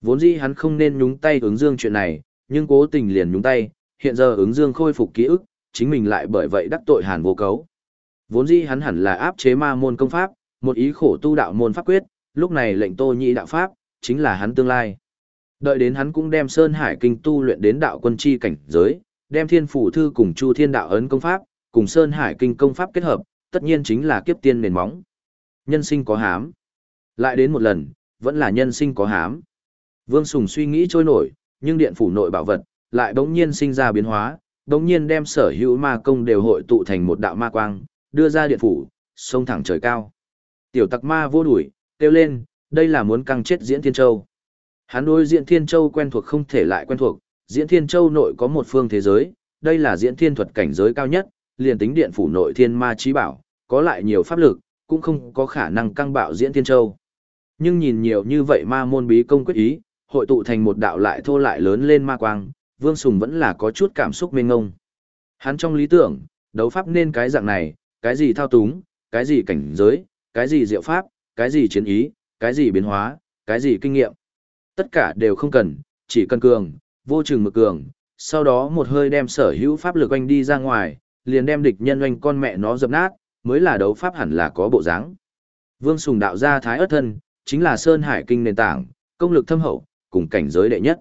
Vốn dĩ hắn không nên nhúng tay ứng dương chuyện này, nhưng cố tình liền nhúng tay, hiện giờ ứng dương khôi phục ký ức, chính mình lại bởi vậy đắc tội hàn vô cấu. Vốn dĩ hắn hẳn là áp chế ma môn công pháp, một ý khổ tu đạo môn pháp quyết, lúc này lệnh tô nhị đạo pháp, chính là hắn tương lai. Đợi đến hắn cũng đem Sơn Hải Kinh tu luyện đến đạo quân chi cảnh giới, đem thiên phủ thư cùng chu thiên đạo ấn công pháp, cùng Sơn Hải Kinh công pháp kết hợp, tất nhiên chính là kiếp tiên nền móng. Nhân sinh có hám. Lại đến một lần, vẫn là nhân sinh có hám. Vương Sùng suy nghĩ trôi nổi, nhưng điện phủ nội bảo vật, lại đống nhiên sinh ra biến hóa, đống nhiên đem sở hữu ma công đều hội tụ thành một đạo ma quang, đưa ra điện phủ, sông thẳng trời cao. Tiểu tặc ma vô đuổi, kêu lên, đây là muốn căng chết diễn thiên châu. Hắn đối diễn thiên châu quen thuộc không thể lại quen thuộc, diễn thiên châu nội có một phương thế giới, đây là diễn thiên thuật cảnh giới cao nhất, liền tính điện phủ nội thiên ma trí bảo, có lại nhiều pháp lực, cũng không có khả năng căng bạo diễn thiên châu. Nhưng nhìn nhiều như vậy ma môn bí công quyết ý, hội tụ thành một đạo lại thô lại lớn lên ma quang, Vương Sùng vẫn là có chút cảm xúc mênh ngông. Hắn trong lý tưởng, đấu pháp nên cái dạng này, cái gì thao túng, cái gì cảnh giới, cái gì diệu pháp, cái gì chiến ý, cái gì biến hóa, cái gì kinh nghiệm. Tất cả đều không cần, chỉ cần cường, vô chừng mực cường, sau đó một hơi đem sở hữu pháp lực oanh đi ra ngoài, liền đem địch nhân oanh con mẹ nó dập nát, mới là đấu pháp hẳn là có bộ dáng. Vương Sùng đạo ra thái ớt thân, chính là Sơn Hải Kinh nền tảng, công lực thâm hậu, cùng cảnh giới đệ nhất.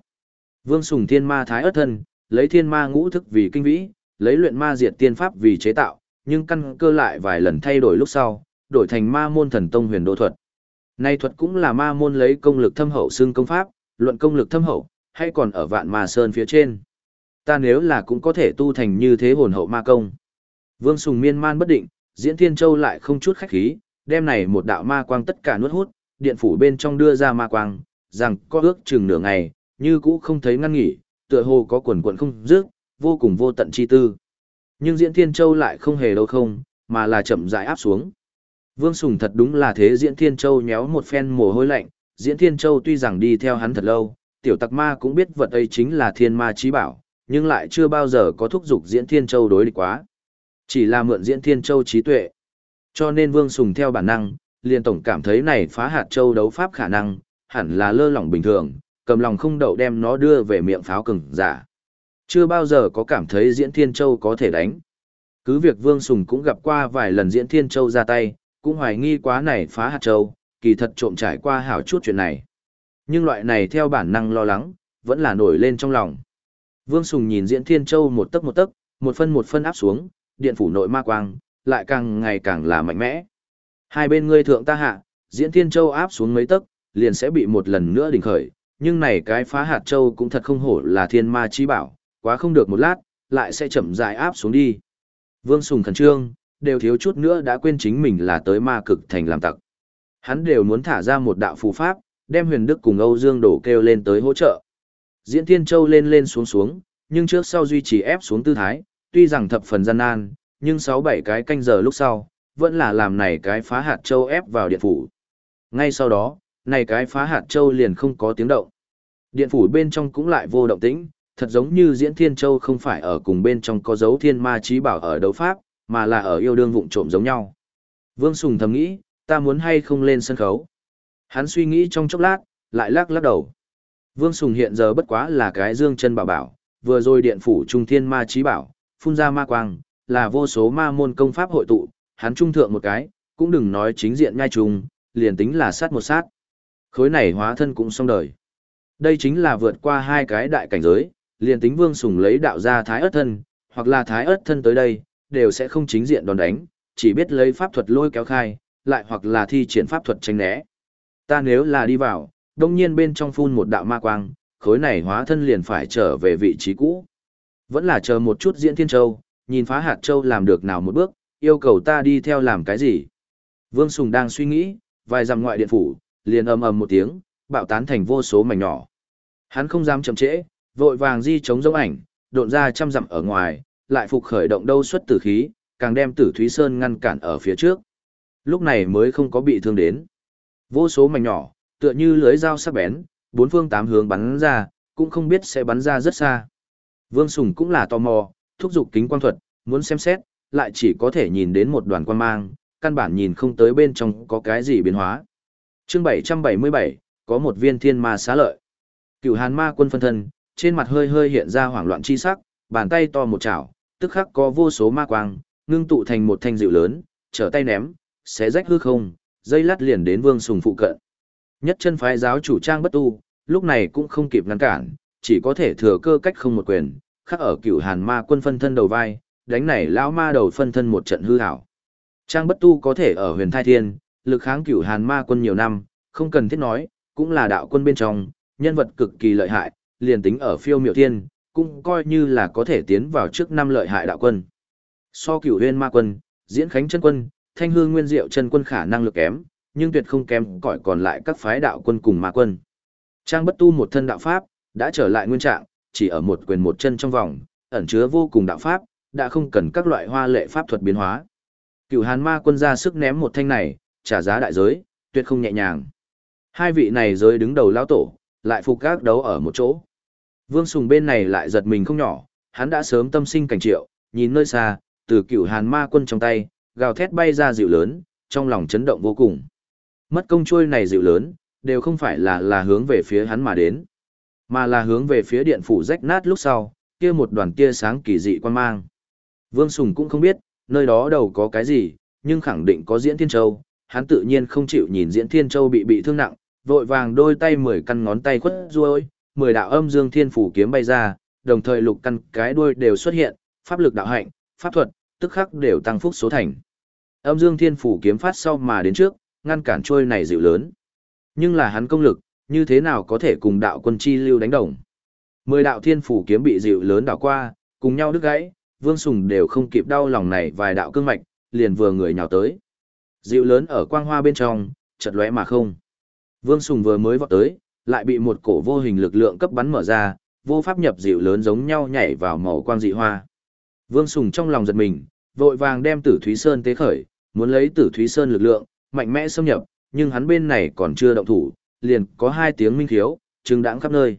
Vương Sùng Thiên Ma Thái Ất Thân, lấy Thiên Ma ngũ thức vì kinh vĩ, lấy luyện ma diệt tiên pháp vì chế tạo, nhưng căn cơ lại vài lần thay đổi lúc sau, đổi thành Ma môn thần tông huyền đô thuật. Nay thuật cũng là Ma môn lấy công lực thâm hậu xương công pháp, luận công lực thâm hậu, hay còn ở vạn ma sơn phía trên. Ta nếu là cũng có thể tu thành như thế hồn hậu ma công. Vương Sùng miên man bất định, diễn Thiên Châu lại không chút khách khí, đem này một đạo ma quang tất cả nuốt hút, điện phủ bên trong đưa ra ma quang, rằng có ước chừng nửa ngày, như cũ không thấy ngăn nghỉ, tựa hồ có quần quần không dứt, vô cùng vô tận chi tư. Nhưng Diễn Thiên Châu lại không hề đâu không, mà là chậm rãi áp xuống. Vương Sùng thật đúng là thế Diễn Thiên Châu nhéo một phen mồ hôi lạnh, Diễn Thiên Châu tuy rằng đi theo hắn thật lâu, tiểu tặc ma cũng biết vật ấy chính là thiên ma trí bảo, nhưng lại chưa bao giờ có thúc giục Diễn Thiên Châu đối địch quá. Chỉ là mượn Diễn Thiên Châu trí tuệ. Cho nên Vương Sùng theo bản năng, liền tổng cảm thấy này phá hạt châu đấu pháp khả năng, hẳn là lơ lỏng bình thường, cầm lòng không đậu đem nó đưa về miệng pháo cứng, giả. Chưa bao giờ có cảm thấy Diễn Thiên Châu có thể đánh. Cứ việc Vương Sùng cũng gặp qua vài lần Diễn Thiên Châu ra tay, cũng hoài nghi quá này phá hạt châu, kỳ thật trộm trải qua hảo chút chuyện này. Nhưng loại này theo bản năng lo lắng, vẫn là nổi lên trong lòng. Vương Sùng nhìn Diễn Thiên Châu một tấc một tấc, một phân một phân áp xuống, điện phủ nội ma quang, lại càng ngày càng là mạnh mẽ. Hai bên ngươi thượng ta hạ, Diễn Thiên Châu áp xuống mấy tấc, liền sẽ bị một lần nữa đình khởi, nhưng này cái phá hạt châu cũng thật không hổ là thiên ma chi bảo, quá không được một lát, lại sẽ chậm rãi áp xuống đi. Vương Sùng khẩn trương, đều thiếu chút nữa đã quên chính mình là tới ma cực thành làm tặc. Hắn đều muốn thả ra một đạo phù pháp, đem huyền đức cùng Âu Dương đổ kêu lên tới hỗ trợ. Diễn Thiên Châu lên lên xuống xuống, nhưng trước sau duy trì ép xuống tư thái, tuy rằng thập phần gian nan, nhưng 6-7 cái canh giờ lúc sau, vẫn là làm này cái phá hạt châu ép vào điện phủ. Ngay sau đó, này cái phá hạt châu liền không có tiếng động. Điện phủ bên trong cũng lại vô động tĩnh, thật giống như diễn thiên châu không phải ở cùng bên trong có dấu thiên ma trí bảo ở đấu pháp, mà là ở yêu đương vụng trộm giống nhau. Vương Sùng thầm nghĩ, ta muốn hay không lên sân khấu. Hắn suy nghĩ trong chốc lát, lại lắc lắc đầu. Vương Sùng hiện giờ bất quá là cái dương chân bảo bảo, vừa rồi điện phủ trung thiên ma trí bảo, phun ra ma quang, là vô số ma môn công pháp hội tụ, hắn trung thượng một cái, cũng đừng nói chính diện ngay trùng, liền tính là sát một sát. Khối này hóa thân cũng xong đời. Đây chính là vượt qua hai cái đại cảnh giới, liền tính vương sùng lấy đạo ra thái ớt thân, hoặc là thái ớt thân tới đây, đều sẽ không chính diện đòn đánh, chỉ biết lấy pháp thuật lôi kéo khai, lại hoặc là thi triển pháp thuật tranh né. Ta nếu là đi vào, đông nhiên bên trong phun một đạo ma quang, khối này hóa thân liền phải trở về vị trí cũ. Vẫn là chờ một chút diễn thiên châu, nhìn phá hạt châu làm được nào một bước, yêu cầu ta đi theo làm cái gì. Vương Sùng đang suy nghĩ, vài dặm ngoại điện phủ, liền ầm ầm một tiếng, bạo tán thành vô số mảnh nhỏ. Hắn không dám chậm trễ, vội vàng di chống giống ảnh, độn ra trăm dặm ở ngoài, lại phục khởi động đâu xuất tử khí, càng đem Tử Thúy Sơn ngăn cản ở phía trước. Lúc này mới không có bị thương đến. Vô số mảnh nhỏ, tựa như lưới dao sắc bén, bốn phương tám hướng bắn ra, cũng không biết sẽ bắn ra rất xa. Vương Sùng cũng là tò mò, thúc giục kính quang thuật, muốn xem xét, lại chỉ có thể nhìn đến một đoàn quang mang, căn bản nhìn không tới bên trong có cái gì biến hóa chương 777, có một viên thiên ma xá lợi. Cựu hàn ma quân phân thân, trên mặt hơi hơi hiện ra hoảng loạn chi sắc, bàn tay to một chảo, tức khắc có vô số ma quang, ngưng tụ thành một thanh dịu lớn, trở tay ném, xé rách hư không, dây lát liền đến Vương Sùng phụ cận. Nhất chân phái giáo chủ trang bất tu, lúc này cũng không kịp ngăn cản, chỉ có thể thừa cơ cách không một quyền, khắc ở cửu hàn ma quân phân thân đầu vai, đánh này lão ma đầu phân thân một trận hư hảo. Trang bất tu có thể ở huyền thai thiên, lực kháng cửu hàn ma quân nhiều năm, không cần thiết nói, cũng là đạo quân bên trong, nhân vật cực kỳ lợi hại, liền tính ở phiêu miểu thiên, cũng coi như là có thể tiến vào trước năm lợi hại đạo quân. So cửu huyên ma quân, diễn khánh chân quân, thanh hương nguyên diệu chân quân khả năng lực kém, nhưng tuyệt không kém cỏi còn lại các phái đạo quân cùng ma quân. Trang bất tu một thân đạo pháp, đã trở lại nguyên trạng, chỉ ở một quyền một chân trong vòng, ẩn chứa vô cùng đạo pháp, đã không cần các loại hoa lệ pháp thuật biến hóa. Cửu Hàn Ma quân ra sức ném một thanh này, trả giá đại giới, tuyệt không nhẹ nhàng. Hai vị này giới đứng đầu lão tổ, lại phục các đấu ở một chỗ. Vương Sùng bên này lại giật mình không nhỏ, hắn đã sớm tâm sinh cảnh triệu, nhìn nơi xa, từ Cửu Hàn Ma quân trong tay, gào thét bay ra dịu lớn, trong lòng chấn động vô cùng. Mất công trôi này dịu lớn, đều không phải là là hướng về phía hắn mà đến, mà là hướng về phía điện phủ rách nát lúc sau, kia một đoàn tia sáng kỳ dị quan mang. Vương Sùng cũng không biết, nơi đó đầu có cái gì, nhưng khẳng định có Diễn Thiên Châu, hắn tự nhiên không chịu nhìn Diễn Thiên Châu bị bị thương nặng, vội vàng đôi tay mười căn ngón tay khuất ruôi, mười đạo âm dương thiên phủ kiếm bay ra, đồng thời lục căn cái đuôi đều xuất hiện, pháp lực đạo hạnh, pháp thuật, tức khắc đều tăng phúc số thành. Âm dương thiên phủ kiếm phát sau mà đến trước, ngăn cản trôi này dịu lớn. Nhưng là hắn công lực, như thế nào có thể cùng đạo quân chi lưu đánh đồng. Mười đạo thiên phủ kiếm bị dịu lớn đảo qua, cùng nhau đứt gãy, Vương Sùng đều không kịp đau lòng này vài đạo cương mạch, liền vừa người nhào tới. Dịu lớn ở quang hoa bên trong, chật lóe mà không. Vương Sùng vừa mới vọt tới, lại bị một cổ vô hình lực lượng cấp bắn mở ra, vô pháp nhập dịu lớn giống nhau nhảy vào màu quang dị hoa. Vương Sùng trong lòng giật mình, vội vàng đem Tử Thúy Sơn tế khởi, muốn lấy Tử Thúy Sơn lực lượng, mạnh mẽ xâm nhập, nhưng hắn bên này còn chưa động thủ, liền có hai tiếng minh khiếu, trừng đãng khắp nơi.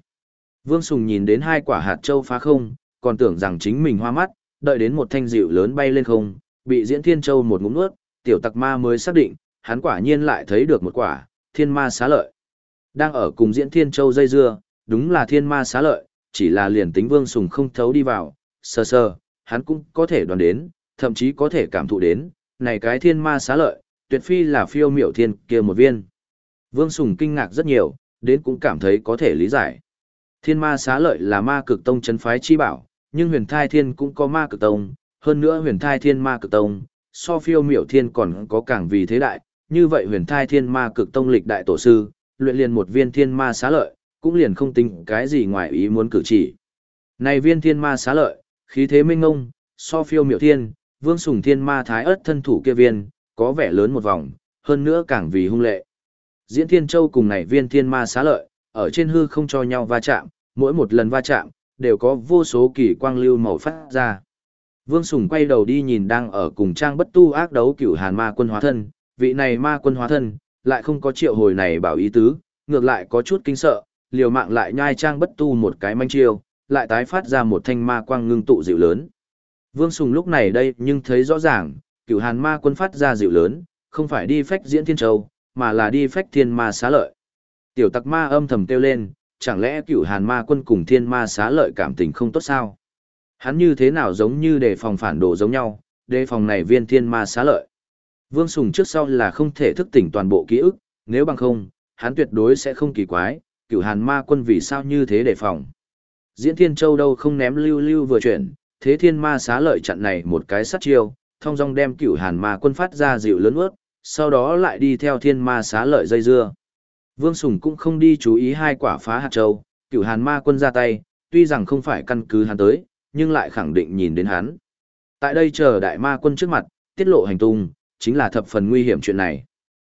Vương Sùng nhìn đến hai quả hạt châu phá không, còn tưởng rằng chính mình hoa mắt, đợi đến một thanh dịu lớn bay lên không, bị Diễn Thiên Châu một ngụm nuốt, tiểu tặc ma mới xác định, hắn quả nhiên lại thấy được một quả, thiên ma xá lợi. Đang ở cùng Diễn Thiên Châu dây dưa, đúng là thiên ma xá lợi, chỉ là liền tính Vương Sùng không thấu đi vào, sơ sơ, hắn cũng có thể đoán đến, thậm chí có thể cảm thụ đến, này cái thiên ma xá lợi, tuyệt phi là phiêu miểu thiên kia một viên. Vương Sùng kinh ngạc rất nhiều, đến cũng cảm thấy có thể lý giải. Thiên ma xá lợi là ma cực tông chấn phái chi bảo, nhưng huyền thai thiên cũng có ma cực tông, hơn nữa huyền thai thiên ma cực tông, so phiêu miểu thiên còn có càng vì thế đại, như vậy huyền thai thiên ma cực tông lịch đại tổ sư, luyện liền một viên thiên ma xá lợi, cũng liền không tính cái gì ngoài ý muốn cử chỉ. Này viên thiên ma xá lợi, khí thế minh ngông, so phiêu miểu thiên, vương sùng thiên ma thái ớt thân thủ kia viên, có vẻ lớn một vòng, hơn nữa càng vì hung lệ. Diễn Thiên Châu cùng này viên thiên ma xá lợi, ở trên hư không cho nhau va chạm, mỗi một lần va chạm, đều có vô số kỳ quang lưu màu phát ra. Vương Sùng quay đầu đi nhìn đang ở cùng trang bất tu ác đấu cửu hàn ma quân hóa thân, vị này ma quân hóa thân, lại không có triệu hồi này bảo ý tứ, ngược lại có chút kinh sợ, liều mạng lại nhai trang bất tu một cái manh chiêu, lại tái phát ra một thanh ma quang ngưng tụ dịu lớn. Vương Sùng lúc này đây nhưng thấy rõ ràng, cửu hàn ma quân phát ra dịu lớn, không phải đi phách diễn thiên châu, mà là đi phách thiên ma xá lợi. Tiểu tặc ma âm thầm kêu lên, chẳng lẽ cửu hàn ma quân cùng thiên ma xá lợi cảm tình không tốt sao? Hắn như thế nào giống như đề phòng phản đồ giống nhau, đề phòng này viên thiên ma xá lợi. Vương Sùng trước sau là không thể thức tỉnh toàn bộ ký ức, nếu bằng không, hắn tuyệt đối sẽ không kỳ quái, cửu hàn ma quân vì sao như thế đề phòng. Diễn thiên châu đâu không ném lưu lưu vừa chuyển, thế thiên ma xá lợi chặn này một cái sát chiêu, thông dong đem cửu hàn ma quân phát ra dịu lớn ướt, sau đó lại đi theo thiên ma xá lợi dây dưa. Vương Sùng cũng không đi chú ý hai quả phá hạt châu, cửu hàn ma quân ra tay, tuy rằng không phải căn cứ hắn tới, nhưng lại khẳng định nhìn đến hắn. Tại đây chờ đại ma quân trước mặt, tiết lộ hành tung, chính là thập phần nguy hiểm chuyện này.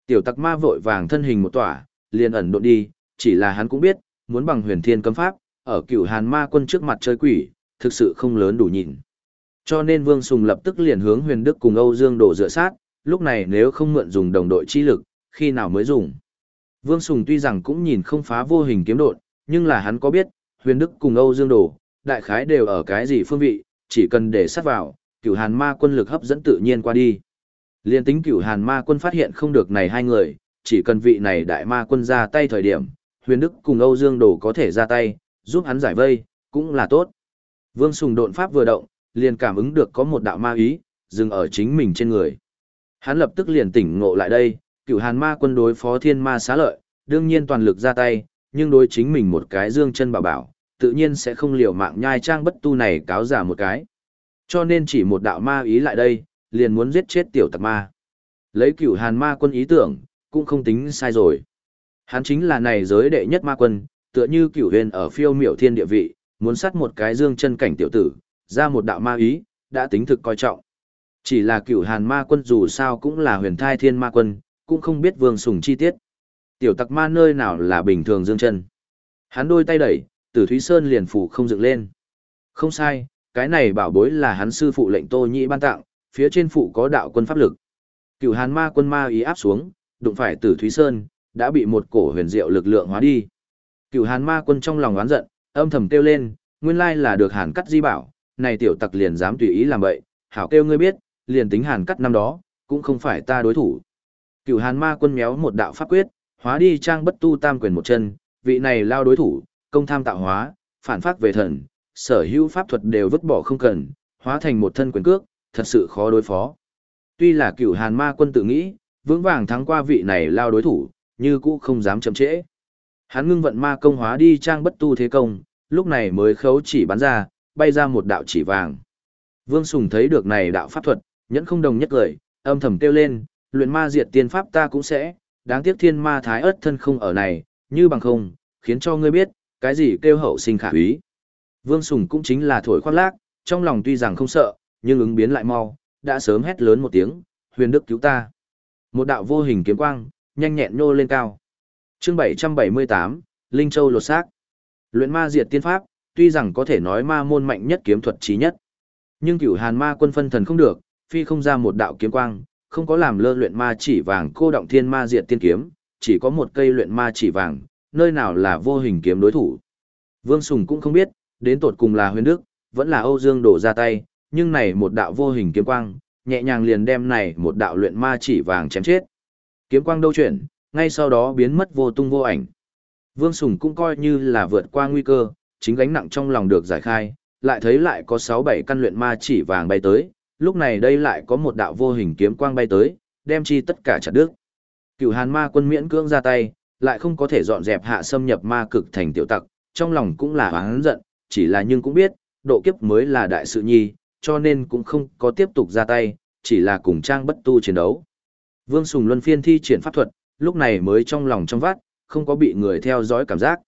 Tiểu tặc ma vội vàng thân hình một tỏa, liền ẩn độn đi, chỉ là hắn cũng biết, muốn bằng huyền thiên cấm pháp, ở cửu hàn ma quân trước mặt chơi quỷ, thực sự không lớn đủ nhìn. Cho nên Vương Sùng lập tức liền hướng huyền đức cùng Âu Dương đổ dựa sát, lúc này nếu không mượn dùng đồng đội chi lực, khi nào mới dùng. Vương Sùng tuy rằng cũng nhìn không phá vô hình kiếm đột nhưng là hắn có biết, huyền đức cùng Âu Dương đổ, đại khái đều ở cái gì phương vị, chỉ cần để sát vào, cửu hàn ma quân lực hấp dẫn tự nhiên qua đi. Liên tính cửu hàn ma quân phát hiện không được này hai người, chỉ cần vị này đại ma quân ra tay thời điểm, huyền đức cùng Âu Dương Đồ có thể ra tay, giúp hắn giải vây, cũng là tốt. Vương Sùng độn pháp vừa động, liền cảm ứng được có một đạo ma ý, dừng ở chính mình trên người. Hắn lập tức liền tỉnh ngộ lại đây, cửu hàn ma quân đối phó thiên ma xá lợi, đương nhiên toàn lực ra tay, nhưng đối chính mình một cái dương chân bảo bảo, tự nhiên sẽ không liều mạng nhai trang bất tu này cáo giả một cái. Cho nên chỉ một đạo ma ý lại đây, liền muốn giết chết tiểu tặc ma. Lấy cửu hàn ma quân ý tưởng, cũng không tính sai rồi. Hắn chính là này giới đệ nhất ma quân, tựa như cửu huyền ở phiêu miểu thiên địa vị, muốn sát một cái dương chân cảnh tiểu tử, ra một đạo ma ý, đã tính thực coi trọng. Chỉ là cửu hàn ma quân dù sao cũng là huyền thai thiên ma quân, cũng không biết vương sùng chi tiết. Tiểu tặc ma nơi nào là bình thường dương chân. Hắn đôi tay đẩy, tử Thúy Sơn liền phủ không dựng lên. Không sai, cái này bảo bối là hắn sư phụ lệnh tô nhĩ ban tặng, phía trên phụ có đạo quân pháp lực. Cửu hàn ma quân ma ý áp xuống, đụng phải tử Thúy Sơn, đã bị một cổ huyền diệu lực lượng hóa đi. Cửu hàn ma quân trong lòng oán giận, âm thầm kêu lên, nguyên lai là được hàn cắt di bảo, này tiểu tặc liền dám tùy ý làm vậy, hảo kêu ngươi biết, liền tính hàn cắt năm đó, cũng không phải ta đối thủ. Cửu hàn ma quân méo một đạo pháp quyết, hóa đi trang bất tu tam quyền một chân, vị này lao đối thủ, công tham tạo hóa, phản phát về thần, sở hữu pháp thuật đều vứt bỏ không cần, hóa thành một thân quyền cước, thật sự khó đối phó. Tuy là cửu hàn ma quân tự nghĩ, vững vàng thắng qua vị này lao đối thủ, như cũ không dám chậm trễ. Hắn ngưng vận ma công hóa đi trang bất tu thế công, lúc này mới khấu chỉ bắn ra, bay ra một đạo chỉ vàng. Vương Sùng thấy được này đạo pháp thuật, nhẫn không đồng nhất lời, âm thầm kêu lên, luyện ma diệt tiên pháp ta cũng sẽ, đáng tiếc thiên ma thái ớt thân không ở này, như bằng không, khiến cho ngươi biết, cái gì kêu hậu sinh khả úy. Vương Sùng cũng chính là thổi khoác lác, trong lòng tuy rằng không sợ, nhưng ứng biến lại mau, đã sớm hét lớn một tiếng, huyền đức cứu ta. Một đạo vô hình kiếm quang, nhanh nhẹn nhô lên cao. chương 778, Linh Châu lột xác. Luyện ma diệt tiên pháp, tuy rằng có thể nói ma môn mạnh nhất kiếm thuật trí nhất. Nhưng cửu hàn ma quân phân thần không được, phi không ra một đạo kiếm quang, không có làm lơ luyện ma chỉ vàng cô động thiên ma diệt tiên kiếm, chỉ có một cây luyện ma chỉ vàng, nơi nào là vô hình kiếm đối thủ. Vương Sùng cũng không biết, đến tột cùng là huyền đức, vẫn là Âu Dương đổ ra tay, nhưng này một đạo vô hình kiếm quang, nhẹ nhàng liền đem này một đạo luyện ma chỉ vàng chém chết. Kiếm quang đâu chuyển, ngay sau đó biến mất vô tung vô ảnh. Vương Sùng cũng coi như là vượt qua nguy cơ, chính gánh nặng trong lòng được giải khai, lại thấy lại có 6-7 căn luyện ma chỉ vàng bay tới, lúc này đây lại có một đạo vô hình kiếm quang bay tới, đem chi tất cả chặt đứt. Cửu Hàn Ma quân miễn cưỡng ra tay, lại không có thể dọn dẹp hạ xâm nhập ma cực thành tiểu tặc, trong lòng cũng là oán giận, chỉ là nhưng cũng biết, độ kiếp mới là đại sự nhi, cho nên cũng không có tiếp tục ra tay, chỉ là cùng trang bất tu chiến đấu. Vương Sùng Luân phiên thi triển pháp thuật, lúc này mới trong lòng trong vắt, không có bị người theo dõi cảm giác.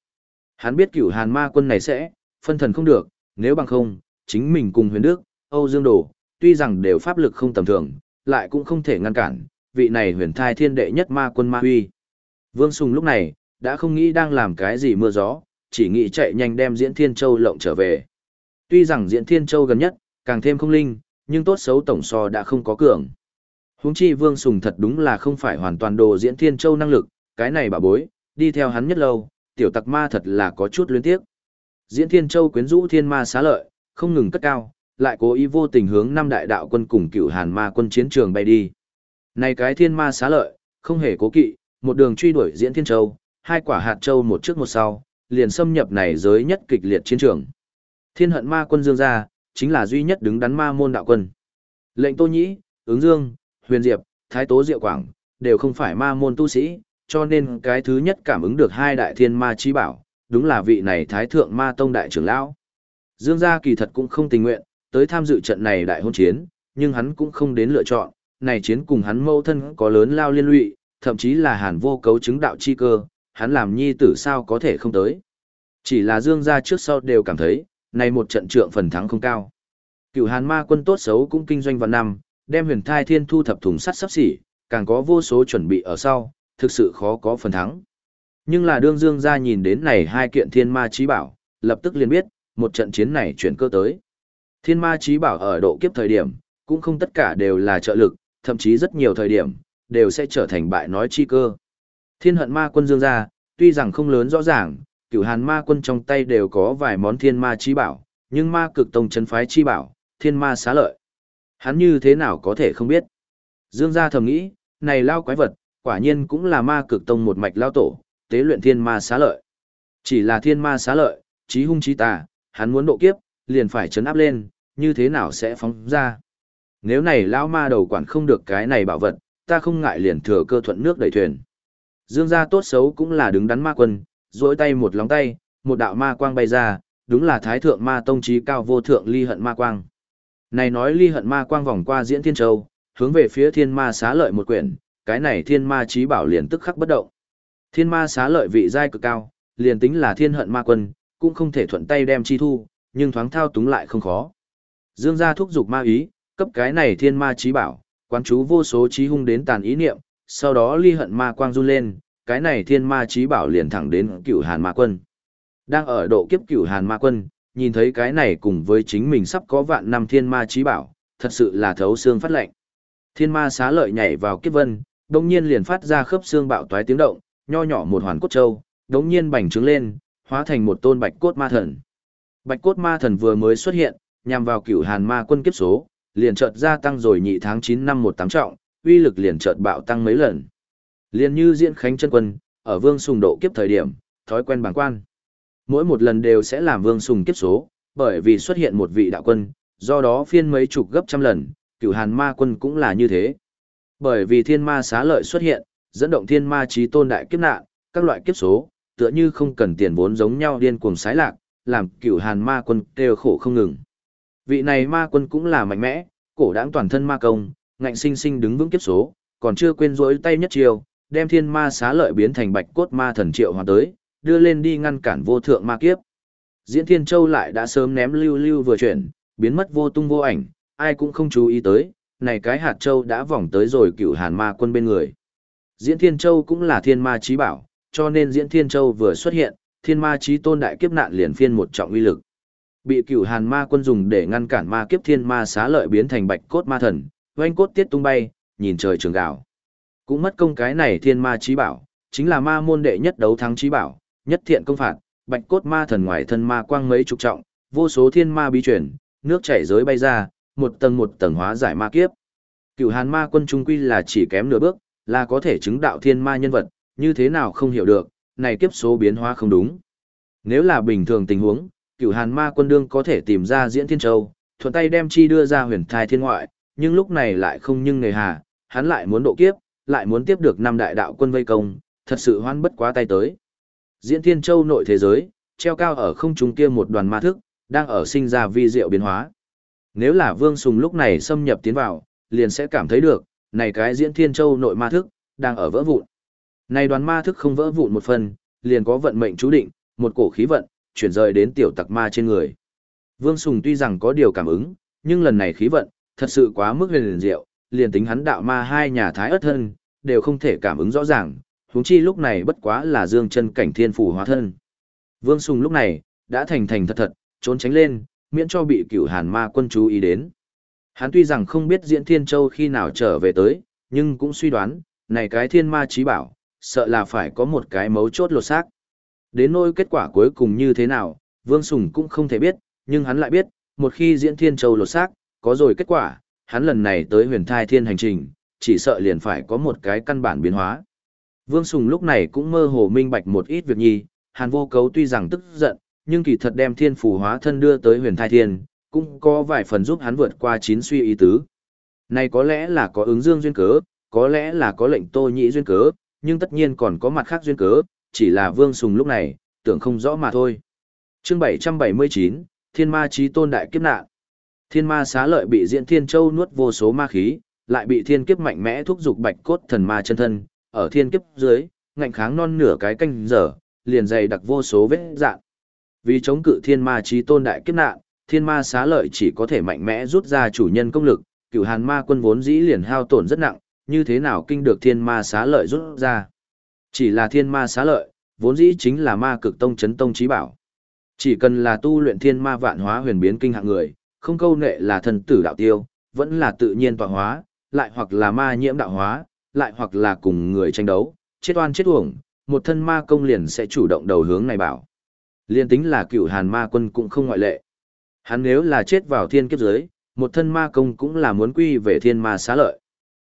Hắn biết cửu hàn ma quân này sẽ, phân thần không được, nếu bằng không, chính mình cùng huyền đức, Âu Dương Đồ, tuy rằng đều pháp lực không tầm thường, lại cũng không thể ngăn cản, vị này huyền thai thiên đệ nhất ma quân ma huy. Vương Sùng lúc này, đã không nghĩ đang làm cái gì mưa gió, chỉ nghĩ chạy nhanh đem Diễn Thiên Châu lộng trở về. Tuy rằng Diễn Thiên Châu gần nhất, càng thêm không linh, nhưng tốt xấu tổng so đã không có cường. Huống chi Vương Sùng thật đúng là không phải hoàn toàn đồ Diễn Thiên Châu năng lực, cái này bà bối, đi theo hắn nhất lâu, tiểu tặc ma thật là có chút luyến tiếc. Diễn Thiên Châu quyến rũ thiên ma xá lợi, không ngừng cất cao, lại cố ý vô tình hướng năm đại đạo quân cùng cựu hàn ma quân chiến trường bay đi. Này cái thiên ma xá lợi, không hề cố kỵ, một đường truy đuổi diễn thiên châu, hai quả hạt châu một trước một sau, liền xâm nhập này giới nhất kịch liệt chiến trường. Thiên hận ma quân dương gia, chính là duy nhất đứng đắn ma môn đạo quân. Lệnh Tô Nhĩ, ứng dương, huyền diệp, thái tố diệu quảng, đều không phải ma môn tu sĩ, cho nên cái thứ nhất cảm ứng được hai đại thiên ma chi bảo, đúng là vị này thái thượng ma tông đại trưởng lão. Dương gia kỳ thật cũng không tình nguyện, tới tham dự trận này đại hôn chiến, nhưng hắn cũng không đến lựa chọn, này chiến cùng hắn mâu thân có lớn lao liên lụy, thậm chí là hàn vô cấu chứng đạo chi cơ, hắn làm nhi tử sao có thể không tới. Chỉ là dương gia trước sau đều cảm thấy, này một trận trượng phần thắng không cao. Cựu hàn ma quân tốt xấu cũng kinh doanh vào năm, đem huyền thai thiên thu thập thùng sắt sắp xỉ, càng có vô số chuẩn bị ở sau, thực sự khó có phần thắng. Nhưng là đương dương gia nhìn đến này hai kiện thiên ma trí bảo, lập tức liền biết, một trận chiến này chuyển cơ tới. Thiên ma trí bảo ở độ kiếp thời điểm, cũng không tất cả đều là trợ lực, thậm chí rất nhiều thời điểm, đều sẽ trở thành bại nói chi cơ. Thiên hận ma quân dương ra, tuy rằng không lớn rõ ràng, cửu hàn ma quân trong tay đều có vài món thiên ma chi bảo, nhưng ma cực tông chân phái chi bảo, thiên ma xá lợi. Hắn như thế nào có thể không biết. Dương gia thầm nghĩ, này lao quái vật, quả nhiên cũng là ma cực tông một mạch lao tổ, tế luyện thiên ma xá lợi. Chỉ là thiên ma xá lợi, trí hung trí tà, hắn muốn độ kiếp, liền phải chấn áp lên, như thế nào sẽ phóng ra. Nếu này lão ma đầu quản không được cái này bảo vật, ta không ngại liền thừa cơ thuận nước đẩy thuyền. Dương gia tốt xấu cũng là đứng đắn ma quân, duỗi tay một lóng tay, một đạo ma quang bay ra, đúng là thái thượng ma tông chí cao vô thượng ly hận ma quang. Này nói ly hận ma quang vòng qua diễn thiên châu, hướng về phía thiên ma xá lợi một quyển, cái này thiên ma chí bảo liền tức khắc bất động. Thiên ma xá lợi vị giai cực cao, liền tính là thiên hận ma quân, cũng không thể thuận tay đem chi thu, nhưng thoáng thao túng lại không khó. Dương gia thúc giục ma ý, cấp cái này thiên ma chí bảo, quán chú vô số trí hung đến tàn ý niệm, sau đó ly hận ma quang run lên, cái này thiên ma trí bảo liền thẳng đến cửu hàn ma quân. Đang ở độ kiếp cửu hàn ma quân, nhìn thấy cái này cùng với chính mình sắp có vạn năm thiên ma trí bảo, thật sự là thấu xương phát lệnh. Thiên ma xá lợi nhảy vào kiếp vân, đồng nhiên liền phát ra khớp xương bạo toái tiếng động, nho nhỏ một hoàn cốt châu, đồng nhiên bành trướng lên, hóa thành một tôn bạch cốt ma thần. Bạch cốt ma thần vừa mới xuất hiện, nhằm vào cửu hàn ma quân kiếp số, liền chợt gia tăng rồi nhị tháng 9 năm 18 trọng, uy lực liền chợt bạo tăng mấy lần. Liền như diễn khánh chân quân, ở vương sùng độ kiếp thời điểm, thói quen bàng quan. Mỗi một lần đều sẽ làm vương sùng kiếp số, bởi vì xuất hiện một vị đạo quân, do đó phiên mấy chục gấp trăm lần, cửu hàn ma quân cũng là như thế. Bởi vì thiên ma xá lợi xuất hiện, dẫn động thiên ma trí tôn đại kiếp nạn, các loại kiếp số, tựa như không cần tiền vốn giống nhau điên cuồng sái lạc, làm cửu hàn ma quân kêu khổ không ngừng. Vị này ma quân cũng là mạnh mẽ, cổ đáng toàn thân ma công, ngạnh sinh sinh đứng vững kiếp số, còn chưa quên rỗi tay nhất chiều, đem thiên ma xá lợi biến thành bạch cốt ma thần triệu hoàn tới, đưa lên đi ngăn cản vô thượng ma kiếp. Diễn Thiên Châu lại đã sớm ném lưu lưu vừa chuyển, biến mất vô tung vô ảnh, ai cũng không chú ý tới, này cái hạt châu đã vòng tới rồi cựu hàn ma quân bên người. Diễn Thiên Châu cũng là thiên ma trí bảo, cho nên Diễn Thiên Châu vừa xuất hiện, thiên ma trí tôn đại kiếp nạn liền phiên một trọng uy lực. Bị cửu hàn ma quân dùng để ngăn cản ma kiếp thiên ma xá lợi biến thành bạch cốt ma thần, oanh cốt tiết tung bay, nhìn trời trường gạo. Cũng mất công cái này thiên ma trí bảo, chính là ma môn đệ nhất đấu thắng trí bảo, nhất thiện công phạt, bạch cốt ma thần ngoài thân ma quang mấy chục trọng, vô số thiên ma bí chuyển, nước chảy giới bay ra, một tầng một tầng hóa giải ma kiếp. Cửu hàn ma quân trung quy là chỉ kém nửa bước, là có thể chứng đạo thiên ma nhân vật, như thế nào không hiểu được, này kiếp số biến hóa không đúng. Nếu là bình thường tình huống, cửu hàn ma quân đương có thể tìm ra diễn thiên châu, thuận tay đem chi đưa ra huyền thai thiên ngoại, nhưng lúc này lại không nhưng nghề hà, hắn lại muốn độ kiếp, lại muốn tiếp được năm đại đạo quân vây công, thật sự hoan bất quá tay tới. Diễn thiên châu nội thế giới, treo cao ở không trung kia một đoàn ma thức, đang ở sinh ra vi diệu biến hóa. Nếu là Vương Sùng lúc này xâm nhập tiến vào, liền sẽ cảm thấy được, này cái diễn thiên châu nội ma thức, đang ở vỡ vụn. Này đoàn ma thức không vỡ vụn một phần, liền có vận mệnh chú định, một cổ khí vận, chuyển rời đến tiểu tặc ma trên người. Vương Sùng tuy rằng có điều cảm ứng, nhưng lần này khí vận, thật sự quá mức huyền diệu, liền tính hắn đạo ma hai nhà thái ất thân, đều không thể cảm ứng rõ ràng, huống chi lúc này bất quá là dương chân cảnh thiên phủ hóa thân. Vương Sùng lúc này, đã thành thành thật thật, trốn tránh lên, miễn cho bị cửu hàn ma quân chú ý đến. Hắn tuy rằng không biết diễn thiên châu khi nào trở về tới, nhưng cũng suy đoán, này cái thiên ma trí bảo, sợ là phải có một cái mấu chốt lột xác. Đến nỗi kết quả cuối cùng như thế nào, Vương Sùng cũng không thể biết, nhưng hắn lại biết, một khi diễn thiên châu lột xác, có rồi kết quả, hắn lần này tới huyền thai thiên hành trình, chỉ sợ liền phải có một cái căn bản biến hóa. Vương Sùng lúc này cũng mơ hồ minh bạch một ít việc nhi, hàn vô cấu tuy rằng tức giận, nhưng kỳ thật đem thiên phù hóa thân đưa tới huyền thai thiên, cũng có vài phần giúp hắn vượt qua chín suy ý tứ. Này có lẽ là có ứng dương duyên cớ, có lẽ là có lệnh tô nhĩ duyên cớ, nhưng tất nhiên còn có mặt khác duyên cớ, chỉ là Vương Sùng lúc này, tưởng không rõ mà thôi. chương 779, Thiên Ma Chí Tôn Đại Kiếp Nạn. Thiên Ma xá lợi bị Diễn Thiên Châu nuốt vô số ma khí, lại bị thiên kiếp mạnh mẽ thúc dục bạch cốt thần ma chân thân, ở thiên kiếp dưới, ngạnh kháng non nửa cái canh giờ, liền dày đặc vô số vết dạn. Vì chống cự Thiên Ma Chí Tôn Đại Kiếp Nạn, Thiên Ma xá lợi chỉ có thể mạnh mẽ rút ra chủ nhân công lực, cửu hàn ma quân vốn dĩ liền hao tổn rất nặng, như thế nào kinh được Thiên Ma xá lợi rút ra. Chỉ là thiên ma xá lợi, vốn dĩ chính là ma cực tông chấn tông trí bảo. Chỉ cần là tu luyện thiên ma vạn hóa huyền biến kinh hạng người, không câu nệ là thần tử đạo tiêu, vẫn là tự nhiên tọa hóa, lại hoặc là ma nhiễm đạo hóa, lại hoặc là cùng người tranh đấu, chết oan chết uổng, một thân ma công liền sẽ chủ động đầu hướng này bảo. Liên tính là cựu hàn ma quân cũng không ngoại lệ. Hắn nếu là chết vào thiên kiếp giới, một thân ma công cũng là muốn quy về thiên ma xá lợi.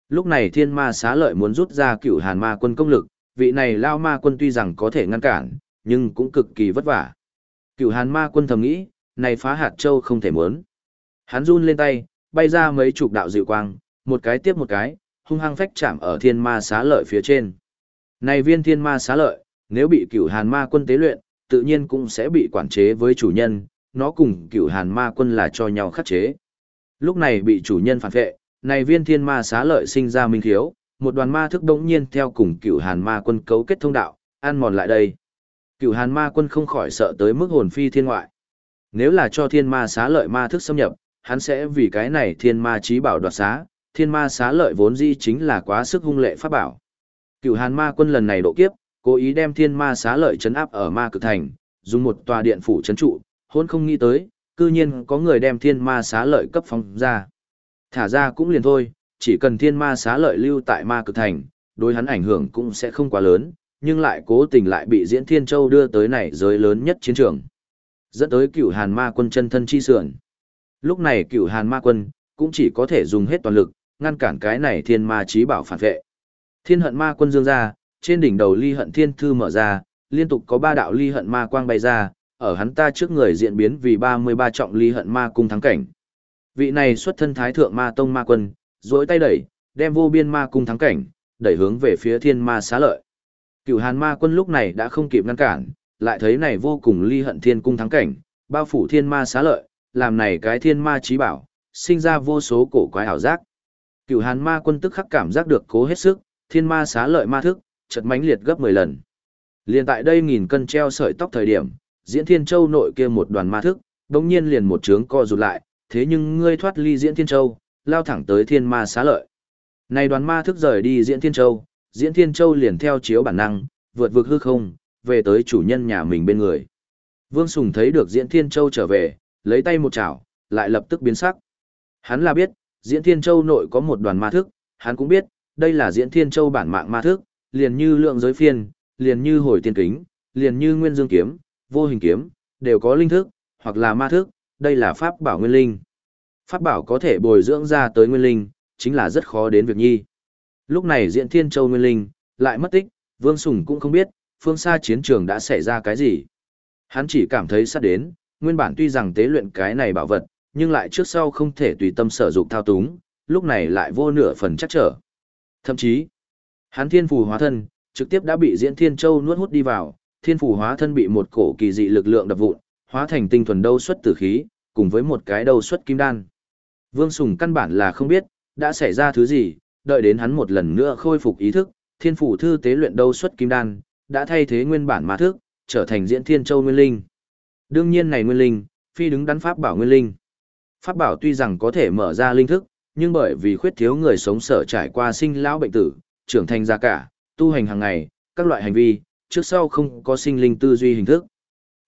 Lúc này thiên ma xá lợi muốn rút ra cựu hàn ma quân công lực, vị này lao ma quân tuy rằng có thể ngăn cản, nhưng cũng cực kỳ vất vả. Cửu Hàn Ma quân thầm nghĩ, này phá hạt châu không thể muốn. Hắn run lên tay, bay ra mấy chục đạo dịu quang, một cái tiếp một cái, hung hăng phách chạm ở thiên ma xá lợi phía trên. Này viên thiên ma xá lợi, nếu bị cửu hàn ma quân tế luyện, tự nhiên cũng sẽ bị quản chế với chủ nhân, nó cùng cửu hàn ma quân là cho nhau khắc chế. Lúc này bị chủ nhân phản vệ, này viên thiên ma xá lợi sinh ra minh khiếu, một đoàn ma thức đống nhiên theo cùng cửu hàn ma quân cấu kết thông đạo, ăn mòn lại đây. Cửu hàn ma quân không khỏi sợ tới mức hồn phi thiên ngoại. Nếu là cho thiên ma xá lợi ma thức xâm nhập, hắn sẽ vì cái này thiên ma trí bảo đoạt xá, thiên ma xá lợi vốn di chính là quá sức hung lệ pháp bảo. Cửu hàn ma quân lần này độ kiếp, cố ý đem thiên ma xá lợi chấn áp ở ma cực thành, dùng một tòa điện phủ chấn trụ, hôn không nghĩ tới, cư nhiên có người đem thiên ma xá lợi cấp phóng ra. Thả ra cũng liền thôi, chỉ cần thiên ma xá lợi lưu tại ma cực thành, đối hắn ảnh hưởng cũng sẽ không quá lớn, nhưng lại cố tình lại bị diễn thiên châu đưa tới này giới lớn nhất chiến trường. Dẫn tới cửu hàn ma quân chân thân chi sườn. Lúc này cửu hàn ma quân, cũng chỉ có thể dùng hết toàn lực, ngăn cản cái này thiên ma trí bảo phản vệ. Thiên hận ma quân dương ra, trên đỉnh đầu ly hận thiên thư mở ra, liên tục có ba đạo ly hận ma quang bay ra, ở hắn ta trước người diễn biến vì 33 trọng ly hận ma cung thắng cảnh. Vị này xuất thân thái thượng ma tông ma quân, duỗi tay đẩy, đem vô biên ma cung thắng cảnh, đẩy hướng về phía thiên ma xá lợi. Cửu hàn ma quân lúc này đã không kịp ngăn cản, lại thấy này vô cùng ly hận thiên cung thắng cảnh, bao phủ thiên ma xá lợi, làm này cái thiên ma trí bảo, sinh ra vô số cổ quái ảo giác. Cửu hàn ma quân tức khắc cảm giác được cố hết sức, thiên ma xá lợi ma thức, chật mãnh liệt gấp 10 lần. Liên tại đây nghìn cân treo sợi tóc thời điểm, diễn thiên châu nội kia một đoàn ma thức, đồng nhiên liền một trướng co rụt lại, thế nhưng ngươi thoát ly diễn thiên châu, lao thẳng tới thiên ma xá lợi. Này đoàn ma thức rời đi diễn thiên châu, diễn thiên châu liền theo chiếu bản năng, vượt vực hư không, về tới chủ nhân nhà mình bên người. Vương Sùng thấy được diễn thiên châu trở về, lấy tay một chảo, lại lập tức biến sắc. Hắn là biết, diễn thiên châu nội có một đoàn ma thức, hắn cũng biết, đây là diễn thiên châu bản mạng ma thức, liền như lượng giới phiên, liền như hồi tiên kính, liền như nguyên dương kiếm, vô hình kiếm, đều có linh thức, hoặc là ma thức, đây là pháp bảo nguyên linh. Pháp bảo có thể bồi dưỡng ra tới nguyên linh, chính là rất khó đến việc nhi. Lúc này diễn thiên châu nguyên linh, lại mất tích, Vương Sùng cũng không biết, phương xa chiến trường đã xảy ra cái gì. Hắn chỉ cảm thấy sắp đến, nguyên bản tuy rằng tế luyện cái này bảo vật, nhưng lại trước sau không thể tùy tâm sở dụng thao túng, lúc này lại vô nửa phần chắc trở. Thậm chí, hắn thiên phù hóa thân, trực tiếp đã bị diễn thiên châu nuốt hút đi vào, thiên phù hóa thân bị một cổ kỳ dị lực lượng đập vụn, hóa thành tinh thuần đâu xuất tử khí, cùng với một cái đâu xuất kim đan. Vương Sùng căn bản là không biết, đã xảy ra thứ gì, đợi đến hắn một lần nữa khôi phục ý thức, thiên phủ thư tế luyện đâu xuất kim đan, đã thay thế nguyên bản ma thức, trở thành diễn thiên châu nguyên linh. Đương nhiên này nguyên linh, phi đứng đắn pháp bảo nguyên linh. Pháp bảo tuy rằng có thể mở ra linh thức, nhưng bởi vì khuyết thiếu người sống sở trải qua sinh lão bệnh tử, trưởng thành ra cả, tu hành hàng ngày, các loại hành vi, trước sau không có sinh linh tư duy hình thức.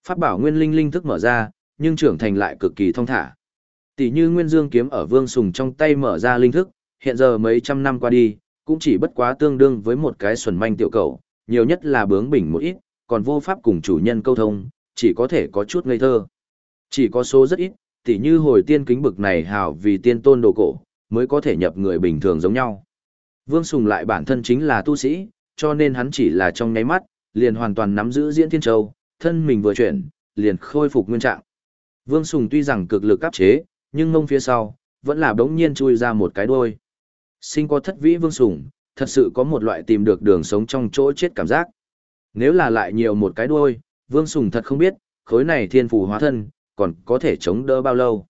Pháp bảo nguyên linh linh thức mở ra, nhưng trưởng thành lại cực kỳ thông thả. Tỷ như Nguyên Dương kiếm ở Vương Sùng trong tay mở ra linh thức, hiện giờ mấy trăm năm qua đi, cũng chỉ bất quá tương đương với một cái xuẩn manh tiểu cầu, nhiều nhất là bướng bỉnh một ít, còn vô pháp cùng chủ nhân câu thông, chỉ có thể có chút ngây thơ. Chỉ có số rất ít, tỉ như hồi tiên kính bực này hào vì tiên tôn đồ cổ, mới có thể nhập người bình thường giống nhau. Vương Sùng lại bản thân chính là tu sĩ, cho nên hắn chỉ là trong nháy mắt, liền hoàn toàn nắm giữ diễn thiên châu, thân mình vừa chuyển, liền khôi phục nguyên trạng. Vương Sùng tuy rằng cực lực áp chế, nhưng mông phía sau, vẫn là đống nhiên chui ra một cái đuôi. Sinh có thất vĩ Vương sủng thật sự có một loại tìm được đường sống trong chỗ chết cảm giác. Nếu là lại nhiều một cái đuôi, Vương Sùng thật không biết, khối này thiên phù hóa thân, còn có thể chống đỡ bao lâu.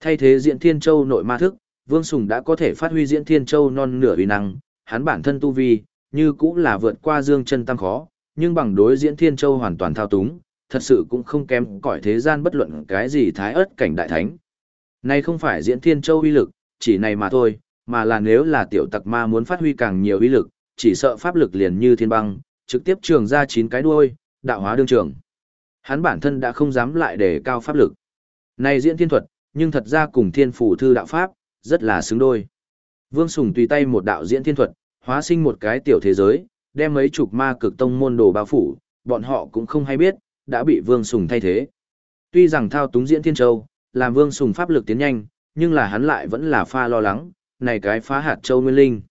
Thay thế diễn thiên châu nội ma thức, Vương Sùng đã có thể phát huy diễn thiên châu non nửa uy năng, hắn bản thân tu vi, như cũng là vượt qua dương chân tăng khó, nhưng bằng đối diễn thiên châu hoàn toàn thao túng, thật sự cũng không kém cỏi thế gian bất luận cái gì thái ớt cảnh đại thánh. Này không phải diễn thiên châu uy lực, chỉ này mà thôi, mà là nếu là tiểu tặc ma muốn phát huy càng nhiều uy lực, chỉ sợ pháp lực liền như thiên băng, trực tiếp trường ra chín cái đuôi, đạo hóa đương trường. Hắn bản thân đã không dám lại để cao pháp lực. Này diễn thiên thuật, nhưng thật ra cùng thiên phủ thư đạo pháp, rất là xứng đôi. Vương Sùng tùy tay một đạo diễn thiên thuật, hóa sinh một cái tiểu thế giới, đem mấy chục ma cực tông môn đồ bao phủ, bọn họ cũng không hay biết, đã bị Vương Sùng thay thế. Tuy rằng thao túng diễn thiên châu, làm Vương Sùng pháp lực tiến nhanh, nhưng là hắn lại vẫn là pha lo lắng, này cái phá hạt châu nguyên linh.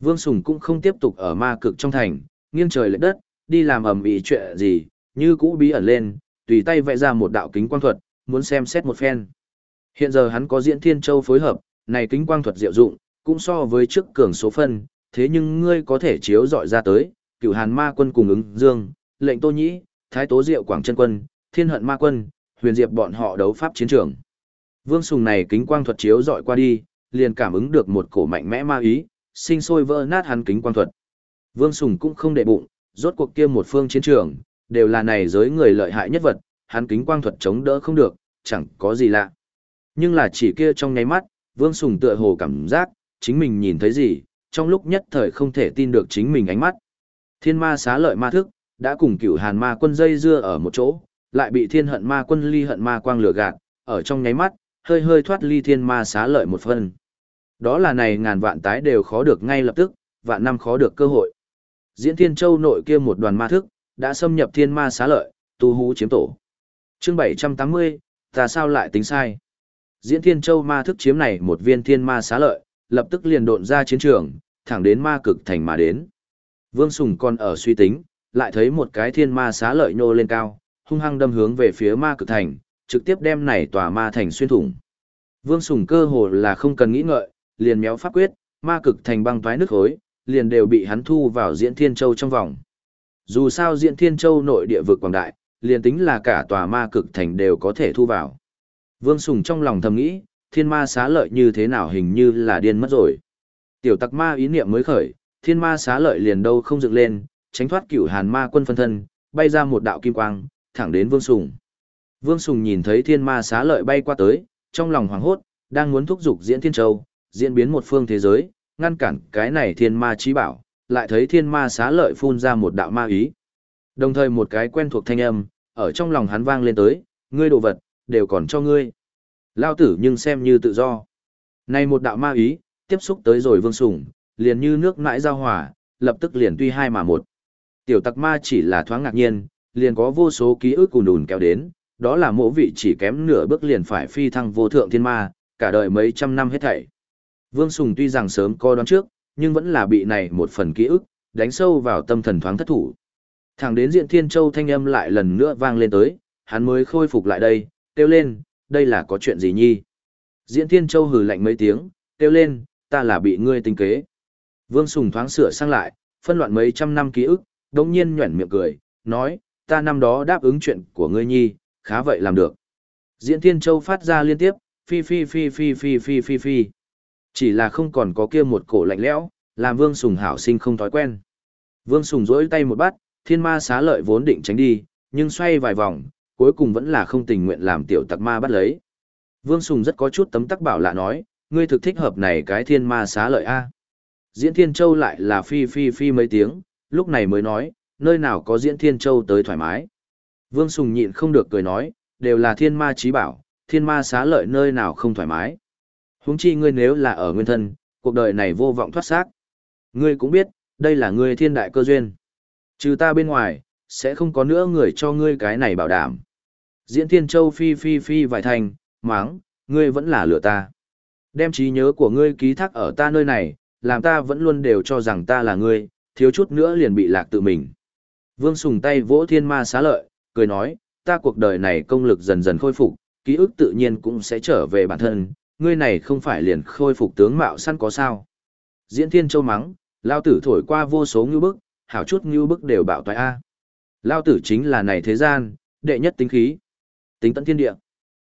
Vương Sùng cũng không tiếp tục ở ma cực trong thành, nghiêng trời lệ đất, đi làm ầm ĩ chuyện gì, như cũ bí ẩn lên, tùy tay vẽ ra một đạo kính quang thuật, muốn xem xét một phen. Hiện giờ hắn có diễn thiên châu phối hợp, này kính quang thuật diệu dụng, cũng so với trước cường số phân, thế nhưng ngươi có thể chiếu dọi ra tới, cửu hàn ma quân cùng ứng dương, lệnh tô nhĩ, thái tố diệu quảng chân quân, thiên hận ma quân, huyền diệp bọn họ đấu pháp chiến trường. Vương Sùng này kính quang thuật chiếu dọi qua đi, liền cảm ứng được một cổ mạnh mẽ ma ý, sinh sôi vỡ nát hắn kính quang thuật. Vương Sùng cũng không để bụng, rốt cuộc kia một phương chiến trường, đều là này giới người lợi hại nhất vật, hắn kính quang thuật chống đỡ không được, chẳng có gì lạ. Nhưng là chỉ kia trong nháy mắt, Vương Sùng tựa hồ cảm giác, chính mình nhìn thấy gì, trong lúc nhất thời không thể tin được chính mình ánh mắt. Thiên ma xá lợi ma thức, đã cùng cửu hàn ma quân dây dưa ở một chỗ, lại bị thiên hận ma quân ly hận ma quang lửa gạt, ở trong nháy mắt, hơi hơi thoát ly thiên ma xá lợi một phần. Đó là này ngàn vạn tái đều khó được ngay lập tức, vạn năm khó được cơ hội. Diễn Thiên Châu nội kia một đoàn ma thức, đã xâm nhập thiên ma xá lợi, tu hú chiếm tổ. Chương 780, ta sao lại tính sai? Diễn Thiên Châu ma thức chiếm này một viên thiên ma xá lợi, lập tức liền độn ra chiến trường, thẳng đến ma cực thành mà đến. Vương Sùng còn ở suy tính, lại thấy một cái thiên ma xá lợi nhô lên cao, hung hăng đâm hướng về phía ma cực thành, trực tiếp đem này tòa ma thành xuyên thủng. Vương Sùng cơ hồ là không cần nghĩ ngợi, liền méo pháp quyết, ma cực thành băng toái nước hối, liền đều bị hắn thu vào Diễn Thiên Châu trong vòng. Dù sao Diễn Thiên Châu nội địa vực quảng đại, liền tính là cả tòa ma cực thành đều có thể thu vào. Vương Sùng trong lòng thầm nghĩ, thiên ma xá lợi như thế nào hình như là điên mất rồi. Tiểu tặc ma ý niệm mới khởi, thiên ma xá lợi liền đâu không dựng lên, tránh thoát cửu hàn ma quân phân thân, bay ra một đạo kim quang, thẳng đến Vương Sùng. Vương Sùng nhìn thấy thiên ma xá lợi bay qua tới, trong lòng hoảng hốt, đang muốn thúc giục diễn thiên châu, diễn biến một phương thế giới, ngăn cản cái này thiên ma trí bảo, lại thấy thiên ma xá lợi phun ra một đạo ma ý. Đồng thời một cái quen thuộc thanh âm, ở trong lòng hắn vang lên tới, ngươi đồ vật, đều còn cho ngươi. Lao tử nhưng xem như tự do. Này một đạo ma ý, tiếp xúc tới rồi vương sủng, liền như nước mãi giao hỏa, lập tức liền tuy hai mà một. Tiểu tặc ma chỉ là thoáng ngạc nhiên, liền có vô số ký ức cùn đùn kéo đến, đó là mộ vị chỉ kém nửa bước liền phải phi thăng vô thượng thiên ma, cả đời mấy trăm năm hết thảy. Vương Sùng tuy rằng sớm coi đoán trước, nhưng vẫn là bị này một phần ký ức, đánh sâu vào tâm thần thoáng thất thủ. Thẳng đến diện thiên châu thanh âm lại lần nữa vang lên tới, hắn mới khôi phục lại đây, kêu lên, đây là có chuyện gì nhi? Diễn thiên châu hừ lạnh mấy tiếng, kêu lên, ta là bị ngươi tính kế. Vương Sùng thoáng sửa sang lại, phân loạn mấy trăm năm ký ức, đồng nhiên nhuẩn miệng cười, nói, ta năm đó đáp ứng chuyện của ngươi nhi, khá vậy làm được. Diễn Thiên Châu phát ra liên tiếp, phi phi phi phi phi phi phi phi. Chỉ là không còn có kia một cổ lạnh lẽo, làm Vương Sùng hảo sinh không thói quen. Vương Sùng rỗi tay một bắt, thiên ma xá lợi vốn định tránh đi, nhưng xoay vài vòng, cuối cùng vẫn là không tình nguyện làm tiểu tặc ma bắt lấy. Vương Sùng rất có chút tấm tắc bảo lạ nói, ngươi thực thích hợp này cái thiên ma xá lợi A. Diễn Thiên Châu lại là phi phi phi mấy tiếng, lúc này mới nói, nơi nào có Diễn Thiên Châu tới thoải mái. Vương Sùng nhịn không được cười nói, đều là thiên ma trí bảo, thiên ma xá lợi nơi nào không thoải mái. Huống chi ngươi nếu là ở nguyên thân, cuộc đời này vô vọng thoát xác. Ngươi cũng biết, đây là ngươi thiên đại cơ duyên. Trừ ta bên ngoài, sẽ không có nữa người cho ngươi cái này bảo đảm. Diễn Thiên Châu phi phi phi vài thành, máng, ngươi vẫn là lửa ta. Đem trí nhớ của ngươi ký thác ở ta nơi này, làm ta vẫn luôn đều cho rằng ta là ngươi, thiếu chút nữa liền bị lạc tự mình. Vương Sùng tay vỗ thiên ma xá lợi, cười nói, ta cuộc đời này công lực dần dần khôi phục, ký ức tự nhiên cũng sẽ trở về bản thân, ngươi này không phải liền khôi phục tướng mạo săn có sao. Diễn Thiên Châu mắng, lao tử thổi qua vô số ngư bức, hảo chút ngư bức đều bạo toại A. Lao tử chính là này thế gian, đệ nhất tính khí, tính tận thiên địa.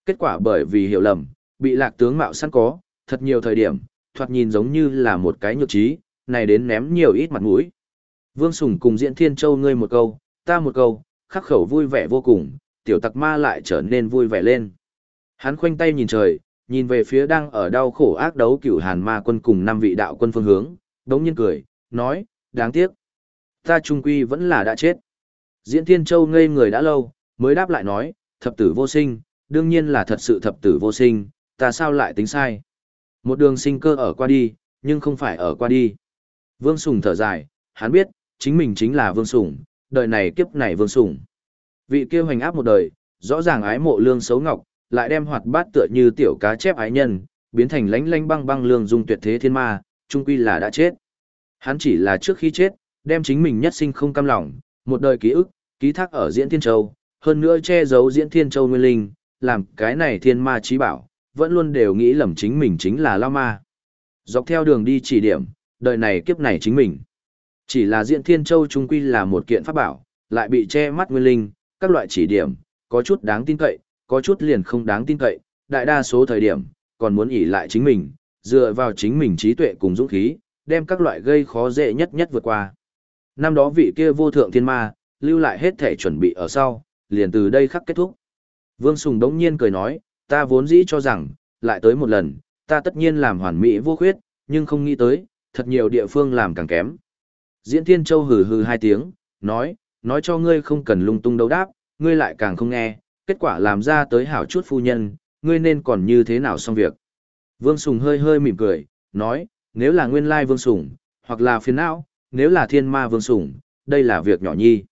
Kết quả bởi vì hiểu lầm, bị lạc tướng mạo săn có, thật nhiều thời điểm, thoạt nhìn giống như là một cái nhược trí, này đến ném nhiều ít mặt mũi. Vương Sùng cùng Diễn Thiên Châu ngươi một câu, ta một câu, khắc khẩu vui vẻ vô cùng, tiểu tặc ma lại trở nên vui vẻ lên. Hắn khoanh tay nhìn trời, nhìn về phía đang ở đau khổ ác đấu cửu hàn ma quân cùng năm vị đạo quân phương hướng, đống nhiên cười, nói, đáng tiếc. Ta trung quy vẫn là đã chết. Diễn Thiên Châu ngây người đã lâu, mới đáp lại nói, thập tử vô sinh, đương nhiên là thật sự thập tử vô sinh, ta sao lại tính sai. Một đường sinh cơ ở qua đi, nhưng không phải ở qua đi. Vương Sùng thở dài, hắn biết, chính mình chính là Vương sủng, đời này kiếp này Vương sủng, Vị kia hoành áp một đời, rõ ràng ái mộ lương xấu ngọc, lại đem hoạt bát tựa như tiểu cá chép ái nhân, biến thành lánh lánh băng băng lương dung tuyệt thế thiên ma, trung quy là đã chết. Hắn chỉ là trước khi chết, đem chính mình nhất sinh không cam lòng, một đời ký ức, ký thác ở Diễn Thiên Châu, hơn nữa che giấu Diễn Thiên Châu nguyên linh, làm cái này thiên ma trí bảo, vẫn luôn đều nghĩ lầm chính mình chính là Lao Ma. Dọc theo đường đi chỉ điểm, đời này kiếp này chính mình. Chỉ là diện Thiên Châu trung quy là một kiện pháp bảo, lại bị che mắt nguyên linh, các loại chỉ điểm, có chút đáng tin cậy, có chút liền không đáng tin cậy, đại đa số thời điểm, còn muốn ỷ lại chính mình, dựa vào chính mình trí tuệ cùng dũng khí, đem các loại gây khó dễ nhất nhất vượt qua. Năm đó vị kia vô thượng thiên ma, lưu lại hết thể chuẩn bị ở sau, liền từ đây khắc kết thúc. Vương Sùng đống nhiên cười nói, ta vốn dĩ cho rằng, lại tới một lần, ta tất nhiên làm hoàn mỹ vô khuyết, nhưng không nghĩ tới, thật nhiều địa phương làm càng kém. Diễn Thiên Châu hừ hừ hai tiếng, nói, nói cho ngươi không cần lung tung đấu đáp, ngươi lại càng không nghe, kết quả làm ra tới hảo chút phu nhân, ngươi nên còn như thế nào xong việc. Vương Sùng hơi hơi mỉm cười, nói, nếu là nguyên lai Vương Sùng, hoặc là phiền não, nếu là thiên ma Vương Sùng, đây là việc nhỏ nhi.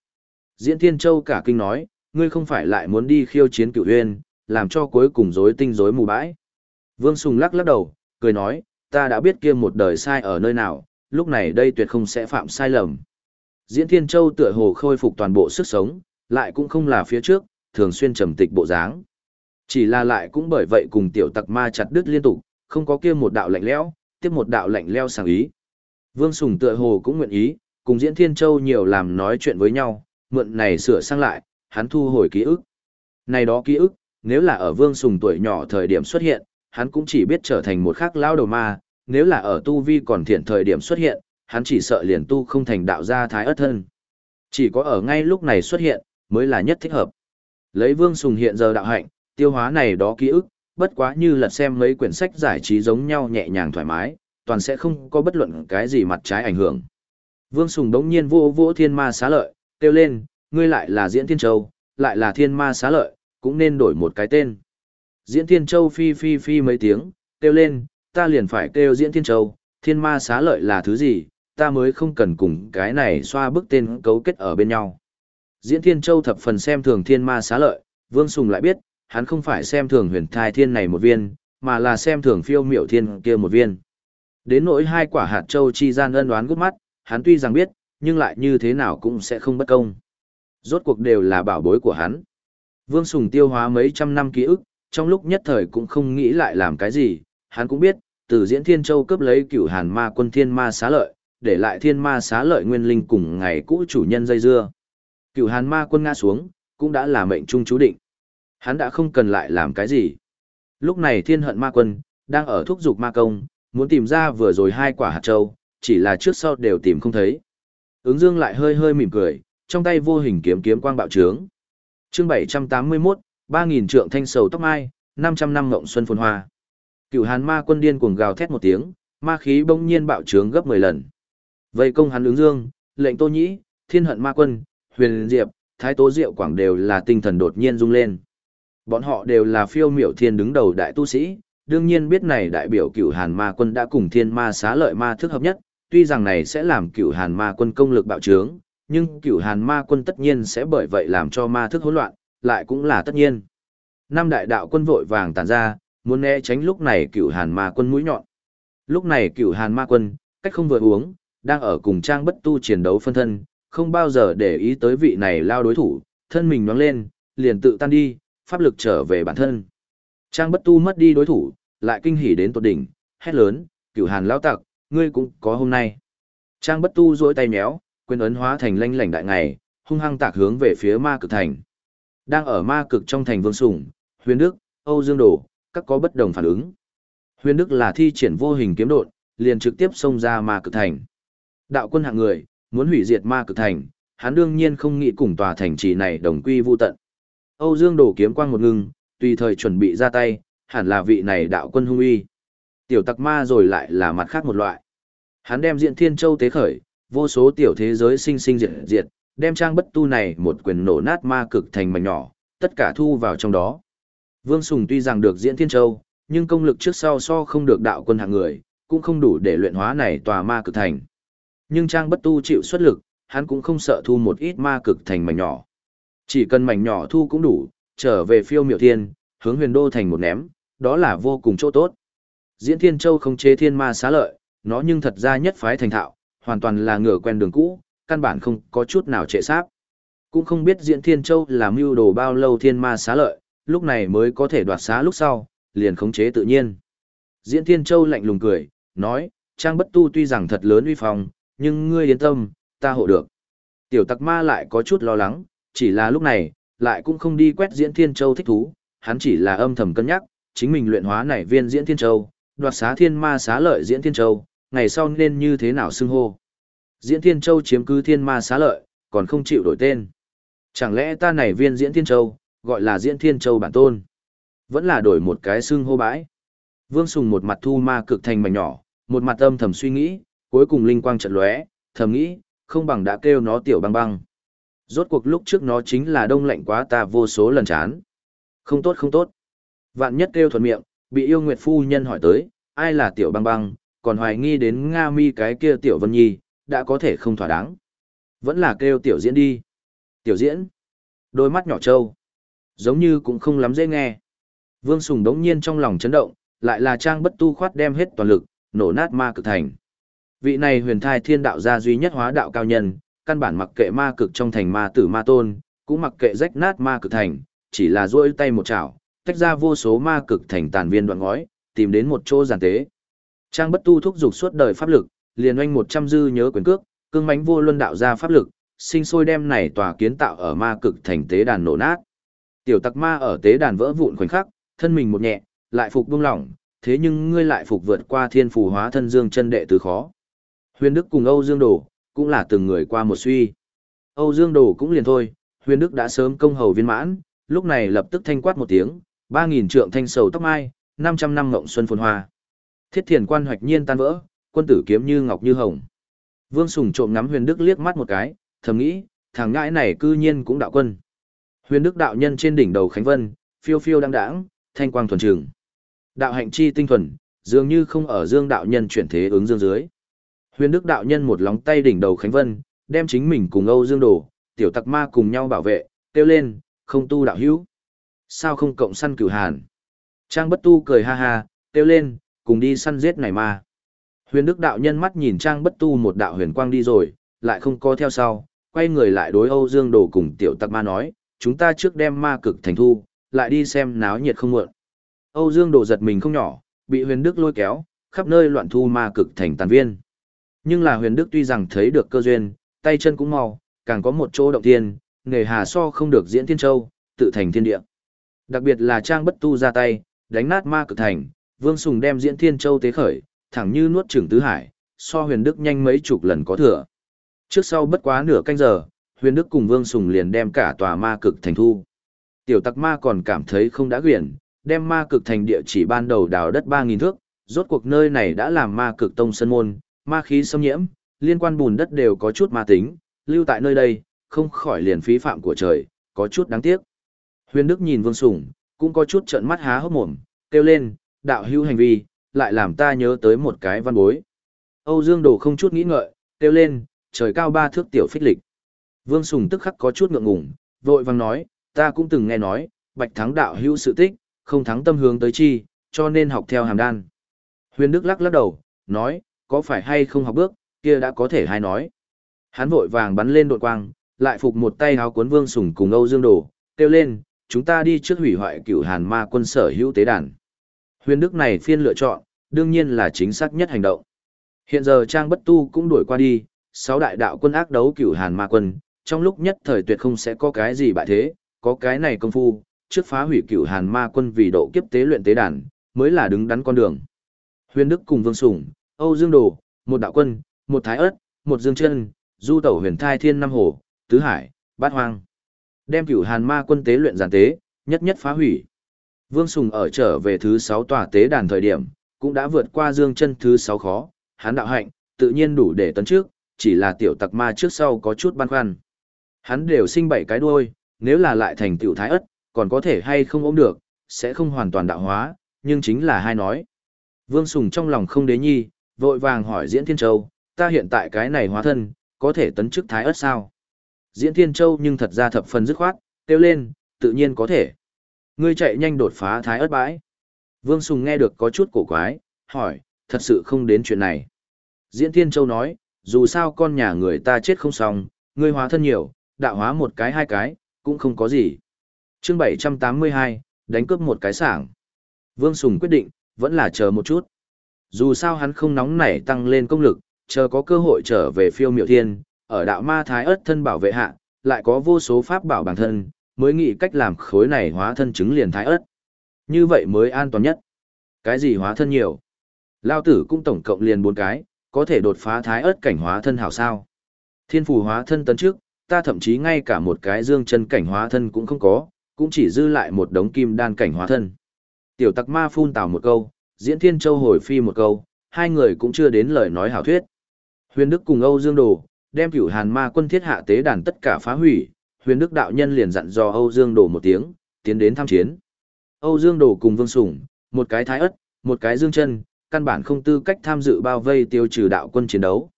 Diễn Thiên Châu cả kinh nói, ngươi không phải lại muốn đi khiêu chiến cựu huyên, làm cho cuối cùng rối tinh rối mù bãi. Vương Sùng lắc lắc đầu, cười nói, ta đã biết kia một đời sai ở nơi nào, lúc này đây tuyệt không sẽ phạm sai lầm. Diễn Thiên Châu tựa hồ khôi phục toàn bộ sức sống, lại cũng không là phía trước, thường xuyên trầm tịch bộ dáng. Chỉ là lại cũng bởi vậy cùng tiểu tặc ma chặt đứt liên tục, không có kia một đạo lạnh lẽo, tiếp một đạo lạnh lẽo sáng ý. Vương Sùng tựa hồ cũng nguyện ý, cùng Diễn Thiên Châu nhiều làm nói chuyện với nhau, mượn này sửa sang lại, hắn thu hồi ký ức. Này đó ký ức, nếu là ở Vương Sùng tuổi nhỏ thời điểm xuất hiện, hắn cũng chỉ biết trở thành một khắc lao đầu ma, nếu là ở tu vi còn thiện thời điểm xuất hiện, hắn chỉ sợ liền tu không thành đạo gia thái ất thân. Chỉ có ở ngay lúc này xuất hiện, mới là nhất thích hợp. Lấy Vương Sùng hiện giờ đạo hạnh, tiêu hóa này đó ký ức, bất quá như lật xem mấy quyển sách giải trí giống nhau nhẹ nhàng thoải mái, toàn sẽ không có bất luận cái gì mặt trái ảnh hưởng. Vương Sùng đống nhiên vô vô thiên ma xá lợi, kêu lên, ngươi lại là Diễn Thiên Châu, lại là thiên ma xá lợi, cũng nên đổi một cái tên. Diễn Thiên Châu phi phi phi mấy tiếng, kêu lên, ta liền phải kêu Diễn Thiên Châu, thiên ma xá lợi là thứ gì, ta mới không cần cùng cái này xoa bức tên cấu kết ở bên nhau. Diễn Thiên Châu thập phần xem thường thiên ma xá lợi, Vương Sùng lại biết, hắn không phải xem thường huyền thai thiên này một viên, mà là xem thường phiêu miểu thiên kia một viên. Đến nỗi hai quả hạt châu chi gian ân đoán gút mắt, hắn tuy rằng biết, nhưng lại như thế nào cũng sẽ không bất công. Rốt cuộc đều là bảo bối của hắn. Vương Sùng tiêu hóa mấy trăm năm ký ức, trong lúc nhất thời cũng không nghĩ lại làm cái gì, hắn cũng biết, từ diễn thiên châu cướp lấy cửu hàn ma quân thiên ma xá lợi, để lại thiên ma xá lợi nguyên linh cùng ngày cũ chủ nhân dây dưa. Cửu hàn ma quân ngã xuống, cũng đã là mệnh trung chú định. Hắn đã không cần lại làm cái gì. Lúc này thiên hận ma quân, đang ở thúc dục ma công, muốn tìm ra vừa rồi hai quả hạt châu, chỉ là trước sau đều tìm không thấy. Ứng dương lại hơi hơi mỉm cười, trong tay vô hình kiếm kiếm quang bạo trướng. Chương 781, 3000 trượng thanh sầu tóc mai, 500 năm ngộng xuân phồn hoa. Cửu Hàn Ma quân điên cuồng gào thét một tiếng, ma khí bỗng nhiên bạo trướng gấp 10 lần. Vây công hắn ứng dương, lệnh Tô Nhĩ, Thiên Hận Ma quân, Huyền Diệp, Thái Tố Diệu Quảng đều là tinh thần đột nhiên rung lên. Bọn họ đều là phiêu miểu thiên đứng đầu đại tu sĩ, đương nhiên biết này đại biểu cửu hàn ma quân đã cùng thiên ma xá lợi ma thức hợp nhất, tuy rằng này sẽ làm cửu hàn ma quân công lực bạo trướng, nhưng cửu hàn ma quân tất nhiên sẽ bởi vậy làm cho ma thức hỗn loạn, lại cũng là tất nhiên. Năm đại đạo quân vội vàng tản ra, muốn né tránh lúc này cựu hàn ma quân mũi nhọn. Lúc này cựu hàn ma quân, cách không vừa uống, đang ở cùng trang bất tu chiến đấu phân thân, không bao giờ để ý tới vị này lao đối thủ, thân mình nhoáng lên, liền tự tan đi, pháp lực trở về bản thân. Trang bất tu mất đi đối thủ, lại kinh hỉ đến tột đỉnh, hét lớn, cửu hàn lao tặc, ngươi cũng có hôm nay. Trang bất tu duỗi tay méo, quyền ấn hóa thành lanh lảnh đại ngày, hung hăng tạc hướng về phía ma cực thành. Đang ở ma cực trong thành vương sủng, huyền đức, Âu Dương Đồ, các có bất đồng phản ứng. Huyền đức là thi triển vô hình kiếm đột, liền trực tiếp xông ra ma cực thành. Đạo quân hạng người, muốn hủy diệt ma cực thành, hắn đương nhiên không nghĩ cùng tòa thành trì này đồng quy vu tận. Âu Dương Đồ kiếm quang một ngưng, tùy thời chuẩn bị ra tay, hẳn là vị này đạo quân hung uy. Tiểu tặc ma rồi lại là mặt khác một loại. Hắn đem diện thiên châu tế khởi, vô số tiểu thế giới sinh sinh diệt diệt, đem trang bất tu này một quyền nổ nát ma cực thành mảnh nhỏ, tất cả thu vào trong đó. Vương Sùng tuy rằng được diễn thiên châu, nhưng công lực trước sau so không được đạo quân hạng người, cũng không đủ để luyện hóa này tòa ma cực thành. Nhưng trang bất tu chịu xuất lực, hắn cũng không sợ thu một ít ma cực thành mảnh nhỏ. Chỉ cần mảnh nhỏ thu cũng đủ, trở về phiêu miểu thiên, hướng huyền đô thành một ném, đó là vô cùng chỗ tốt. Diễn Thiên Châu không chế thiên ma xá lợi, nó nhưng thật ra nhất phái thành thạo, hoàn toàn là ngửa quen đường cũ, căn bản không có chút nào trệ sáp. Cũng không biết Diễn Thiên Châu làm mưu đồ bao lâu thiên ma xá lợi, lúc này mới có thể đoạt xá lúc sau, liền khống chế tự nhiên. Diễn Thiên Châu lạnh lùng cười, nói, Trang Bất Tu tuy rằng thật lớn uy phong, nhưng ngươi yên tâm, ta hộ được. Tiểu tặc ma lại có chút lo lắng, chỉ là lúc này, lại cũng không đi quét Diễn Thiên Châu thích thú, hắn chỉ là âm thầm cân nhắc, chính mình luyện hóa này viên Diễn Thiên Châu, đoạt xá thiên ma xá lợi Diễn Thiên Châu, ngày sau nên như thế nào xưng hô. Diễn Thiên Châu chiếm cứ thiên ma xá lợi, còn không chịu đổi tên. Chẳng lẽ ta này viên Diễn Thiên Châu, gọi là Diễn Thiên Châu bản tôn? Vẫn là đổi một cái xưng hô bãi. Vương Sùng một mặt thu ma cực thành mảnh nhỏ, một mặt âm thầm suy nghĩ, cuối cùng linh quang trận lóe, thầm nghĩ, không bằng đã kêu nó tiểu băng băng. Rốt cuộc lúc trước nó chính là đông lạnh quá ta vô số lần chán. Không tốt không tốt. Vạn nhất kêu thuận miệng, bị yêu nguyệt phu nhân hỏi tới, ai là tiểu băng băng, còn hoài nghi đến Nga mi cái kia tiểu vân nhi, đã có thể không thỏa đáng. Vẫn là kêu tiểu diễn đi. Tiểu diễn. Đôi mắt nhỏ trâu. Giống như cũng không lắm dễ nghe. Vương Sùng đống nhiên trong lòng chấn động, lại là trang bất tu khoát đem hết toàn lực, nổ nát ma cực thành. Vị này huyền thai thiên đạo gia duy nhất hóa đạo cao nhân, căn bản mặc kệ ma cực trong thành ma tử ma tôn, cũng mặc kệ rách nát ma cực thành, chỉ là duỗi tay một chảo, tách ra vô số ma cực thành tàn viên đoạn ngói, tìm đến một chỗ giàn tế. Trang bất tu thúc dục suốt đời pháp lực, liền oanh một trăm dư nhớ quyền cước, cương mãnh vô luân đạo ra pháp lực, sinh sôi đem này tòa kiến tạo ở ma cực thành tế đàn nổ nát. Tiểu tặc ma ở tế đàn vỡ vụn khoảnh khắc, thân mình một nhẹ, lại phục buông lỏng, thế nhưng ngươi lại phục vượt qua thiên phù hóa thân dương chân đệ tứ khó. Huyền Đức cùng Âu Dương Đồ, cũng là từng người qua một suy. Âu Dương Đồ cũng liền thôi, Huyền Đức đã sớm công hầu viên mãn, lúc này lập tức thanh quát một tiếng, ba nghìn trượng thanh sầu tóc mai, năm trăm năm ngộng xuân phồn hoa. Thiết thiền quan hoạch nhiên tan vỡ, quân tử kiếm như ngọc như hồng. Vương Sùng trộm ngắm Huyền Đức liếc mắt một cái, thầm nghĩ, thằng ngãi này cư nhiên cũng đạo quân. Huyền Đức đạo nhân trên đỉnh đầu Khánh Vân, phiêu phiêu đang đãng, thanh quang thuần trường. Đạo hạnh chi tinh thuần, dường như không ở dương đạo nhân chuyển thế ứng dương dưới. Huyền Đức đạo nhân một lóng tay đỉnh đầu Khánh Vân, đem chính mình cùng Âu Dương Đồ, tiểu tặc ma cùng nhau bảo vệ, kêu lên, không tu đạo hữu. Sao không cộng săn cửu hàn? Trang bất tu cười ha ha, kêu lên, cùng đi săn giết này ma. Huyền Đức đạo nhân mắt nhìn Trang bất tu một đạo huyền quang đi rồi, lại không có theo sau, quay người lại đối Âu Dương Đồ cùng tiểu tặc ma nói, chúng ta trước đem ma cực thành thu, lại đi xem náo nhiệt không muộn. Âu Dương Đồ giật mình không nhỏ, bị huyền đức lôi kéo, khắp nơi loạn thu ma cực thành tàn viên. Nhưng là huyền đức tuy rằng thấy được cơ duyên, tay chân cũng mau, càng có một chỗ động tiên, nghề hà so không được diễn thiên châu, tự thành thiên địa. Đặc biệt là trang bất tu ra tay, đánh nát ma cực thành, vương sùng đem diễn thiên châu tế khởi, thẳng như nuốt trưởng tứ hải, so huyền đức nhanh mấy chục lần có thừa. Trước sau bất quá nửa canh giờ, huyền đức cùng vương sùng liền đem cả tòa ma cực thành thu. Tiểu tặc ma còn cảm thấy không đã quyển, đem ma cực thành địa chỉ ban đầu đào đất ba nghìn thước, rốt cuộc nơi này đã làm ma cực tông sân môn, ma khí xâm nhiễm, liên quan bùn đất đều có chút ma tính, lưu tại nơi đây, không khỏi liền phí phạm của trời, có chút đáng tiếc. Huyền Đức nhìn Vương Sùng, cũng có chút trợn mắt há hốc mồm, kêu lên, đạo hữu hành vi, lại làm ta nhớ tới một cái văn bối. Âu Dương Đồ không chút nghĩ ngợi, kêu lên, trời cao ba thước tiểu phích lịch. Vương Sùng tức khắc có chút ngượng ngùng, vội vàng nói, ta cũng từng nghe nói, bạch thắng đạo hữu sự tích, không thắng tâm hướng tới chi, cho nên học theo hàm đan. Huyền Đức lắc lắc đầu, nói, có phải hay không học bước, kia đã có thể hay nói. Hắn vội vàng bắn lên đột quang, lại phục một tay háo cuốn vương Sùng cùng Âu Dương Đồ, kêu lên, chúng ta đi trước hủy hoại cửu hàn ma quân sở hữu tế đàn. Huyền Đức này phiên lựa chọn, đương nhiên là chính xác nhất hành động. Hiện giờ Trang Bất Tu cũng đuổi qua đi, sáu đại đạo quân ác đấu cửu hàn ma quân, trong lúc nhất thời tuyệt không sẽ có cái gì bại thế, có cái này công phu, trước phá hủy cửu hàn ma quân vì độ kiếp tế luyện tế đàn, mới là đứng đắn con đường. Huyền Đức cùng Vương Sủng, Âu Dương Đồ, một đạo quân, một thái ớt, một dương chân, du tẩu huyền thai thiên năm hồ, tứ hải, bát hoang. Đem cửu hàn ma quân tế luyện giản tế, nhất nhất phá hủy. Vương Sùng ở trở về thứ sáu tòa tế đàn thời điểm, cũng đã vượt qua dương chân thứ sáu khó, hắn đạo hạnh, tự nhiên đủ để tấn trước, chỉ là tiểu tặc ma trước sau có chút băn khoăn. Hắn đều sinh bảy cái đuôi, nếu là lại thành tiểu thái ất, còn có thể hay không ôm được, sẽ không hoàn toàn đạo hóa, nhưng chính là hai nói. Vương Sùng trong lòng không đế nhi, vội vàng hỏi Diễn Thiên Châu, ta hiện tại cái này hóa thân, có thể tấn chức thái ớt sao? Diễn Thiên Châu nhưng thật ra thập phần dứt khoát, kêu lên, tự nhiên có thể. Ngươi chạy nhanh đột phá thái ớt bãi. Vương Sùng nghe được có chút cổ quái, hỏi, thật sự không đến chuyện này. Diễn Thiên Châu nói, dù sao con nhà người ta chết không xong, ngươi hóa thân nhiều, đạo hóa một cái hai cái, cũng không có gì. chương 782, đánh cướp một cái sảng. Vương Sùng quyết định, vẫn là chờ một chút. Dù sao hắn không nóng nảy tăng lên công lực, chờ có cơ hội trở về phiêu miệu thiên, ở đạo ma thái ớt thân bảo vệ hạ, lại có vô số pháp bảo bản thân, mới nghĩ cách làm khối này hóa thân chứng liền thái ớt. Như vậy mới an toàn nhất. Cái gì hóa thân nhiều? Lao tử cũng tổng cộng liền bốn cái, có thể đột phá thái ớt cảnh hóa thân hảo sao. Thiên phù hóa thân tấn trước, ta thậm chí ngay cả một cái dương chân cảnh hóa thân cũng không có, cũng chỉ dư lại một đống kim đan cảnh hóa thân. Tiểu tặc ma phun tào một câu, diễn thiên châu hồi phi một câu, hai người cũng chưa đến lời nói hảo thuyết. Huyền Đức cùng Âu Dương Đồ, đem cửu hàn ma quân thiết hạ tế đàn tất cả phá hủy, huyền Đức đạo nhân liền dặn dò Âu Dương Đồ một tiếng, tiến đến tham chiến. Âu Dương Đồ cùng Vương Sủng, một cái thái ất, một cái dương chân, căn bản không tư cách tham dự bao vây tiêu trừ đạo quân chiến đấu.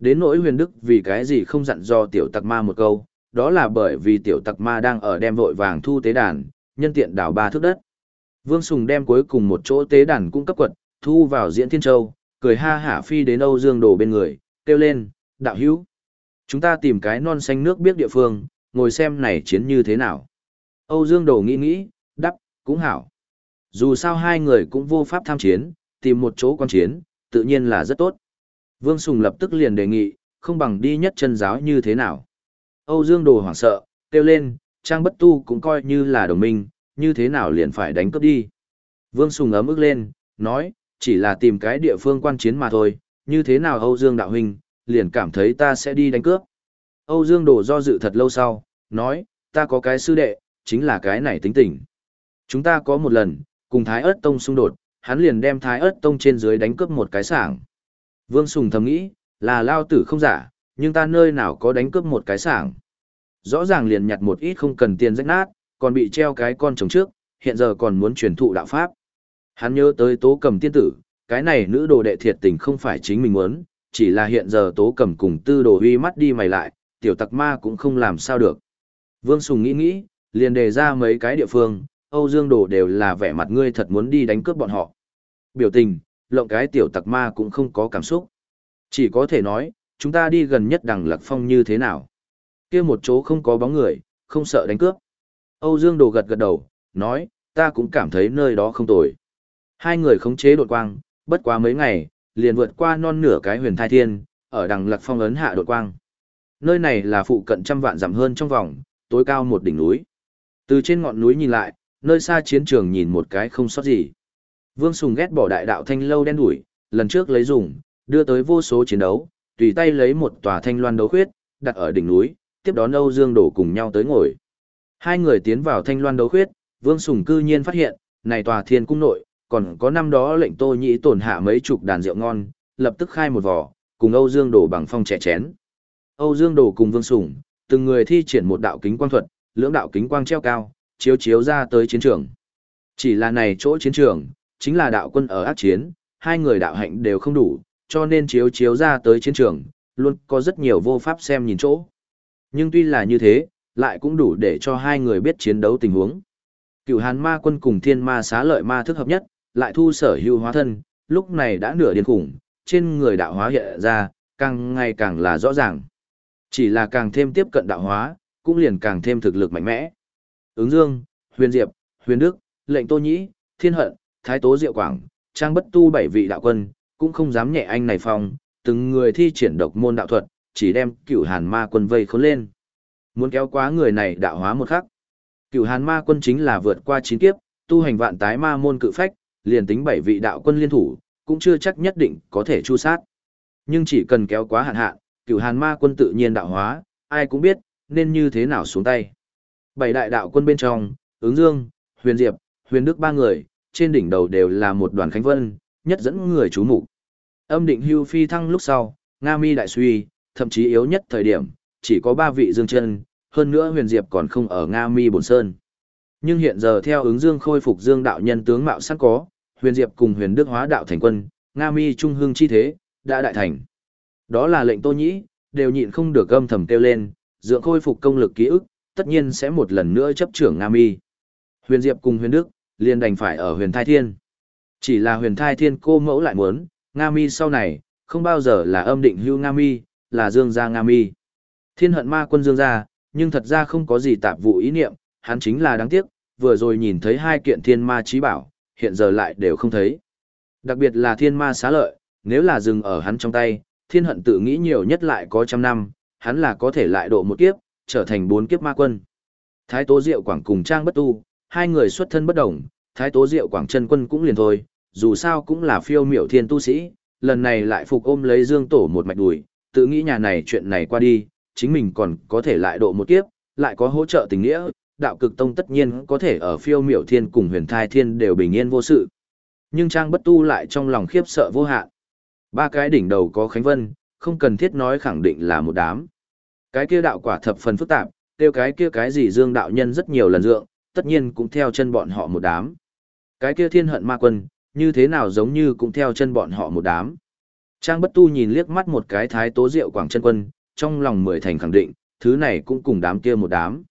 Đến nỗi huyền đức vì cái gì không dặn do tiểu tặc ma một câu, đó là bởi vì tiểu tặc ma đang ở đem vội vàng thu tế đàn, nhân tiện đảo ba thước đất. Vương Sùng đem cuối cùng một chỗ tế đàn cung cấp quật, thu vào diễn thiên châu, cười ha hả phi đến Âu Dương Đồ bên người, kêu lên, đạo hữu. Chúng ta tìm cái non xanh nước biết địa phương, ngồi xem này chiến như thế nào. Âu Dương Đồ nghĩ nghĩ, đắp, cũng hảo. Dù sao hai người cũng vô pháp tham chiến, tìm một chỗ quan chiến, tự nhiên là rất tốt. Vương Sùng lập tức liền đề nghị, không bằng đi nhất chân giáo như thế nào. Âu Dương Đồ hoảng sợ, kêu lên, Trang Bất Tu cũng coi như là đồng minh, như thế nào liền phải đánh cướp đi. Vương Sùng ấm ức lên, nói, chỉ là tìm cái địa phương quan chiến mà thôi, như thế nào Âu Dương Đạo Huynh, liền cảm thấy ta sẽ đi đánh cướp. Âu Dương Đồ do dự thật lâu sau, nói, ta có cái sư đệ, chính là cái này tính tình. Chúng ta có một lần, cùng Thái ớt Tông xung đột, hắn liền đem Thái ớt Tông trên dưới đánh cướp một cái sảng. Vương Sùng thầm nghĩ, là lao tử không giả, nhưng ta nơi nào có đánh cướp một cái sảng. Rõ ràng liền nhặt một ít không cần tiền rách nát, còn bị treo cái con trống trước, hiện giờ còn muốn truyền thụ đạo pháp. Hắn nhớ tới tố cầm tiên tử, cái này nữ đồ đệ thiệt tình không phải chính mình muốn, chỉ là hiện giờ tố cầm cùng tư đồ huy mắt đi mày lại, tiểu tặc ma cũng không làm sao được. Vương Sùng nghĩ nghĩ, liền đề ra mấy cái địa phương, Âu Dương Đồ đều là vẻ mặt ngươi thật muốn đi đánh cướp bọn họ. Biểu tình, lộng cái tiểu tặc ma cũng không có cảm xúc. Chỉ có thể nói, chúng ta đi gần nhất đằng lạc phong như thế nào. kia một chỗ không có bóng người, không sợ đánh cướp. Âu Dương Đồ gật gật đầu, nói, ta cũng cảm thấy nơi đó không tồi. Hai người khống chế đột quang, bất quá mấy ngày, liền vượt qua non nửa cái huyền thai thiên, ở đằng lạc phong ấn hạ đột quang. Nơi này là phụ cận trăm vạn dặm hơn trong vòng, tối cao một đỉnh núi. Từ trên ngọn núi nhìn lại, nơi xa chiến trường nhìn một cái không sót gì. Vương Sùng ghét bỏ đại đạo thanh lâu đen đuổi, lần trước lấy dùng, đưa tới vô số chiến đấu, tùy tay lấy một tòa thanh loan đấu khuyết, đặt ở đỉnh núi, tiếp đón Âu Dương Đổ cùng nhau tới ngồi. Hai người tiến vào thanh loan đấu khuyết, Vương Sùng cư nhiên phát hiện, này tòa thiên cung nội, còn có năm đó lệnh tô nhĩ tổn hạ mấy chục đàn rượu ngon, lập tức khai một vỏ, cùng Âu Dương Đổ bằng phong trẻ chén. Âu Dương Đổ cùng Vương Sùng, từng người thi triển một đạo kính quang thuật, lưỡng đạo kính quang treo cao, chiếu chiếu ra tới chiến trường. Chỉ là này chỗ chiến trường, chính là đạo quân ở ác chiến, hai người đạo hạnh đều không đủ, cho nên chiếu chiếu ra tới chiến trường, luôn có rất nhiều vô pháp xem nhìn chỗ. Nhưng tuy là như thế, lại cũng đủ để cho hai người biết chiến đấu tình huống. Cựu hàn ma quân cùng thiên ma xá lợi ma thức hợp nhất, lại thu sở hữu hóa thân, lúc này đã nửa điên khủng, trên người đạo hóa hiện ra, càng ngày càng là rõ ràng. Chỉ là càng thêm tiếp cận đạo hóa, cũng liền càng thêm thực lực mạnh mẽ. Ứng Dương, Huyền Diệp, Huyền Đức, Lệnh Tô Nhĩ, Thiên Hận, Thái Tố Diệu Quảng, Trang Bất Tu bảy vị đạo quân, cũng không dám nhẹ anh này phong, từng người thi triển độc môn đạo thuật, chỉ đem cửu hàn ma quân vây khốn lên. Muốn kéo quá người này đạo hóa một khắc. Cửu hàn ma quân chính là vượt qua chín kiếp, tu hành vạn tái ma môn cự phách, liền tính bảy vị đạo quân liên thủ, cũng chưa chắc nhất định có thể chu sát. Nhưng chỉ cần kéo quá hạn hạn, cửu hàn ma quân tự nhiên đạo hóa, ai cũng biết, nên như thế nào xuống tay. Bảy đại đạo quân bên trong, ứng dương, huyền diệp, huyền đức ba người, trên đỉnh đầu đều là một đoàn khánh vân, nhất dẫn người chú mục Âm định hưu phi thăng lúc sau, Nga mi đại suy, thậm chí yếu nhất thời điểm, chỉ có ba vị dương chân, hơn nữa huyền diệp còn không ở Nga mi bổn sơn. Nhưng hiện giờ theo ứng dương khôi phục dương đạo nhân tướng mạo sẵn có, huyền diệp cùng huyền đức hóa đạo thành quân, Nga mi trung hương chi thế, đã đại thành. Đó là lệnh tô nhĩ, đều nhịn không được gâm thầm kêu lên, dưỡng khôi phục công lực ký ức, tất nhiên sẽ một lần nữa chấp trưởng Nga Mi. Huyền Diệp cùng Huyền Đức, liền đành phải ở Huyền Thai Thiên. Chỉ là Huyền Thai Thiên cô mẫu lại muốn, Nga Mi sau này, không bao giờ là âm định hưu Nga Mi, là Dương gia Nga Mi. Thiên hận ma quân Dương gia, nhưng thật ra không có gì tạp vụ ý niệm, hắn chính là đáng tiếc, vừa rồi nhìn thấy hai kiện thiên ma trí bảo, hiện giờ lại đều không thấy. Đặc biệt là thiên ma xá lợi, nếu là dừng ở hắn trong tay, thiên hận tự nghĩ nhiều nhất lại có trăm năm, hắn là có thể lại độ một kiếp, trở thành bốn kiếp ma quân. Thái Tố Diệu Quảng cùng Trang Bất Tu, hai người xuất thân bất đồng, Thái Tố Diệu Quảng chân quân cũng liền thôi, dù sao cũng là phiêu miểu thiên tu sĩ, lần này lại phục ôm lấy Dương Tổ một mạch đùi, tự nghĩ nhà này chuyện này qua đi, chính mình còn có thể lại độ một kiếp, lại có hỗ trợ tình nghĩa, đạo cực tông tất nhiên có thể ở phiêu miểu thiên cùng huyền thai thiên đều bình yên vô sự. Nhưng Trang Bất Tu lại trong lòng khiếp sợ vô hạn. Ba cái đỉnh đầu có Khánh Vân, không cần thiết nói khẳng định là một đám. Cái kia đạo quả thập phần phức tạp, tiêu cái kia cái gì dương đạo nhân rất nhiều lần dượng, tất nhiên cũng theo chân bọn họ một đám. Cái kia thiên hận ma quân, như thế nào giống như cũng theo chân bọn họ một đám. Trang bất tu nhìn liếc mắt một cái thái tố diệu quảng chân quân, trong lòng mười thành khẳng định, thứ này cũng cùng đám kia một đám.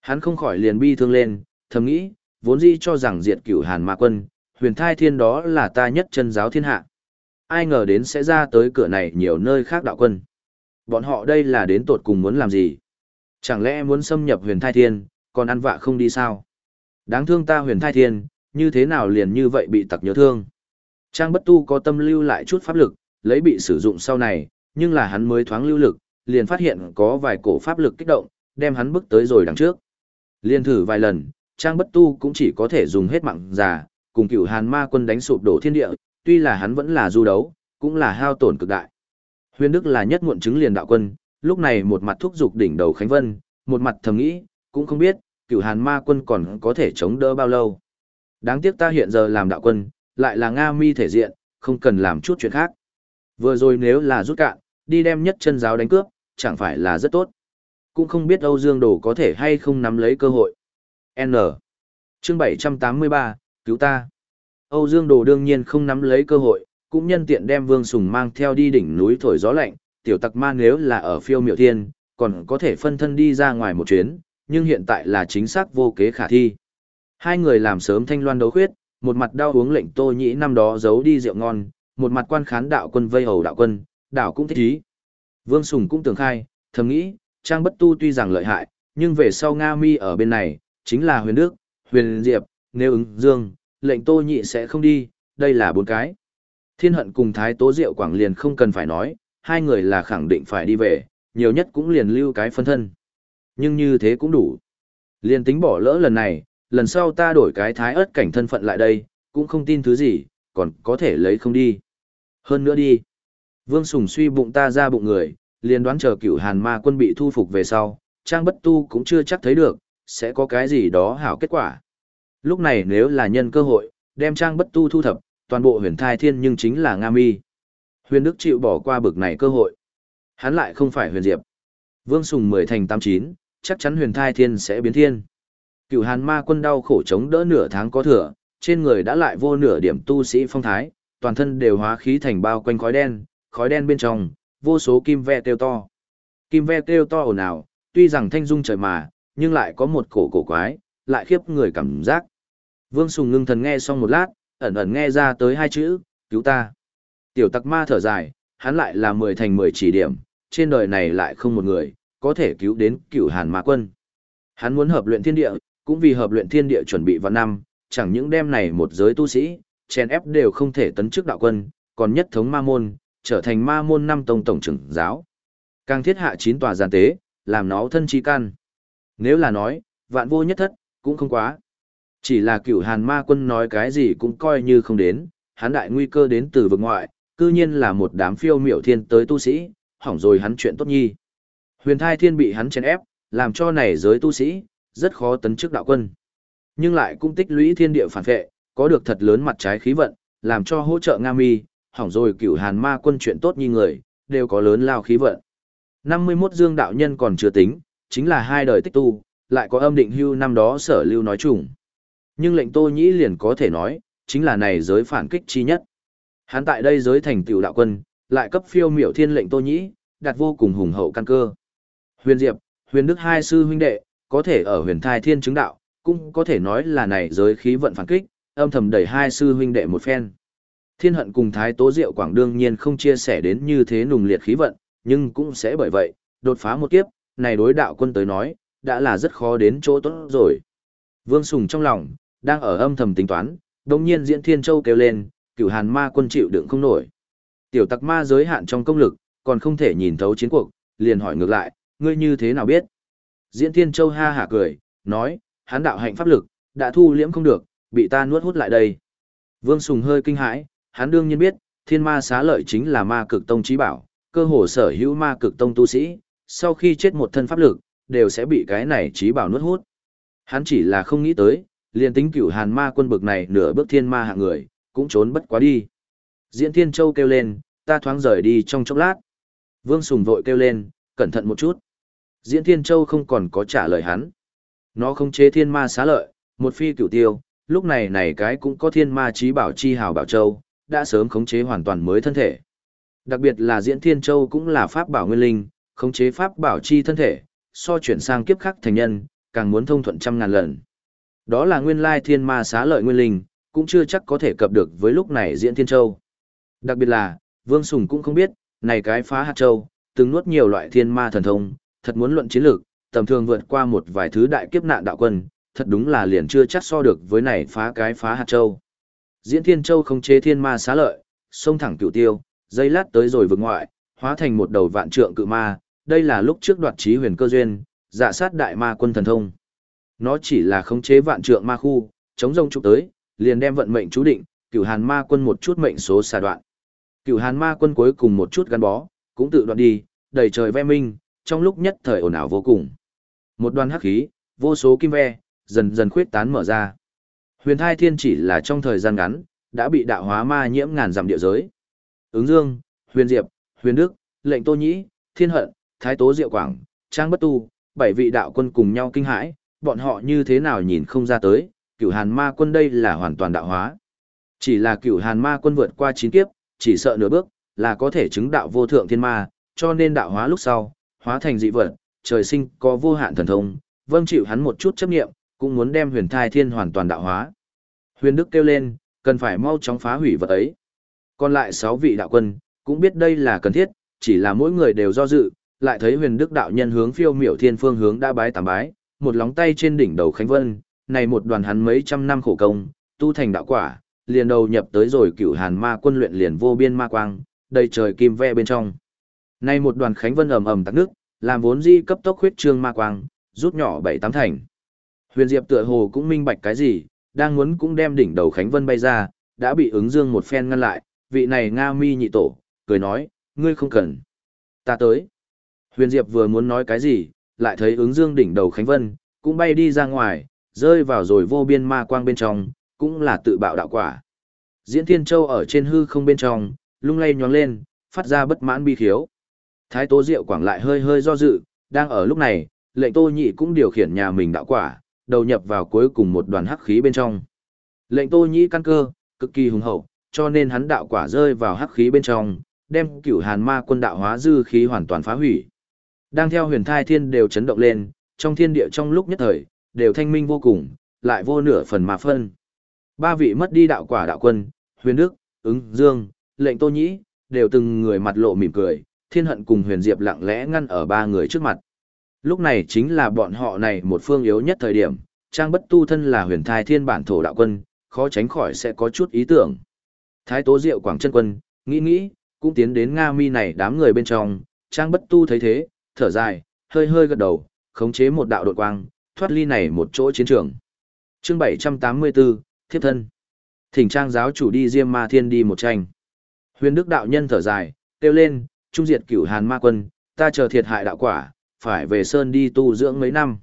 Hắn không khỏi liền bi thương lên, thầm nghĩ, vốn dĩ cho rằng diệt cửu hàn ma quân, huyền thai thiên đó là ta nhất chân giáo thiên hạ. Ai ngờ đến sẽ ra tới cửa này nhiều nơi khác đạo quân. Bọn họ đây là đến tột cùng muốn làm gì? Chẳng lẽ muốn xâm nhập huyền thai thiên, còn ăn vạ không đi sao? Đáng thương ta huyền thai thiên, như thế nào liền như vậy bị tặc nhớ thương? Trang bất tu có tâm lưu lại chút pháp lực, lấy bị sử dụng sau này, nhưng là hắn mới thoáng lưu lực, liền phát hiện có vài cổ pháp lực kích động, đem hắn bước tới rồi đằng trước. Liên thử vài lần, Trang bất tu cũng chỉ có thể dùng hết mạng già, cùng cửu hàn ma quân đánh sụp đổ thiên địa, tuy là hắn vẫn là du đấu, cũng là hao tổn cực đại. Huyền Đức là nhất muộn chứng liền đạo quân, lúc này một mặt thúc giục đỉnh đầu Khánh Vân, một mặt thầm nghĩ, cũng không biết, cửu hàn ma quân còn có thể chống đỡ bao lâu. Đáng tiếc ta hiện giờ làm đạo quân, lại là Nga mi thể diện, không cần làm chút chuyện khác. Vừa rồi nếu là rút cạn, đi đem nhất chân giáo đánh cướp, chẳng phải là rất tốt. Cũng không biết Âu Dương Đồ có thể hay không nắm lấy cơ hội. N. Chương 783, cứu ta. Âu Dương Đồ đương nhiên không nắm lấy cơ hội, cũng nhân tiện đem Vương Sùng mang theo đi đỉnh núi thổi gió lạnh, tiểu tặc ma nếu là ở phiêu miệu thiên, còn có thể phân thân đi ra ngoài một chuyến, nhưng hiện tại là chính xác vô kế khả thi. Hai người làm sớm thanh loan đấu khuyết, một mặt đau uống lệnh tô nhĩ năm đó giấu đi rượu ngon, một mặt quan khán đạo quân vây hầu đạo quân, đảo cũng thích ý. Vương Sùng cũng tưởng khai, thầm nghĩ, Trang Bất Tu tuy rằng lợi hại, nhưng về sau Nga Mi ở bên này, chính là huyền đức, huyền diệp, nếu ứng dương, lệnh tô nhị sẽ không đi, đây là bốn cái. Thiên hận cùng Thái Tố Diệu Quảng liền không cần phải nói, hai người là khẳng định phải đi về, nhiều nhất cũng liền lưu cái phân thân. Nhưng như thế cũng đủ. liên tính bỏ lỡ lần này, lần sau ta đổi cái thái ớt cảnh thân phận lại đây, cũng không tin thứ gì, còn có thể lấy không đi. Hơn nữa đi. Vương Sùng suy bụng ta ra bụng người, liền đoán chờ cửu hàn ma quân bị thu phục về sau, trang bất tu cũng chưa chắc thấy được, sẽ có cái gì đó hảo kết quả. Lúc này nếu là nhân cơ hội, đem trang bất tu thu thập, toàn bộ huyền thai thiên nhưng chính là Nga mi. Huyền Đức chịu bỏ qua bực này cơ hội. Hắn lại không phải huyền diệp. Vương Sùng mười thành tám chín, chắc chắn huyền thai thiên sẽ biến thiên. Cựu hàn ma quân đau khổ chống đỡ nửa tháng có thừa, trên người đã lại vô nửa điểm tu sĩ phong thái, toàn thân đều hóa khí thành bao quanh khói đen, khói đen bên trong, vô số kim ve kêu to. Kim ve kêu to ồn ào, tuy rằng thanh dung trời mà, nhưng lại có một cổ cổ quái, lại khiếp người cảm giác. Vương Sùng ngưng thần nghe xong một lát, ẩn ẩn nghe ra tới hai chữ, cứu ta. Tiểu tặc ma thở dài, hắn lại là mười thành mười chỉ điểm, trên đời này lại không một người, có thể cứu đến cửu hàn ma quân. Hắn muốn hợp luyện thiên địa, cũng vì hợp luyện thiên địa chuẩn bị vào năm, chẳng những đem này một giới tu sĩ, chen ép đều không thể tấn chức đạo quân, còn nhất thống ma môn, trở thành ma môn năm tông tổng trưởng giáo. Càng thiết hạ chín tòa giàn tế, làm nó thân chi căn. Nếu là nói, vạn vô nhất thất, cũng không quá. Chỉ là cửu hàn ma quân nói cái gì cũng coi như không đến, hắn đại nguy cơ đến từ vực ngoại, cư nhiên là một đám phiêu miểu thiên tới tu sĩ, hỏng rồi hắn chuyện tốt nhi. Huyền thai thiên bị hắn chèn ép, làm cho này giới tu sĩ, rất khó tấn chức đạo quân. Nhưng lại cũng tích lũy thiên địa phản vệ, có được thật lớn mặt trái khí vận, làm cho hỗ trợ Nga Mi, hỏng rồi cửu hàn ma quân chuyện tốt như người, đều có lớn lao khí vận. 51 dương đạo nhân còn chưa tính, chính là hai đời tích tu, lại có âm định hưu năm đó sở lưu nói chung. Nhưng lệnh tô nhĩ liền có thể nói, chính là này giới phản kích chi nhất. Hắn tại đây giới thành tiểu đạo quân, lại cấp phiêu miểu thiên lệnh tô nhĩ, đặt vô cùng hùng hậu căn cơ. Huyền Diệp, huyền đức hai sư huynh đệ, có thể ở huyền thai thiên chứng đạo, cũng có thể nói là này giới khí vận phản kích, âm thầm đẩy hai sư huynh đệ một phen. Thiên hận cùng thái tố diệu quảng đương nhiên không chia sẻ đến như thế nùng liệt khí vận, nhưng cũng sẽ bởi vậy, đột phá một kiếp, này đối đạo quân tới nói, đã là rất khó đến chỗ tốt rồi. Vương Sùng trong lòng, đang ở âm thầm tính toán, đồng nhiên diễn Thiên Châu kêu lên, cửu hàn ma quân chịu đựng không nổi. Tiểu tặc ma giới hạn trong công lực, còn không thể nhìn thấu chiến cuộc, liền hỏi ngược lại, ngươi như thế nào biết? Diễn Thiên Châu ha hả cười, nói, hắn đạo hạnh pháp lực, đã thu liễm không được, bị ta nuốt hút lại đây. Vương Sùng hơi kinh hãi, hắn đương nhiên biết, thiên ma xá lợi chính là ma cực tông trí bảo, cơ hồ sở hữu ma cực tông tu sĩ, sau khi chết một thân pháp lực, đều sẽ bị cái này trí bảo nuốt hút. Hắn chỉ là không nghĩ tới, liền tính cửu hàn ma quân bực này nửa bước thiên ma hạng người, cũng trốn bất quá đi. Diễn Thiên Châu kêu lên, ta thoáng rời đi trong chốc lát. Vương Sùng vội kêu lên, cẩn thận một chút. Diễn Thiên Châu không còn có trả lời hắn. Nó không chế thiên ma xá lợi, một phi cửu tiêu, lúc này này cái cũng có thiên ma trí bảo chi hào bảo châu, đã sớm khống chế hoàn toàn mới thân thể. Đặc biệt là Diễn Thiên Châu cũng là pháp bảo nguyên linh, khống chế pháp bảo chi thân thể, so chuyển sang kiếp khắc thành nhân, càng muốn thông thuận trăm ngàn lần. Đó là nguyên lai thiên ma xá lợi nguyên linh, cũng chưa chắc có thể cập được với lúc này Diễn Thiên Châu. Đặc biệt là, Vương Sùng cũng không biết, này cái phá hạt châu, từng nuốt nhiều loại thiên ma thần thông, thật muốn luận chiến lược, tầm thường vượt qua một vài thứ đại kiếp nạn đạo quân, thật đúng là liền chưa chắc so được với này phá cái phá hạt châu. Diễn Thiên Châu không chế thiên ma xá lợi, xông thẳng cửu tiêu, dây lát tới rồi vực ngoại, hóa thành một đầu vạn trượng cự ma, đây là lúc trước đoạt trí huyền cơ duyên, dạ sát đại ma quân thần thông. Nó chỉ là khống chế vạn trượng ma khu, chống rông trục tới, liền đem vận mệnh chú định, cửu hàn ma quân một chút mệnh số xà đoạn. Cửu hàn ma quân cuối cùng một chút gắn bó, cũng tự đoạn đi, đầy trời ve minh, trong lúc nhất thời ồn ào vô cùng. Một đoàn hắc khí, vô số kim ve, dần dần khuyết tán mở ra. Huyền thai thiên chỉ là trong thời gian ngắn, đã bị đạo hóa ma nhiễm ngàn dặm địa giới. Ứng Dương, Huyền Diệp, Huyền Đức, Lệnh Tô Nhĩ, Thiên Hận, Thái Tố Diệu Quảng, Trang Bất Tu, bảy vị đạo quân cùng nhau kinh hãi, bọn họ như thế nào nhìn không ra tới, cửu hàn ma quân đây là hoàn toàn đạo hóa. Chỉ là cửu hàn ma quân vượt qua chín kiếp, chỉ sợ nửa bước, là có thể chứng đạo vô thượng thiên ma, cho nên đạo hóa lúc sau, hóa thành dị vật, trời sinh có vô hạn thần thông, vâng chịu hắn một chút chấp nghiệm, cũng muốn đem huyền thai thiên hoàn toàn đạo hóa. Huyền Đức kêu lên, cần phải mau chóng phá hủy vật ấy. Còn lại sáu vị đạo quân, cũng biết đây là cần thiết, chỉ là mỗi người đều do dự, lại thấy huyền đức đạo nhân hướng phiêu miểu thiên phương hướng đã bái tám bái, một lóng tay trên đỉnh đầu Khánh Vân, này một đoàn hắn mấy trăm năm khổ công, tu thành đạo quả, liền đầu nhập tới rồi cửu hàn ma quân luyện liền vô biên ma quang, đầy trời kim ve bên trong. Nay một đoàn Khánh Vân ầm ầm tắc nước, làm vốn di cấp tốc huyết trương ma quang, rút nhỏ bảy tám thành. Huyền Diệp tựa hồ cũng minh bạch cái gì, đang muốn cũng đem đỉnh đầu Khánh Vân bay ra, đã bị ứng dương một phen ngăn lại, vị này Nga mi nhị tổ, cười nói, ngươi không cần. Ta tới. Huyền Diệp vừa muốn nói cái gì, lại thấy ứng dương đỉnh đầu Khánh Vân, cũng bay đi ra ngoài, rơi vào rồi vô biên ma quang bên trong, cũng là tự bạo đạo quả. Diễn Thiên Châu ở trên hư không bên trong, lung lay nhoáng lên, phát ra bất mãn bi khiếu. Thái Tố Diệu Quảng lại hơi hơi do dự, đang ở lúc này, lệnh Tô Nhị cũng điều khiển nhà mình đạo quả, đầu nhập vào cuối cùng một đoàn hắc khí bên trong. Lệnh Tô Nhị căn cơ, cực kỳ hùng hậu, cho nên hắn đạo quả rơi vào hắc khí bên trong, đem cửu hàn ma quân đạo hóa dư khí hoàn toàn phá hủy. Đang theo huyền thai thiên đều chấn động lên, trong thiên địa trong lúc nhất thời, đều thanh minh vô cùng, lại vô nửa phần mà phân. Ba vị mất đi đạo quả đạo quân, huyền đức, ứng, dương, lệnh tô nhĩ, đều từng người mặt lộ mỉm cười, thiên hận cùng huyền diệp lặng lẽ ngăn ở ba người trước mặt. Lúc này chính là bọn họ này một phương yếu nhất thời điểm, trang bất tu thân là huyền thai thiên bản thổ đạo quân, khó tránh khỏi sẽ có chút ý tưởng. Thái tố diệu quảng chân quân, nghĩ nghĩ, cũng tiến đến Nga mi này đám người bên trong, trang bất tu thấy thế, thở dài, hơi hơi gật đầu, khống chế một đạo đột quang, thoát ly này một chỗ chiến trường. Chương 784, Thiếp thân. Thỉnh trang giáo chủ đi Diêm Ma Thiên đi một tranh. Huyền Đức đạo nhân thở dài, kêu lên, trung diệt cửu Hàn Ma quân, ta chờ thiệt hại đạo quả, phải về sơn đi tu dưỡng mấy năm.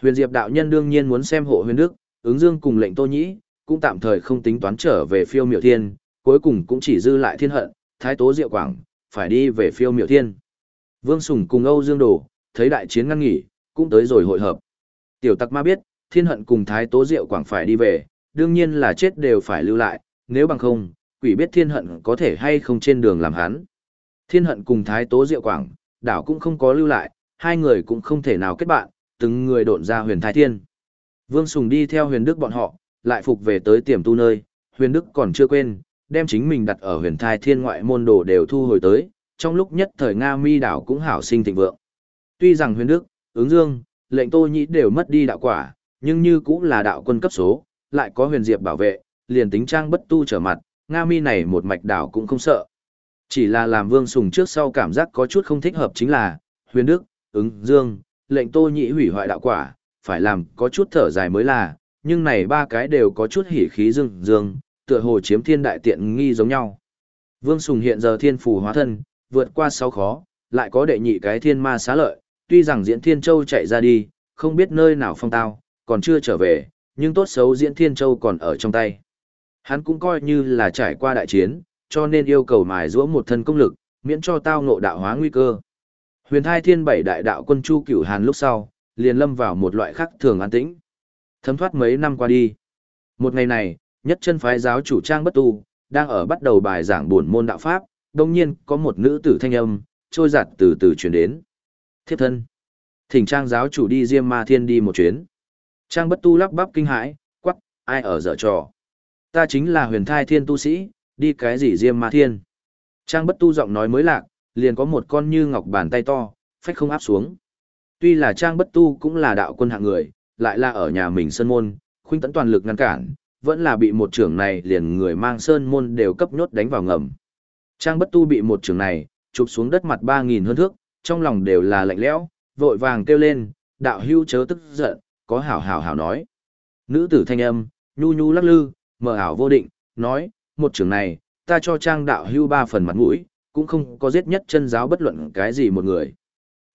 Huyền Diệp đạo nhân đương nhiên muốn xem hộ Huyền Đức, ứng dương cùng lệnh Tô Nhĩ, cũng tạm thời không tính toán trở về phiêu miểu thiên, cuối cùng cũng chỉ dư lại thiên hận, thái tố diệu quảng, phải đi về phiêu miểu thiên. Vương Sùng cùng Âu Dương Đồ, thấy đại chiến ngăn nghỉ, cũng tới rồi hội hợp. Tiểu tặc ma biết, thiên hận cùng thái tố diệu quảng phải đi về, đương nhiên là chết đều phải lưu lại, nếu bằng không, quỷ biết thiên hận có thể hay không trên đường làm hắn. Thiên hận cùng thái tố diệu quảng, đảo cũng không có lưu lại, hai người cũng không thể nào kết bạn, từng người độn ra huyền thái thiên. Vương Sùng đi theo huyền đức bọn họ, lại phục về tới tiềm tu nơi, huyền đức còn chưa quên, đem chính mình đặt ở huyền thái thiên ngoại môn đồ đều thu hồi tới, trong lúc nhất thời Nga mi đảo cũng hảo sinh thịnh vượng. Tuy rằng huyền đức, ứng dương, lệnh tô nhĩ đều mất đi đạo quả, nhưng như cũng là đạo quân cấp số, lại có huyền diệp bảo vệ, liền tính trang bất tu trở mặt, Nga mi này một mạch đảo cũng không sợ. Chỉ là làm vương sùng trước sau cảm giác có chút không thích hợp chính là, huyền đức, ứng dương, lệnh tô nhị hủy hoại đạo quả, phải làm có chút thở dài mới là, nhưng này ba cái đều có chút hỉ khí dương dương, tựa hồ chiếm thiên đại tiện nghi giống nhau. Vương Sùng hiện giờ thiên phù hóa thân, vượt qua sáu khó, lại có đệ nhị cái thiên ma xá lợi, tuy rằng diễn thiên châu chạy ra đi, không biết nơi nào phong tao, còn chưa trở về, nhưng tốt xấu diễn thiên châu còn ở trong tay. Hắn cũng coi như là trải qua đại chiến, cho nên yêu cầu mài giũa một thân công lực, miễn cho tao ngộ đạo hóa nguy cơ. Huyền thai thiên bảy đại đạo quân chu cửu hàn lúc sau, liền lâm vào một loại khắc thường an tĩnh. Thấm thoát mấy năm qua đi. Một ngày này, nhất chân phái giáo chủ trang bất tu, đang ở bắt đầu bài giảng buồn môn đạo pháp, đồng nhiên có một nữ tử thanh âm, trôi giặt từ từ chuyển đến. Thiếp thân. Thỉnh trang giáo chủ đi Diêm Ma Thiên đi một chuyến. Trang bất tu lắp bắp kinh hãi, quắc, ai ở dở trò. Ta chính là huyền thai thiên tu sĩ, đi cái gì Diêm Ma Thiên. Trang bất tu giọng nói mới lạc, liền có một con như ngọc bàn tay to, phách không áp xuống. Tuy là Trang bất tu cũng là đạo quân hạng người, lại là ở nhà mình sơn môn, khuynh tấn toàn lực ngăn cản, vẫn là bị một trưởng này liền người mang sơn môn đều cấp nhốt đánh vào ngầm. Trang bất tu bị một trưởng này, chụp xuống đất mặt 3.000 hơn thước, trong lòng đều là lạnh lẽo, vội vàng kêu lên, đạo hưu chớ tức giận, có hảo hảo hảo nói. Nữ tử thanh âm, nhu nhu lắc lư, mờ ảo vô định, nói, một trưởng này, ta cho trang đạo hưu ba phần mặt mũi, cũng không có giết nhất chân giáo bất luận cái gì một người.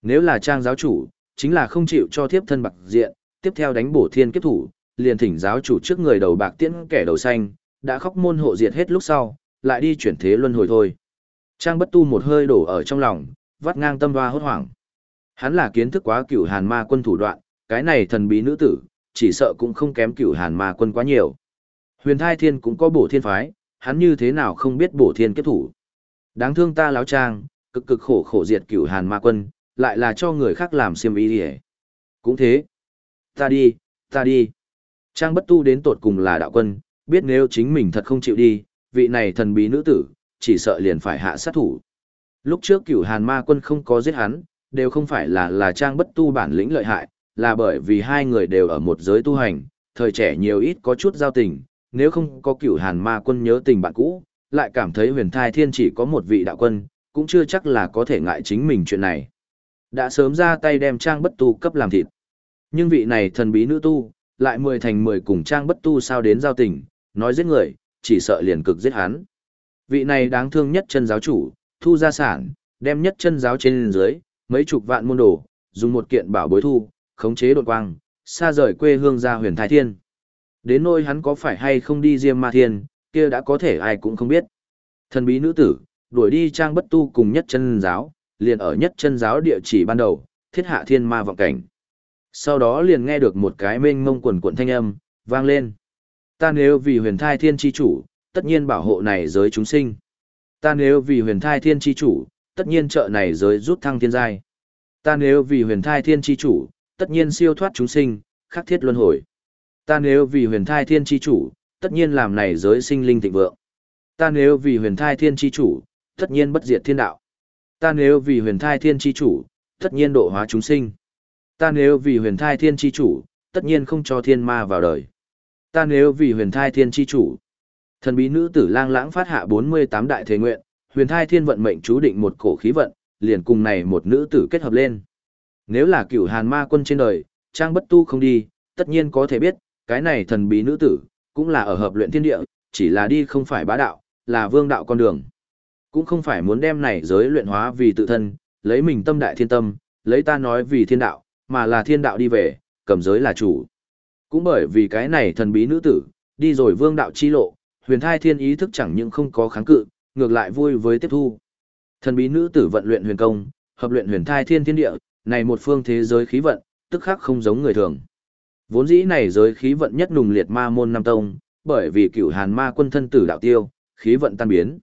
Nếu là trang giáo chủ, chính là không chịu cho thiếp thân bạc diện, tiếp theo đánh bổ thiên kiếp thủ, liền thỉnh giáo chủ trước người đầu bạc tiễn kẻ đầu xanh, đã khóc môn hộ diệt hết lúc sau, lại đi chuyển thế luân hồi thôi. Trang bất tu một hơi đổ ở trong lòng, vắt ngang tâm hoa hốt hoảng. Hắn là kiến thức quá cửu hàn ma quân thủ đoạn, cái này thần bí nữ tử, chỉ sợ cũng không kém cửu hàn ma quân quá nhiều. Huyền thai thiên cũng có bổ thiên phái, hắn như thế nào không biết bổ thiên kết thủ. Đáng thương ta láo trang, cực cực khổ khổ diệt cửu hàn ma quân, lại là cho người khác làm xiêm ý đi Cũng thế. Ta đi, ta đi. Trang bất tu đến tột cùng là đạo quân, biết nếu chính mình thật không chịu đi, vị này thần bí nữ tử, chỉ sợ liền phải hạ sát thủ. Lúc trước cửu hàn ma quân không có giết hắn, đều không phải là là trang bất tu bản lĩnh lợi hại, là bởi vì hai người đều ở một giới tu hành, thời trẻ nhiều ít có chút giao tình, nếu không có cửu hàn ma quân nhớ tình bạn cũ, lại cảm thấy huyền thai thiên chỉ có một vị đạo quân, cũng chưa chắc là có thể ngại chính mình chuyện này. Đã sớm ra tay đem trang bất tu cấp làm thịt. Nhưng vị này thần bí nữ tu, lại mười thành mười cùng trang bất tu sao đến giao tình, nói giết người, chỉ sợ liền cực giết hắn. Vị này đáng thương nhất chân giáo chủ, thu gia sản, đem nhất chân giáo trên dưới, mấy chục vạn môn đồ, dùng một kiện bảo bối thu, khống chế đột quang, xa rời quê hương ra huyền thái thiên. Đến nỗi hắn có phải hay không đi diêm ma thiên, kia đã có thể ai cũng không biết. Thần bí nữ tử, đuổi đi trang bất tu cùng nhất chân giáo, liền ở nhất chân giáo địa chỉ ban đầu, thiết hạ thiên ma vọng cảnh. Sau đó liền nghe được một cái mênh mông quần cuộn thanh âm, vang lên. Ta nếu vì huyền thai thiên chi chủ, tất nhiên bảo hộ này giới chúng sinh. Ta nếu vì huyền thai thiên chi chủ, tất nhiên trợ này giới rút thăng thiên giai. Ta nếu vì huyền thai thiên chi chủ, tất nhiên siêu thoát chúng sinh, khắc thiết luân hồi. Ta nếu vì huyền thai thiên chi chủ, tất nhiên làm này giới sinh linh thịnh vượng. Ta nếu vì huyền thai thiên chi chủ, tất nhiên bất diệt thiên đạo. Ta nếu vì huyền thai thiên chi chủ, tất nhiên độ hóa chúng sinh. Ta nếu vì huyền thai thiên chi chủ, tất nhiên không cho thiên ma vào đời. Ta nếu vì huyền thai thiên chi chủ. Thần bí nữ tử lang lãng phát hạ 48 đại thế nguyện, huyền thai thiên vận mệnh chú định một cổ khí vận, liền cùng này một nữ tử kết hợp lên. Nếu là cửu hàn ma quân trên đời, trang bất tu không đi, tất nhiên có thể biết, cái này thần bí nữ tử, cũng là ở hợp luyện thiên địa, chỉ là đi không phải bá đạo, là vương đạo con đường. Cũng không phải muốn đem này giới luyện hóa vì tự thân, lấy mình tâm đại thiên tâm, lấy ta nói vì thiên đạo, mà là thiên đạo đi về, cầm giới là chủ. Cũng bởi vì cái này thần bí nữ tử, đi rồi vương đạo chi lộ, huyền thai thiên ý thức chẳng những không có kháng cự, ngược lại vui với tiếp thu. Thần bí nữ tử vận luyện huyền công, hợp luyện huyền thai thiên thiên địa, này một phương thế giới khí vận, tức khác không giống người thường. Vốn dĩ này giới khí vận nhất nùng liệt ma môn nam tông, bởi vì cửu hàn ma quân thân tử đạo tiêu, khí vận tan biến.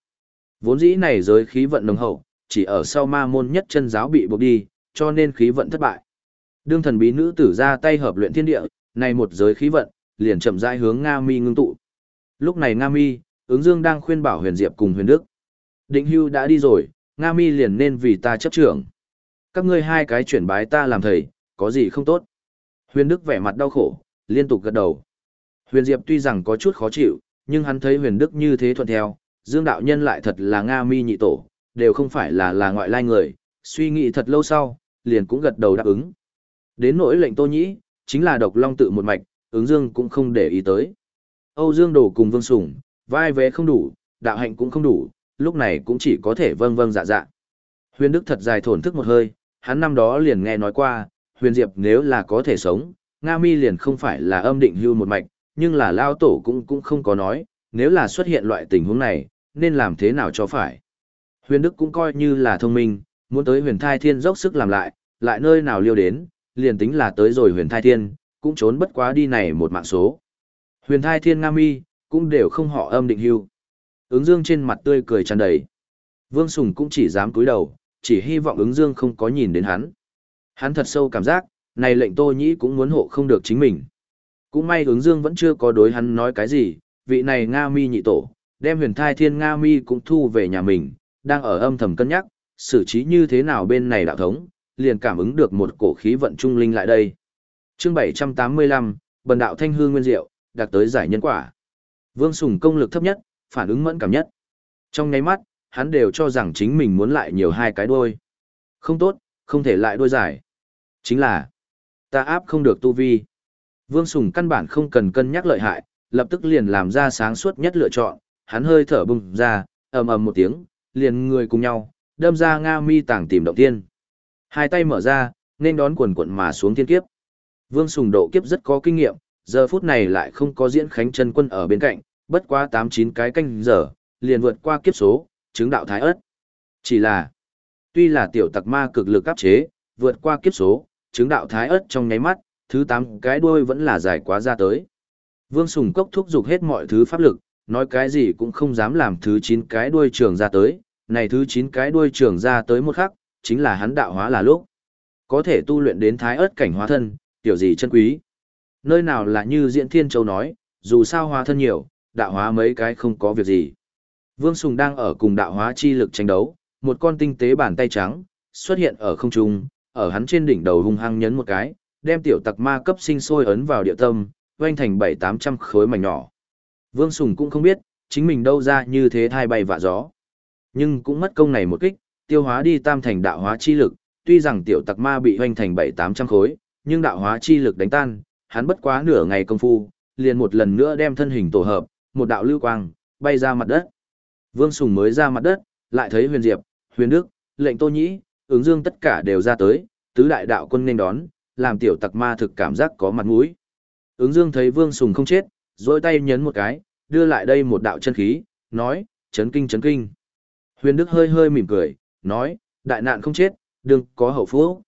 Vốn dĩ này giới khí vận nồng hậu, chỉ ở sau ma môn nhất chân giáo bị buộc đi, cho nên khí vận thất bại. Đương thần bí nữ tử ra tay hợp luyện thiên địa, này một giới khí vận, liền chậm rãi hướng Nga Mi ngưng tụ. Lúc này Nga Mi, ứng dương đang khuyên bảo huyền diệp cùng huyền đức. Định hưu đã đi rồi, Nga Mi liền nên vì ta chấp trưởng. các ngươi hai cái chuyển bái ta làm thầy, có gì không tốt. Huyền Đức vẻ mặt đau khổ, liên tục gật đầu. Huyền Diệp tuy rằng có chút khó chịu, nhưng hắn thấy Huyền Đức như thế thuận theo, Dương đạo nhân lại thật là Nga mi nhị tổ, đều không phải là là ngoại lai người, suy nghĩ thật lâu sau, liền cũng gật đầu đáp ứng. Đến nỗi lệnh Tô Nhĩ, chính là độc long tự một mạch, ứng Dương cũng không để ý tới. Âu Dương đổ cùng Vương Sủng, vai vé không đủ, đạo hạnh cũng không đủ, lúc này cũng chỉ có thể vâng vâng dạ dạ. Huyền Đức thật dài thổn thức một hơi, hắn năm đó liền nghe nói qua, Huyền Diệp nếu là có thể sống, Nga Mi liền không phải là âm định hưu một mạch, nhưng là Lao Tổ cũng cũng không có nói, nếu là xuất hiện loại tình huống này, nên làm thế nào cho phải. Huyền Đức cũng coi như là thông minh, muốn tới huyền thai thiên dốc sức làm lại, lại nơi nào liêu đến, liền tính là tới rồi huyền thai thiên, cũng trốn bất quá đi này một mạng số. Huyền thai thiên Nga Mi, cũng đều không họ âm định hưu. Ứng dương trên mặt tươi cười tràn đầy. Vương Sùng cũng chỉ dám cúi đầu, chỉ hy vọng ứng dương không có nhìn đến hắn. Hắn thật sâu cảm giác, này lệnh tô nhĩ cũng muốn hộ không được chính mình. Cũng may ứng dương vẫn chưa có đối hắn nói cái gì, vị này Nga mi nhị tổ, đem huyền thai thiên Nga mi cũng thu về nhà mình, đang ở âm thầm cân nhắc, xử trí như thế nào bên này đạo thống, liền cảm ứng được một cổ khí vận trung linh lại đây. chương 785, bần đạo thanh hương nguyên diệu, đạt tới giải nhân quả. Vương Sùng công lực thấp nhất, phản ứng mẫn cảm nhất. Trong nháy mắt, hắn đều cho rằng chính mình muốn lại nhiều hai cái đuôi. Không tốt, không thể lại đuôi giải. Chính là, ta áp không được tu vi. Vương Sùng căn bản không cần cân nhắc lợi hại, lập tức liền làm ra sáng suốt nhất lựa chọn, hắn hơi thở bùng ra, ầm ầm một tiếng, liền người cùng nhau, đâm ra Nga mi tảng tìm động tiên. Hai tay mở ra, nên đón quần quận mà xuống thiên kiếp. Vương Sùng độ kiếp rất có kinh nghiệm, giờ phút này lại không có diễn khánh chân quân ở bên cạnh, bất quá 8-9 cái canh giờ, liền vượt qua kiếp số, chứng đạo thái ớt. Chỉ là, tuy là tiểu tặc ma cực lực áp chế, vượt qua kiếp số, chứng đạo thái ớt trong nháy mắt, thứ 8 cái đuôi vẫn là dài quá ra tới. Vương Sùng Cốc thúc giục hết mọi thứ pháp lực, nói cái gì cũng không dám làm thứ 9 cái đuôi trường ra tới, này thứ 9 cái đuôi trường ra tới một khắc, chính là hắn đạo hóa là lúc. Có thể tu luyện đến thái ớt cảnh hóa thân, tiểu gì chân quý. Nơi nào là như Diễn Thiên Châu nói, dù sao hóa thân nhiều, đạo hóa mấy cái không có việc gì. Vương Sùng đang ở cùng đạo hóa chi lực tranh đấu, một con tinh tế bàn tay trắng, xuất hiện ở không trung, ở hắn trên đỉnh đầu hung hăng nhấn một cái, đem tiểu tặc ma cấp sinh sôi ấn vào địa tâm, quanh thành bảy tám trăm khối mảnh nhỏ. Vương Sùng cũng không biết, chính mình đâu ra như thế thai bay vạ gió. Nhưng cũng mất công này một kích, tiêu hóa đi tam thành đạo hóa chi lực, tuy rằng tiểu tặc ma bị hoanh thành bảy tám trăm khối, nhưng đạo hóa chi lực đánh tan, hắn bất quá nửa ngày công phu, liền một lần nữa đem thân hình tổ hợp, một đạo lưu quang, bay ra mặt đất. Vương Sùng mới ra mặt đất, lại thấy Huyền Diệp, Huyền Đức, lệnh Tô Nhĩ, ứng dương tất cả đều ra tới, tứ đại đạo quân nên đón, làm tiểu tặc ma thực cảm giác có mặt mũi. Ứng dương thấy Vương Sùng không chết, dôi tay nhấn một cái, đưa lại đây một đạo chân khí, nói, chấn kinh chấn kinh. Huyền Đức hơi hơi mỉm cười, nói, đại nạn không chết, đừng có hậu phú.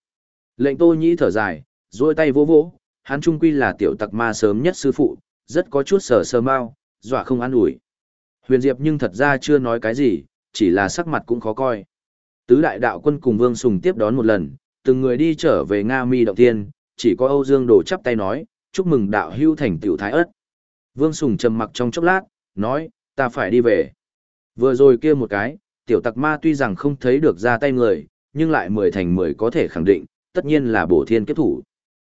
Lệnh Tô Nhĩ thở dài, dôi tay vỗ vỗ, hắn trung quy là tiểu tặc ma sớm nhất sư phụ, rất có chút sở sơ mau, dọa không an ủi. Huyền Diệp nhưng thật ra chưa nói cái gì, chỉ là sắc mặt cũng khó coi. Tứ đại đạo quân cùng Vương Sùng tiếp đón một lần, từng người đi trở về Nga Mi động tiên, chỉ có Âu Dương Đồ chắp tay nói, chúc mừng đạo hưu thành tiểu thái ất. Vương Sùng trầm mặc trong chốc lát, nói, ta phải đi về. Vừa rồi kia một cái, tiểu tặc ma tuy rằng không thấy được ra tay người, nhưng lại mười thành mười có thể khẳng định, tất nhiên là bổ thiên kiếp thủ.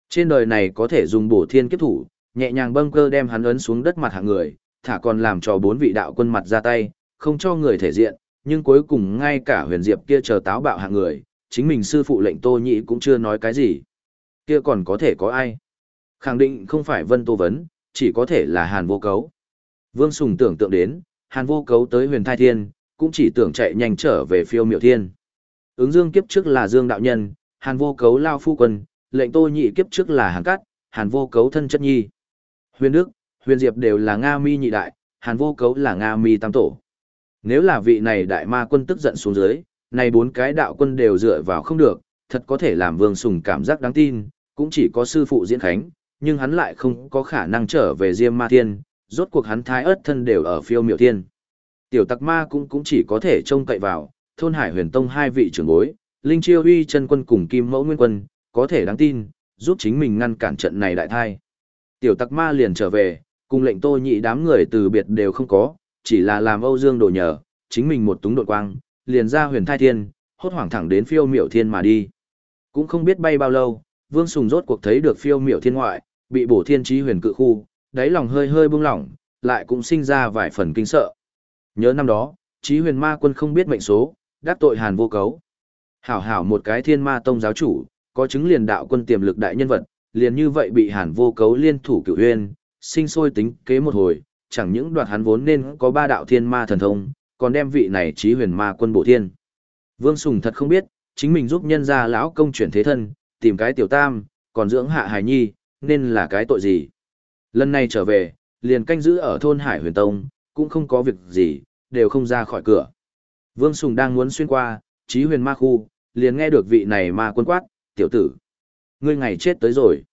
Trên đời này có thể dùng bổ thiên kiếp thủ, nhẹ nhàng bâng cơ đem hắn ấn xuống đất mặt hạng người, thả còn làm cho bốn vị đạo quân mặt ra tay, không cho người thể diện, nhưng cuối cùng ngay cả huyền diệp kia chờ táo bạo hạng người, chính mình sư phụ lệnh tô Nhĩ cũng chưa nói cái gì. Kia còn có thể có ai? Khẳng định không phải vân tô vấn, chỉ có thể là hàn vô cấu. Vương Sùng tưởng tượng đến, hàn vô cấu tới huyền thai thiên, cũng chỉ tưởng chạy nhanh trở về phiêu miệu thiên. Ứng dương kiếp trước là dương đạo nhân, hàn vô cấu lao phu quân, lệnh tô nhị kiếp trước là hàn cát, hàn vô cấu thân chất nhi. Huyền Đức, Huyền Diệp đều là Nga mi nhị đại, Hàn vô cấu là Nga mi tam tổ. Nếu là vị này đại ma quân tức giận xuống dưới, này bốn cái đạo quân đều dựa vào không được, thật có thể làm vương sùng cảm giác đáng tin, cũng chỉ có sư phụ diễn khánh, nhưng hắn lại không có khả năng trở về Diêm Ma Thiên, rốt cuộc hắn thái ớt thân đều ở phiêu miệu thiên. Tiểu tặc ma cũng cũng chỉ có thể trông cậy vào, thôn hải huyền tông hai vị trưởng bối, Linh Chiêu Huy chân quân cùng Kim Mẫu Nguyên quân, có thể đáng tin, giúp chính mình ngăn cản trận này đại thai. Tiểu tặc ma liền trở về, cùng lệnh tô nhị đám người từ biệt đều không có, chỉ là làm Âu Dương đồ nhờ, chính mình một túng đột quang, liền ra huyền thai thiên, hốt hoảng thẳng đến phiêu miểu thiên mà đi. Cũng không biết bay bao lâu, Vương Sùng rốt cuộc thấy được phiêu miểu thiên ngoại, bị bổ thiên trí huyền cự khu, đáy lòng hơi hơi bung lỏng, lại cũng sinh ra vài phần kinh sợ. Nhớ năm đó, trí huyền ma quân không biết mệnh số, đắc tội hàn vô cấu. Hảo hảo một cái thiên ma tông giáo chủ, có chứng liền đạo quân tiềm lực đại nhân vật, liền như vậy bị hàn vô cấu liên thủ cửu huyền, sinh sôi tính kế một hồi, chẳng những đoạt hắn vốn nên có ba đạo thiên ma thần thông, còn đem vị này trí huyền ma quân bổ thiên. Vương Sùng thật không biết, chính mình giúp nhân gia lão công chuyển thế thân, tìm cái tiểu tam, còn dưỡng hạ hài nhi, nên là cái tội gì. Lần này trở về, liền canh giữ ở thôn Hải Huyền Tông, cũng không có việc gì, đều không ra khỏi cửa. Vương Sùng đang muốn xuyên qua, trí huyền ma khu, liền nghe được vị này ma quân quát, tiểu tử. Ngươi ngày chết tới rồi.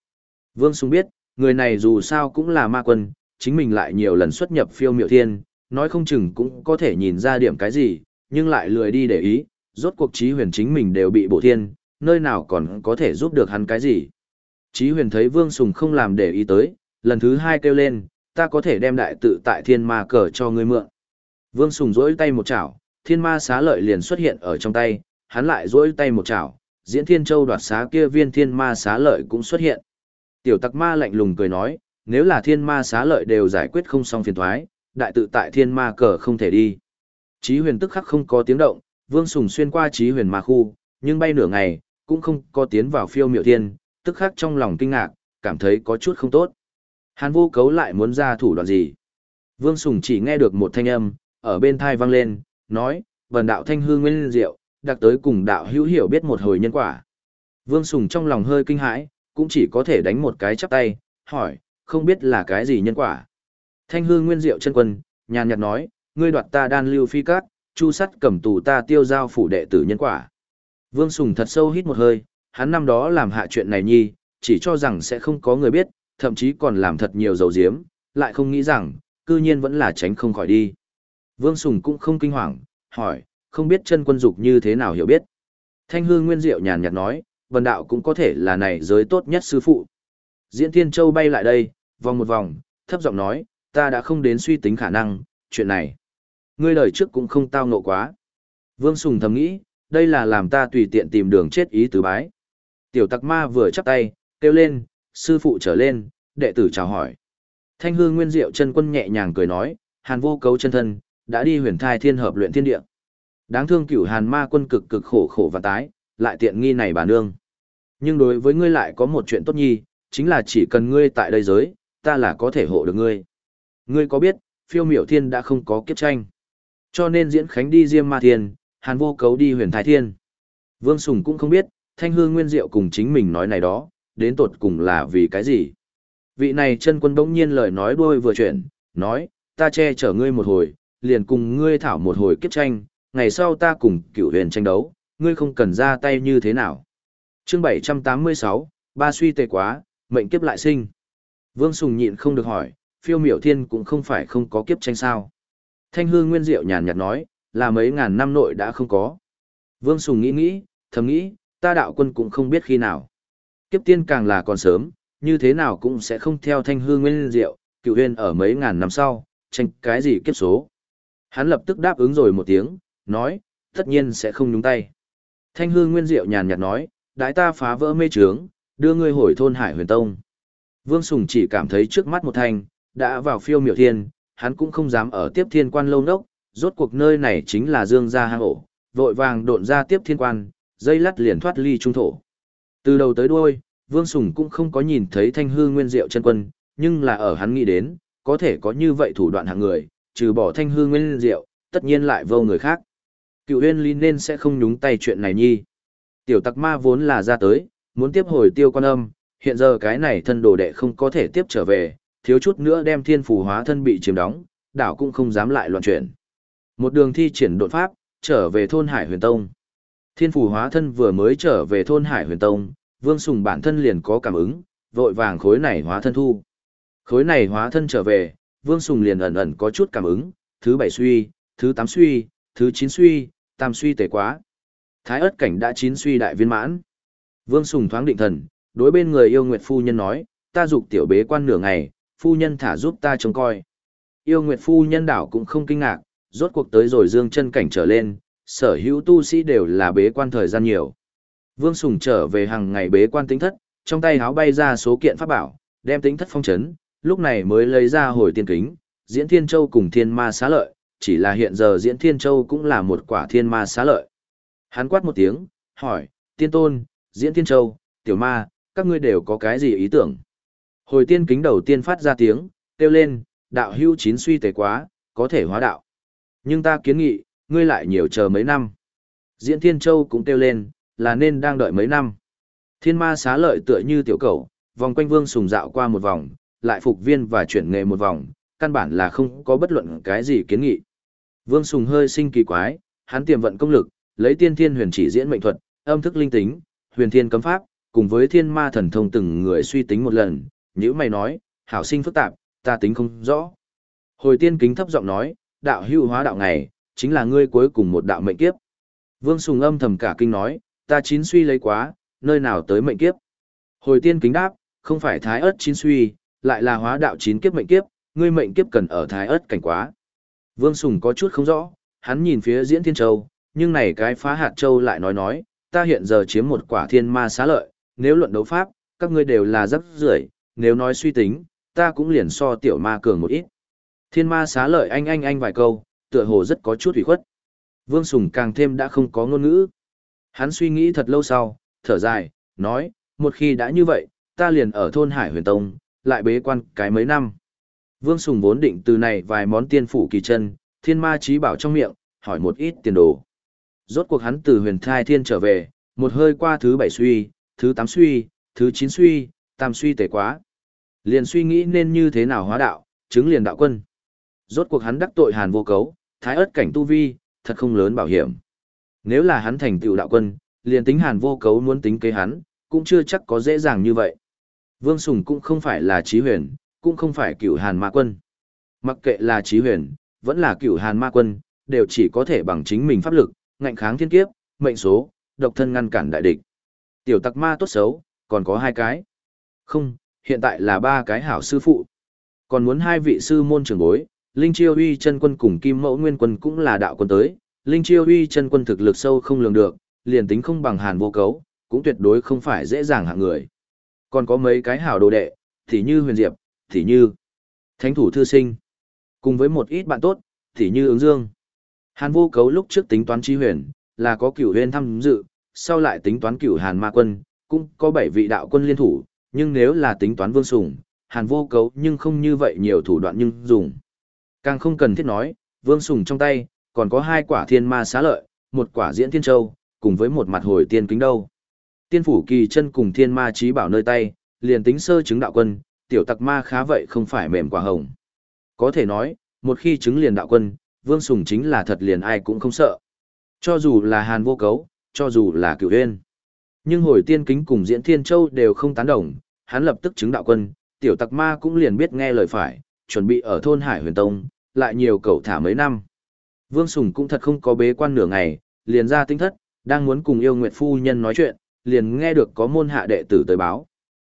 Vương Sùng biết, người này dù sao cũng là ma quân, chính mình lại nhiều lần xuất nhập phiêu miệu thiên, nói không chừng cũng có thể nhìn ra điểm cái gì, nhưng lại lười đi để ý, rốt cuộc trí huyền chính mình đều bị bổ thiên, nơi nào còn có thể giúp được hắn cái gì. Trí huyền thấy Vương Sùng không làm để ý tới, lần thứ hai kêu lên, ta có thể đem đại tự tại thiên ma cờ cho ngươi mượn. Vương Sùng rỗi tay một chảo, thiên ma xá lợi liền xuất hiện ở trong tay, hắn lại rỗi tay một chảo, diễn thiên châu đoạt xá kia viên thiên ma xá lợi cũng xuất hiện. Tiểu tặc ma lạnh lùng cười nói, nếu là thiên ma xá lợi đều giải quyết không xong phiền thoái, đại tự tại thiên ma cờ không thể đi. Chí huyền tức khắc không có tiếng động, vương sùng xuyên qua chí huyền ma khu, nhưng bay nửa ngày, cũng không có tiến vào phiêu miệu thiên, tức khắc trong lòng kinh ngạc, cảm thấy có chút không tốt. Hàn vô cấu lại muốn ra thủ đoạn gì? Vương Sùng chỉ nghe được một thanh âm, ở bên thai vang lên, nói, vần đạo thanh hư nguyên diệu, đặc tới cùng đạo hữu hiểu biết một hồi nhân quả. Vương Sùng trong lòng hơi kinh hãi, cũng chỉ có thể đánh một cái chắp tay, hỏi, không biết là cái gì nhân quả. Thanh Hương nguyên diệu chân quân, nhàn nhạt nói, ngươi đoạt ta đan lưu phi cát, chu sắt cầm tù ta tiêu giao phủ đệ tử nhân quả. Vương Sùng thật sâu hít một hơi, hắn năm đó làm hạ chuyện này nhi, chỉ cho rằng sẽ không có người biết, thậm chí còn làm thật nhiều dầu diếm, lại không nghĩ rằng, cư nhiên vẫn là tránh không khỏi đi. Vương Sùng cũng không kinh hoàng, hỏi, không biết chân quân dục như thế nào hiểu biết. Thanh hương nguyên diệu nhàn nhạt nói, vần đạo cũng có thể là này giới tốt nhất sư phụ. Diễn Thiên Châu bay lại đây, vòng một vòng, thấp giọng nói, ta đã không đến suy tính khả năng, chuyện này. Ngươi lời trước cũng không tao nộ quá. Vương Sùng thầm nghĩ, đây là làm ta tùy tiện tìm đường chết ý tứ bái. Tiểu tặc ma vừa chắp tay, kêu lên, sư phụ trở lên, đệ tử chào hỏi. Thanh hương nguyên diệu chân quân nhẹ nhàng cười nói, hàn vô cấu chân thân, đã đi huyền thai thiên hợp luyện thiên địa. Đáng thương cửu hàn ma quân cực cực khổ khổ và tái, lại tiện nghi này bà nương. Nhưng đối với ngươi lại có một chuyện tốt nhi, chính là chỉ cần ngươi tại đây giới, ta là có thể hộ được ngươi. Ngươi có biết, phiêu miểu thiên đã không có kiếp tranh. Cho nên diễn khánh đi diêm ma thiên, hàn vô cấu đi huyền thái thiên. Vương Sùng cũng không biết, thanh hương nguyên diệu cùng chính mình nói này đó, đến tột cùng là vì cái gì. Vị này chân quân bỗng nhiên lời nói đuôi vừa chuyển, nói, ta che chở ngươi một hồi, liền cùng ngươi thảo một hồi kiếp tranh, ngày sau ta cùng cựu huyền tranh đấu, ngươi không cần ra tay như thế nào. chương 786, ba suy tệ quá, mệnh kiếp lại sinh. Vương Sùng nhịn không được hỏi, phiêu miểu thiên cũng không phải không có kiếp tranh sao. Thanh hương nguyên diệu nhàn nhạt nói, là mấy ngàn năm nội đã không có. Vương Sùng nghĩ nghĩ, thầm nghĩ, ta đạo quân cũng không biết khi nào. Kiếp tiên càng là còn sớm, như thế nào cũng sẽ không theo thanh hương nguyên diệu, cựu huyền ở mấy ngàn năm sau, tranh cái gì kiếp số. Hắn lập tức đáp ứng rồi một tiếng, nói, tất nhiên sẽ không nhúng tay. Thanh hương nguyên diệu nhàn nhạt nói, đại ta phá vỡ mê trướng, đưa ngươi hồi thôn Hải Huyền Tông. Vương Sùng chỉ cảm thấy trước mắt một thanh, đã vào phiêu miểu thiên, hắn cũng không dám ở tiếp thiên quan lâu nốc, rốt cuộc nơi này chính là dương gia hang ổ, vội vàng độn ra tiếp thiên quan, dây lắt liền thoát ly trung thổ. Từ đầu tới đuôi, Vương Sùng cũng không có nhìn thấy thanh hư nguyên diệu chân quân, nhưng là ở hắn nghĩ đến, có thể có như vậy thủ đoạn hạng người, trừ bỏ thanh hư nguyên diệu, tất nhiên lại vô người khác. Cựu huyên lý nên sẽ không nhúng tay chuyện này nhi. Tiểu tặc ma vốn là ra tới, muốn tiếp hồi tiêu quan âm, hiện giờ cái này thân đồ đệ không có thể tiếp trở về, thiếu chút nữa đem thiên phù hóa thân bị chiếm đóng, đảo cũng không dám lại loạn chuyển. Một đường thi triển đột pháp, trở về thôn Hải Huyền Tông. Thiên phù hóa thân vừa mới trở về thôn Hải Huyền Tông, Vương Sùng bản thân liền có cảm ứng, vội vàng khối này hóa thân thu. Khối này hóa thân trở về, Vương Sùng liền ẩn ẩn có chút cảm ứng, thứ bảy suy, thứ tám suy, thứ chín suy, tam suy tề quá. Thái ớt cảnh đã chín suy đại viên mãn. Vương Sùng thoáng định thần, đối bên người yêu Nguyệt Phu Nhân nói, ta dục tiểu bế quan nửa ngày, Phu Nhân thả giúp ta trông coi. Yêu Nguyệt Phu Nhân đảo cũng không kinh ngạc, rốt cuộc tới rồi dương chân cảnh trở lên, sở hữu tu sĩ đều là bế quan thời gian nhiều. Vương Sùng trở về hàng ngày bế quan tính thất, trong tay háo bay ra số kiện pháp bảo, đem tính thất phong chấn, lúc này mới lấy ra hồi tiên kính, diễn thiên châu cùng thiên ma xá lợi, chỉ là hiện giờ diễn thiên châu cũng là một quả thiên ma xá lợi. Hắn quát một tiếng, hỏi, tiên tôn, diễn thiên châu, tiểu ma, các ngươi đều có cái gì ý tưởng? Hồi tiên kính đầu tiên phát ra tiếng, kêu lên, đạo hưu chín suy tề quá, có thể hóa đạo. Nhưng ta kiến nghị, ngươi lại nhiều chờ mấy năm. Diễn Thiên Châu cũng kêu lên, là nên đang đợi mấy năm. Thiên ma xá lợi tựa như tiểu cầu, vòng quanh vương sùng dạo qua một vòng, lại phục viên và chuyển nghề một vòng, căn bản là không có bất luận cái gì kiến nghị. Vương Sùng hơi sinh kỳ quái, hắn tiềm vận công lực, lấy tiên thiên huyền chỉ diễn mệnh thuật, âm thức linh tính, huyền thiên cấm pháp, cùng với thiên ma thần thông từng người suy tính một lần, nhữ mày nói, hảo sinh phức tạp, ta tính không rõ. Hồi tiên kính thấp giọng nói, đạo hữu hóa đạo ngày, chính là ngươi cuối cùng một đạo mệnh kiếp. Vương Sùng âm thầm cả kinh nói, ta chín suy lấy quá, nơi nào tới mệnh kiếp. Hồi tiên kính đáp, không phải thái ớt chín suy, lại là hóa đạo chín kiếp mệnh kiếp, ngươi mệnh kiếp cần ở thái ớt cảnh quá. Vương Sùng có chút không rõ, hắn nhìn phía diễn thiên châu, nhưng này cái phá hạt châu lại nói nói, ta hiện giờ chiếm một quả thiên ma xá lợi, nếu luận đấu pháp, các ngươi đều là rất rưởi nếu nói suy tính, ta cũng liền so tiểu ma cường một ít. Thiên ma xá lợi anh anh anh vài câu, tựa hồ rất có chút ủy khuất. Vương Sùng càng thêm đã không có ngôn ngữ. Hắn suy nghĩ thật lâu sau, thở dài, nói, một khi đã như vậy, ta liền ở thôn Hải huyền tông, lại bế quan cái mấy năm. Vương Sùng vốn định từ này vài món tiên phủ kỳ chân, thiên ma trí bảo trong miệng, hỏi một ít tiền đồ. Rốt cuộc hắn từ huyền thai thiên trở về, một hơi qua thứ bảy suy, thứ tám suy, thứ chín suy, tam suy tệ quá. Liền suy nghĩ nên như thế nào hóa đạo, chứng liền đạo quân. Rốt cuộc hắn đắc tội hàn vô cấu, thái ớt cảnh tu vi, thật không lớn bảo hiểm. Nếu là hắn thành tựu đạo quân, liền tính hàn vô cấu muốn tính kế hắn, cũng chưa chắc có dễ dàng như vậy. Vương Sùng cũng không phải là trí huyền, cũng không phải cựu hàn ma quân. Mặc kệ là trí huyền, vẫn là cựu hàn ma quân, đều chỉ có thể bằng chính mình pháp lực, ngạnh kháng thiên kiếp, mệnh số, độc thân ngăn cản đại địch. Tiểu tặc ma tốt xấu, còn có hai cái. Không, hiện tại là ba cái hảo sư phụ. Còn muốn hai vị sư môn trưởng bối, Linh Chiêu Uy chân quân cùng Kim Mẫu Nguyên quân cũng là đạo quân tới, Linh Chiêu Uy chân quân thực lực sâu không lường được, liền tính không bằng Hàn Vô Cấu, cũng tuyệt đối không phải dễ dàng hạng người. Còn có mấy cái hảo đồ đệ, thì như Huyền Diệp, thì như Thánh thủ thư sinh, cùng với một ít bạn tốt, thì như ứng dương. Hàn Vô Cấu lúc trước tính toán chi huyền, là có cửu huyền tham dự, sau lại tính toán cửu Hàn Ma quân, cũng có bảy vị đạo quân liên thủ, nhưng nếu là tính toán Vương Sùng, Hàn Vô Cấu nhưng không như vậy nhiều thủ đoạn nhưng dùng. Càng không cần thiết nói, Vương Sùng trong tay, còn có hai quả thiên ma xá lợi, một quả diễn thiên châu, cùng với một mặt hồi tiên kính đâu. Tiên phủ kỳ chân cùng thiên ma trí bảo nơi tay, liền tính sơ chứng đạo quân, tiểu tặc ma khá vậy không phải mềm quả hồng. Có thể nói, một khi chứng liền đạo quân, Vương Sùng chính là thật liền ai cũng không sợ. Cho dù là Hàn vô cấu, cho dù là cửu huyên. Nhưng hồi tiên kính cùng diễn thiên châu đều không tán đồng, hắn lập tức chứng đạo quân, tiểu tặc ma cũng liền biết nghe lời phải, chuẩn bị ở thôn Hải huyền tông, lại nhiều cầu thả mấy năm. Vương Sùng cũng thật không có bế quan nửa ngày, liền ra tinh thất, đang muốn cùng yêu nguyệt phu nhân nói chuyện, liền nghe được có môn hạ đệ tử tới báo.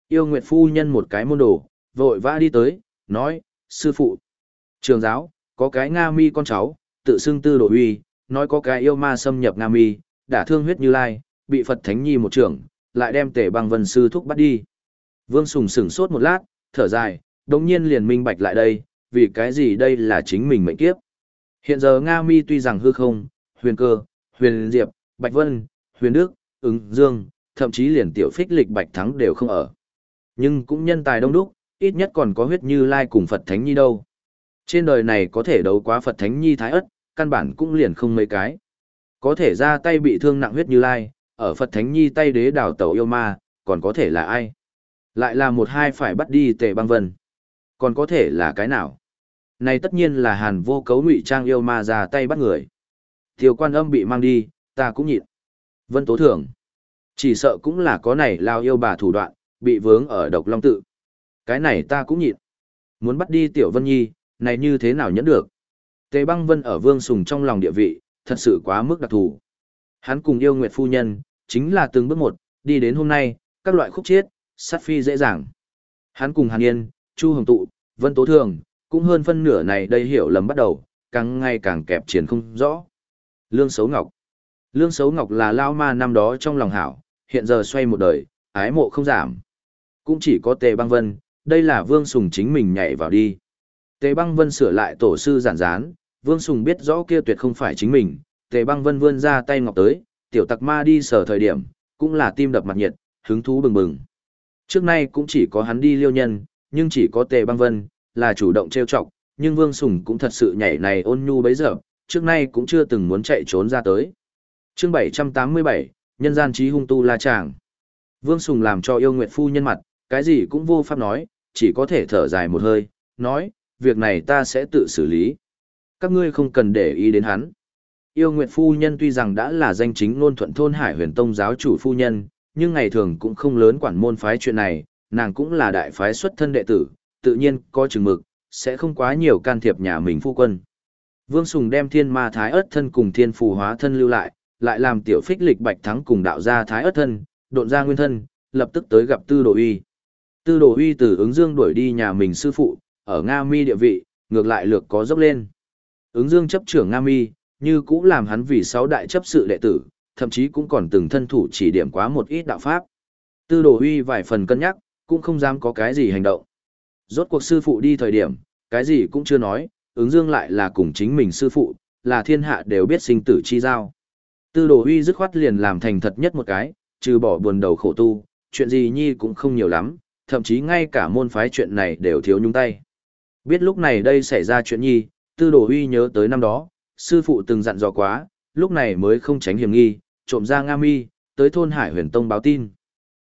Yêu nguyệt phu nhân một cái môn đồ, vội vã đi tới, nói, sư phụ, trường giáo, có cái Nga mi con cháu, tự xưng tư đồ huy, nói có cái yêu ma xâm nhập Nga mi, đã thương huyết như lai, bị Phật Thánh Nhi một trưởng, lại đem tể bằng vân sư thúc bắt đi. Vương Sùng sửng sốt một lát, thở dài, đồng nhiên liền minh bạch lại đây, vì cái gì đây là chính mình mệnh kiếp. Hiện giờ Nga Mi tuy rằng hư không, huyền cơ, huyền diệp, bạch vân, huyền đức, ứng dương, thậm chí liền tiểu phích lịch bạch thắng đều không ở. Nhưng cũng nhân tài đông đúc, ít nhất còn có huyết như lai cùng Phật Thánh Nhi đâu. Trên đời này có thể đấu quá Phật Thánh Nhi thái ất, căn bản cũng liền không mấy cái. Có thể ra tay bị thương nặng huyết như lai, ở Phật Thánh Nhi tay đế đảo tẩu yêu ma, còn có thể là ai? Lại là một hai phải bắt đi tề băng vân. Còn có thể là cái nào? Này tất nhiên là hàn vô cấu ngụy trang yêu ma ra tay bắt người. Tiêu quan âm bị mang đi, ta cũng nhịn. Vân tố thưởng. Chỉ sợ cũng là có này lao yêu bà thủ đoạn, bị vướng ở độc long tự. Cái này ta cũng nhịn. Muốn bắt đi tiểu vân nhi, này như thế nào nhẫn được? Tề băng vân ở vương sùng trong lòng địa vị, thật sự quá mức đặc thù. Hắn cùng yêu nguyệt phu nhân, chính là từng bước một, đi đến hôm nay, các loại khúc chiết, sát phi dễ dàng. Hắn cùng Hàn Yên, Chu Hồng Tụ, Vân Tố Thường, cũng hơn phân nửa này đây hiểu lầm bắt đầu, càng ngày càng kẹp triển không rõ. Lương Sấu Ngọc Lương Sấu Ngọc là lao ma năm đó trong lòng hảo, hiện giờ xoay một đời, ái mộ không giảm. Cũng chỉ có Tề Băng Vân, đây là Vương Sùng chính mình nhảy vào đi. Tề Băng Vân sửa lại tổ sư giản gián, Vương Sùng biết rõ kia tuyệt không phải chính mình, Tề Băng Vân vươn ra tay ngọc tới, tiểu tặc ma đi sở thời điểm, cũng là tim đập mặt nhiệt, hứng thú bừng bừng. Trước nay cũng chỉ có hắn đi liêu nhân, nhưng chỉ có Tề Băng Vân, là chủ động trêu chọc, nhưng Vương Sùng cũng thật sự nhảy này ôn nhu bấy giờ, trước nay cũng chưa từng muốn chạy trốn ra tới. chương 787, nhân gian trí hung tu la chàng. Vương Sùng làm cho yêu nguyệt phu nhân mặt, cái gì cũng vô pháp nói, chỉ có thể thở dài một hơi, nói, việc này ta sẽ tự xử lý. Các ngươi không cần để ý đến hắn. Yêu nguyệt phu nhân tuy rằng đã là danh chính ngôn thuận thôn hải huyền tông giáo chủ phu nhân, nhưng ngày thường cũng không lớn quản môn phái chuyện này, nàng cũng là đại phái xuất thân đệ tử, tự nhiên có chừng mực, sẽ không quá nhiều can thiệp nhà mình phu quân. Vương Sùng đem thiên ma thái ớt thân cùng thiên phù hóa thân lưu lại, lại làm tiểu phích lịch bạch thắng cùng đạo gia thái ớt thân, độn ra nguyên thân, lập tức tới gặp tư đồ uy. Tư đồ uy từ ứng dương đuổi đi nhà mình sư phụ, ở Nga mi địa vị, ngược lại lược có dốc lên. Ứng dương chấp trưởng Nga mi, như cũ làm hắn vì sáu đại chấp sự đệ tử, thậm chí cũng còn từng thân thủ chỉ điểm quá một ít đạo pháp. Tư đồ Huy vài phần cân nhắc, cũng không dám có cái gì hành động. Rốt cuộc sư phụ đi thời điểm, cái gì cũng chưa nói, ứng dương lại là cùng chính mình sư phụ, là thiên hạ đều biết sinh tử chi giao. Tư đồ huy dứt khoát liền làm thành thật nhất một cái, trừ bỏ buồn đầu khổ tu, chuyện gì nhi cũng không nhiều lắm, thậm chí ngay cả môn phái chuyện này đều thiếu nhung tay. Biết lúc này đây xảy ra chuyện nhi, tư đồ huy nhớ tới năm đó, sư phụ từng dặn dò quá, lúc này mới không tránh hiểm nghi, trộm ra Nga mi, tới thôn Hải huyền tông báo tin.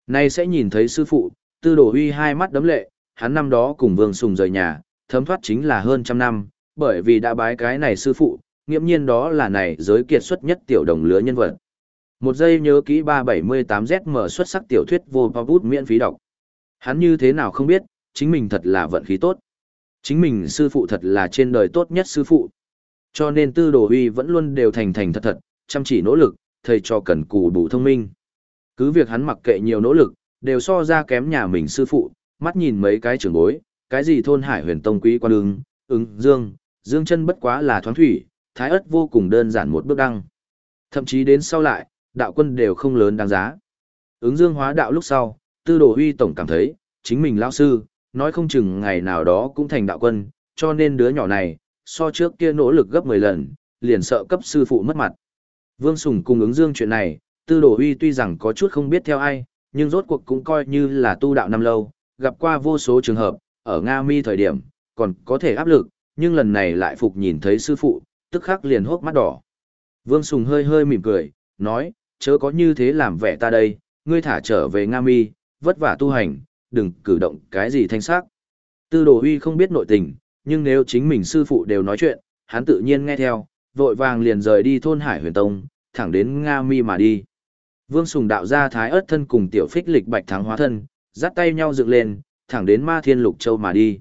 Nay sẽ nhìn thấy sư phụ, tư đồ huy hai mắt đấm lệ, hắn năm đó cùng vương sùng rời nhà, thấm thoát chính là hơn trăm năm, bởi vì đã bái cái này sư phụ, nghiễm nhiên đó là này giới kiệt xuất nhất tiểu đồng lứa nhân vật. Một giây nhớ kỹ 378ZM xuất sắc tiểu thuyết vô bao bút miễn phí đọc. Hắn như thế nào không biết, chính mình thật là vận khí tốt. Chính mình sư phụ thật là trên đời tốt nhất sư phụ. Cho nên tư đồ huy vẫn luôn đều thành thành thật thật, chăm chỉ nỗ lực, thầy cho cần cù đủ thông minh. Cứ việc hắn mặc kệ nhiều nỗ lực, đều so ra kém nhà mình sư phụ, mắt nhìn mấy cái trưởng bối, cái gì thôn hải huyền tông quý quan ứng, ứng, dương, dương chân bất quá là thoáng thủy, thái ất vô cùng đơn giản một bước đăng. Thậm chí đến sau lại, đạo quân đều không lớn đáng giá. Ứng dương hóa đạo lúc sau, tư đồ huy tổng cảm thấy, chính mình lão sư, nói không chừng ngày nào đó cũng thành đạo quân, cho nên đứa nhỏ này, so trước kia nỗ lực gấp 10 lần, liền sợ cấp sư phụ mất mặt. Vương Sùng cùng ứng dương chuyện này, tư đồ huy tuy rằng có chút không biết theo ai, nhưng rốt cuộc cũng coi như là tu đạo năm lâu, gặp qua vô số trường hợp, ở Nga mi thời điểm, còn có thể áp lực, nhưng lần này lại phục nhìn thấy sư phụ, tức khắc liền hốc mắt đỏ. Vương Sùng hơi hơi mỉm cười, nói, chớ có như thế làm vẻ ta đây, ngươi thả trở về Nga mi, vất vả tu hành, đừng cử động cái gì thanh sắc. Tư đồ huy không biết nội tình, nhưng nếu chính mình sư phụ đều nói chuyện, hắn tự nhiên nghe theo, vội vàng liền rời đi thôn Hải huyền tông, thẳng đến Nga mi mà đi. Vương Sùng đạo ra thái ớt thân cùng tiểu phích lịch bạch thắng hóa thân, dắt tay nhau dựng lên, thẳng đến Ma Thiên Lục Châu mà đi.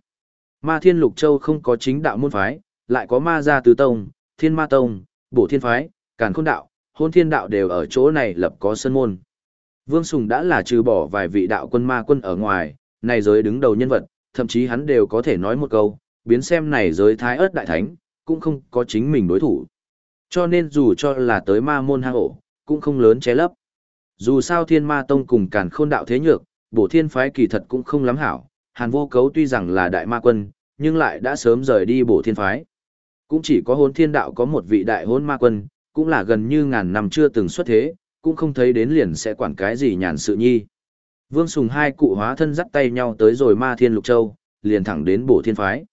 Ma Thiên Lục Châu không có chính đạo môn phái, lại có Ma Gia Tứ Tông, Thiên Ma Tông, Bổ Thiên Phái, Càn Khôn Đạo, Hôn Thiên Đạo đều ở chỗ này lập có sân môn. Vương Sùng đã là trừ bỏ vài vị đạo quân ma quân ở ngoài, này giới đứng đầu nhân vật, thậm chí hắn đều có thể nói một câu, biến xem này giới thái ớt đại thánh, cũng không có chính mình đối thủ. Cho nên dù cho là tới ma môn hang ổ, cũng không lớn ché lấp. Dù sao thiên ma tông cùng càn khôn đạo thế nhược, bổ thiên phái kỳ thật cũng không lắm hảo, hàn vô cấu tuy rằng là đại ma quân, nhưng lại đã sớm rời đi bổ thiên phái. Cũng chỉ có hôn thiên đạo có một vị đại hôn ma quân, cũng là gần như ngàn năm chưa từng xuất thế, cũng không thấy đến liền sẽ quản cái gì nhàn sự nhi. Vương Sùng hai cụ hóa thân dắt tay nhau tới rồi ma thiên lục châu, liền thẳng đến bổ thiên phái.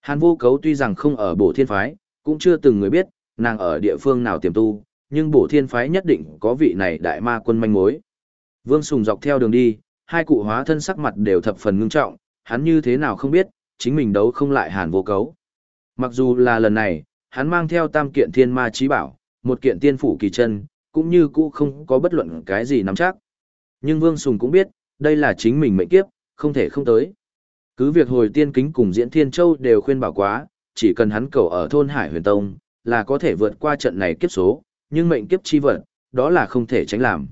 Hàn vô cấu tuy rằng không ở bổ thiên phái, cũng chưa từng người biết, nàng ở địa phương nào tiềm tu, nhưng bổ thiên phái nhất định có vị này đại ma quân manh mối. Vương Sùng dọc theo đường đi, hai cụ hóa thân sắc mặt đều thập phần ngưng trọng, hắn như thế nào không biết, chính mình đấu không lại hàn vô cấu. Mặc dù là lần này, hắn mang theo tam kiện thiên ma trí bảo, một kiện tiên phủ kỳ chân, cũng như cũ không có bất luận cái gì nắm chắc. Nhưng Vương Sùng cũng biết, đây là chính mình mệnh kiếp, không thể không tới. Cứ việc hồi tiên kính cùng diễn thiên châu đều khuyên bảo quá, chỉ cần hắn cầu ở thôn Hải huyền tông, là có thể vượt qua trận này kiếp số, nhưng mệnh kiếp chi vận đó là không thể tránh làm.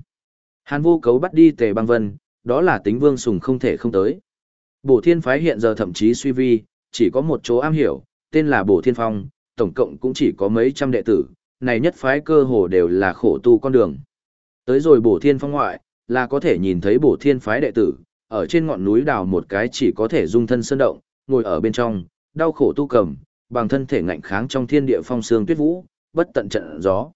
Hàn vô cấu bắt đi tề băng vân, đó là tính vương sùng không thể không tới. Bổ thiên phái hiện giờ thậm chí suy vi, chỉ có một chỗ am hiểu, tên là Bổ Thiên Phong, tổng cộng cũng chỉ có mấy trăm đệ tử, này nhất phái cơ hồ đều là khổ tu con đường. Tới rồi Bổ Thiên Phong ngoại, là có thể nhìn thấy bổ thiên phái đệ tử, ở trên ngọn núi đào một cái chỉ có thể dung thân sơn động, ngồi ở bên trong, đau khổ tu cầm, bằng thân thể ngạnh kháng trong thiên địa phong sương tuyết vũ, bất tận trận gió.